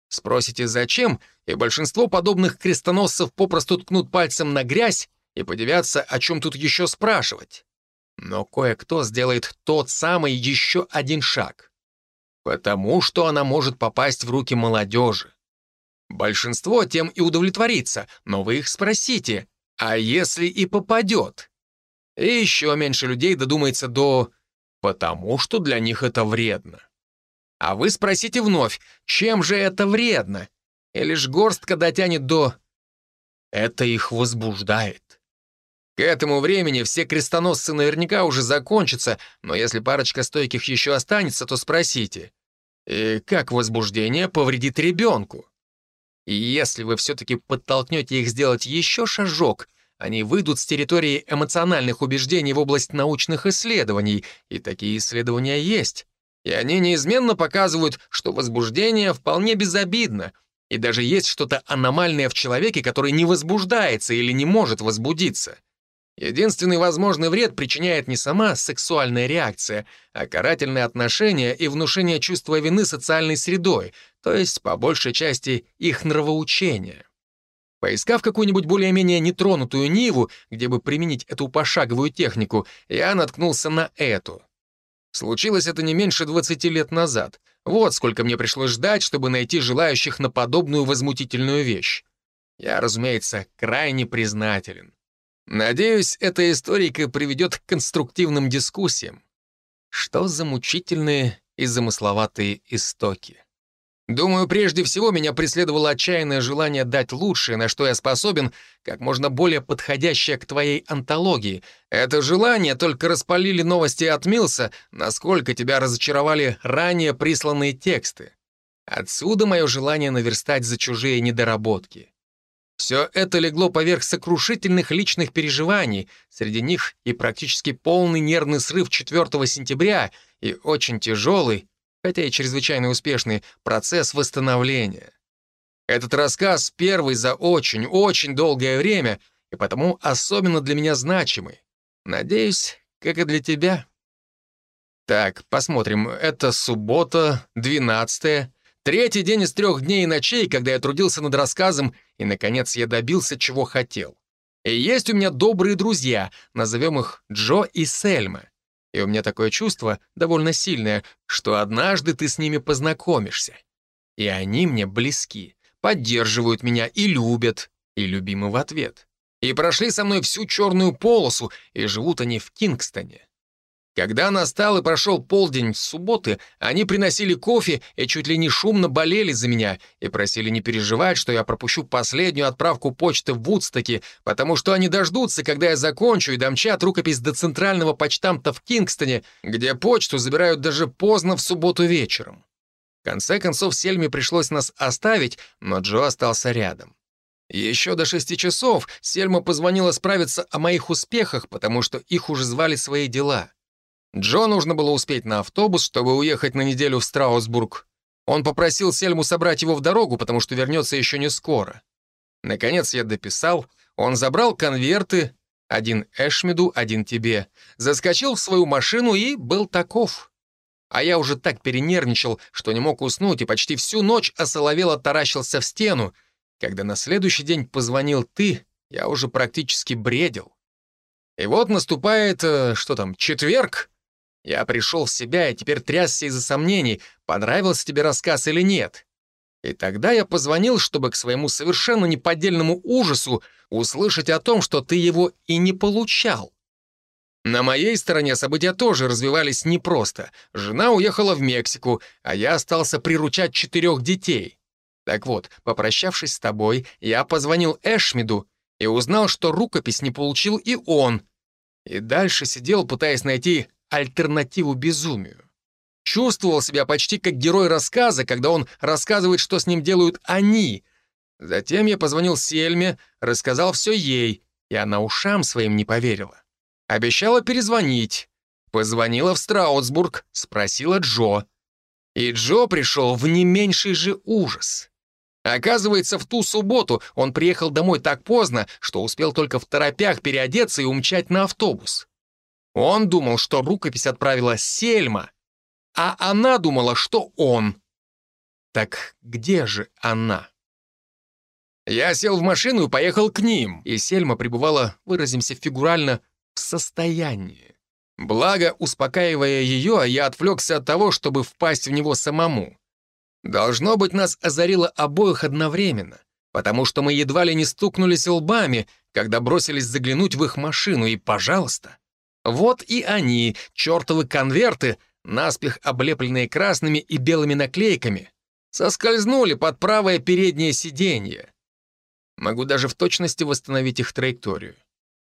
Спросите, зачем, и большинство подобных крестоносцев попросту ткнут пальцем на грязь и подивятся, о чем тут еще спрашивать. Но кое-кто сделает тот самый еще один шаг. Потому что она может попасть в руки молодежи. Большинство тем и удовлетворится, но вы их спросите, а если и попадет? И еще меньше людей додумается до «потому что для них это вредно». А вы спросите вновь, чем же это вредно? И лишь горстка дотянет до «это их возбуждает». К этому времени все крестоносцы наверняка уже закончатся, но если парочка стойких еще останется, то спросите, и как возбуждение повредит ребенку? И если вы все-таки подтолкнете их сделать еще шажок, они выйдут с территории эмоциональных убеждений в область научных исследований, и такие исследования есть. И они неизменно показывают, что возбуждение вполне безобидно, и даже есть что-то аномальное в человеке, который не возбуждается или не может возбудиться. Единственный возможный вред причиняет не сама сексуальная реакция, а карательное отношение и внушение чувства вины социальной средой, то есть, по большей части, их нравоучение. Поискав какую-нибудь более-менее нетронутую Ниву, где бы применить эту пошаговую технику, я наткнулся на эту. Случилось это не меньше 20 лет назад. Вот сколько мне пришлось ждать, чтобы найти желающих на подобную возмутительную вещь. Я, разумеется, крайне признателен. Надеюсь, эта историка приведет к конструктивным дискуссиям. Что за мучительные и замысловатые истоки? Думаю, прежде всего меня преследовало отчаянное желание дать лучшее, на что я способен, как можно более подходящее к твоей антологии. Это желание только распалили новости от Милса, насколько тебя разочаровали ранее присланные тексты. Отсюда мое желание наверстать за чужие недоработки. Все это легло поверх сокрушительных личных переживаний, среди них и практически полный нервный срыв 4 сентября и очень тяжелый, хотя и чрезвычайно успешный, процесс восстановления. Этот рассказ первый за очень-очень долгое время и потому особенно для меня значимый. Надеюсь, как и для тебя. Так, посмотрим. Это суббота, 12 Третий день из трех дней и ночей, когда я трудился над рассказом, и, наконец, я добился, чего хотел. И есть у меня добрые друзья, назовем их Джо и Сельма. И у меня такое чувство, довольно сильное, что однажды ты с ними познакомишься. И они мне близки, поддерживают меня и любят, и любимы в ответ. И прошли со мной всю черную полосу, и живут они в Кингстоне. Когда настал и прошел полдень субботы, они приносили кофе и чуть ли не шумно болели за меня и просили не переживать, что я пропущу последнюю отправку почты в Вудстоке, потому что они дождутся, когда я закончу и домчат рукопись до центрального почтамта в Кингстоне, где почту забирают даже поздно в субботу вечером. В конце концов, Сельме пришлось нас оставить, но Джо остался рядом. Еще до шести часов Сельма позвонила справиться о моих успехах, потому что их уже звали свои дела. Джо нужно было успеть на автобус, чтобы уехать на неделю в Страусбург. Он попросил Сельму собрать его в дорогу, потому что вернется еще не скоро. Наконец я дописал, он забрал конверты, один Эшмиду, один тебе, заскочил в свою машину и был таков. А я уже так перенервничал, что не мог уснуть и почти всю ночь осоловело таращился в стену. Когда на следующий день позвонил ты, я уже практически бредил. И вот наступает, э, что там, четверг, я пришел в себя и теперь трясся из-за сомнений, понравился тебе рассказ или нет. И тогда я позвонил, чтобы к своему совершенно неподдельному ужасу услышать о том, что ты его и не получал. На моей стороне события тоже развивались непросто. Жена уехала в Мексику, а я остался приручать четырех детей. Так вот, попрощавшись с тобой, я позвонил Эшмиду и узнал, что рукопись не получил и он. И дальше сидел, пытаясь найти альтернативу безумию. Чувствовал себя почти как герой рассказа, когда он рассказывает, что с ним делают они. Затем я позвонил Сельме, рассказал все ей, и она ушам своим не поверила. Обещала перезвонить. Позвонила в Страутсбург, спросила Джо. И Джо пришел в не меньший же ужас. Оказывается, в ту субботу он приехал домой так поздно, что успел только в торопях переодеться и умчать на автобус. Он думал, что рукопись отправила Сельма, а она думала, что он. Так где же она? Я сел в машину и поехал к ним, и Сельма пребывала, выразимся фигурально, в состоянии. Благо, успокаивая ее, я отвлекся от того, чтобы впасть в него самому. Должно быть, нас озарило обоих одновременно, потому что мы едва ли не стукнулись лбами, когда бросились заглянуть в их машину, и, пожалуйста, вот и они, чертовы конверты, наспех облепленные красными и белыми наклейками, соскользнули под правое переднее сиденье. Могу даже в точности восстановить их траекторию.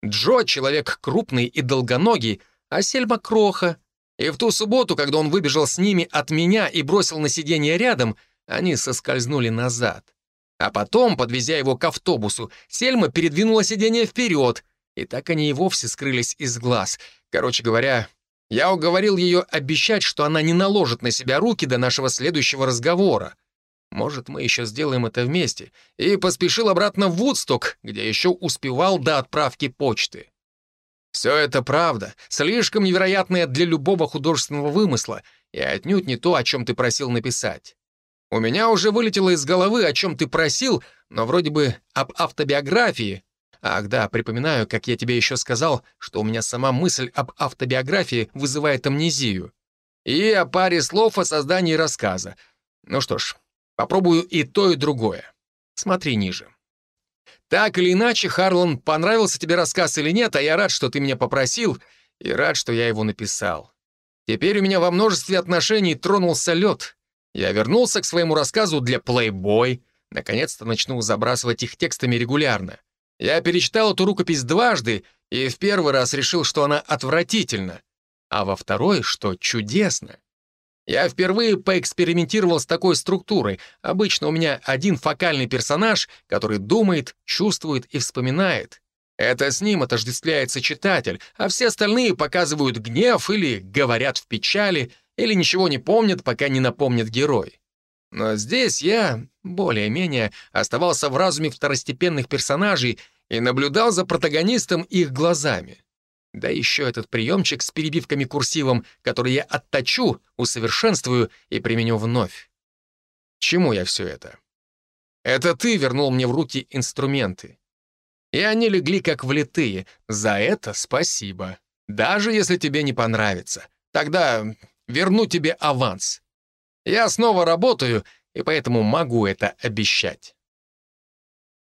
Джо — человек крупный и долгоногий, а Сельма — кроха. И в ту субботу, когда он выбежал с ними от меня и бросил на сиденье рядом, они соскользнули назад. А потом, подвезя его к автобусу, Сельма передвинула сиденье вперед — и так они и вовсе скрылись из глаз. Короче говоря, я уговорил ее обещать, что она не наложит на себя руки до нашего следующего разговора. Может, мы еще сделаем это вместе. И поспешил обратно в Вудсток, где еще успевал до отправки почты. Все это правда, слишком невероятное для любого художественного вымысла, и отнюдь не то, о чем ты просил написать. У меня уже вылетело из головы, о чем ты просил, но вроде бы об автобиографии, Ах да, припоминаю, как я тебе еще сказал, что у меня сама мысль об автобиографии вызывает амнезию. И о паре слов о создании рассказа. Ну что ж, попробую и то, и другое. Смотри ниже. Так или иначе, Харлан, понравился тебе рассказ или нет, а я рад, что ты меня попросил, и рад, что я его написал. Теперь у меня во множестве отношений тронулся лед. Я вернулся к своему рассказу для Playboy. Наконец-то начну забрасывать их текстами регулярно. Я перечитал эту рукопись дважды и в первый раз решил, что она отвратительна, а во второй, что чудесно. Я впервые поэкспериментировал с такой структурой. Обычно у меня один фокальный персонаж, который думает, чувствует и вспоминает. Это с ним отождествляется читатель, а все остальные показывают гнев или говорят в печали, или ничего не помнят, пока не напомнит герой. Но здесь я, более-менее, оставался в разуме второстепенных персонажей и наблюдал за протагонистом их глазами. Да еще этот приемчик с перебивками курсивом, который я отточу, усовершенствую и применю вновь. Чему я все это? Это ты вернул мне в руки инструменты. И они легли как влитые. За это спасибо. Даже если тебе не понравится. Тогда верну тебе аванс. Я снова работаю, и поэтому могу это обещать.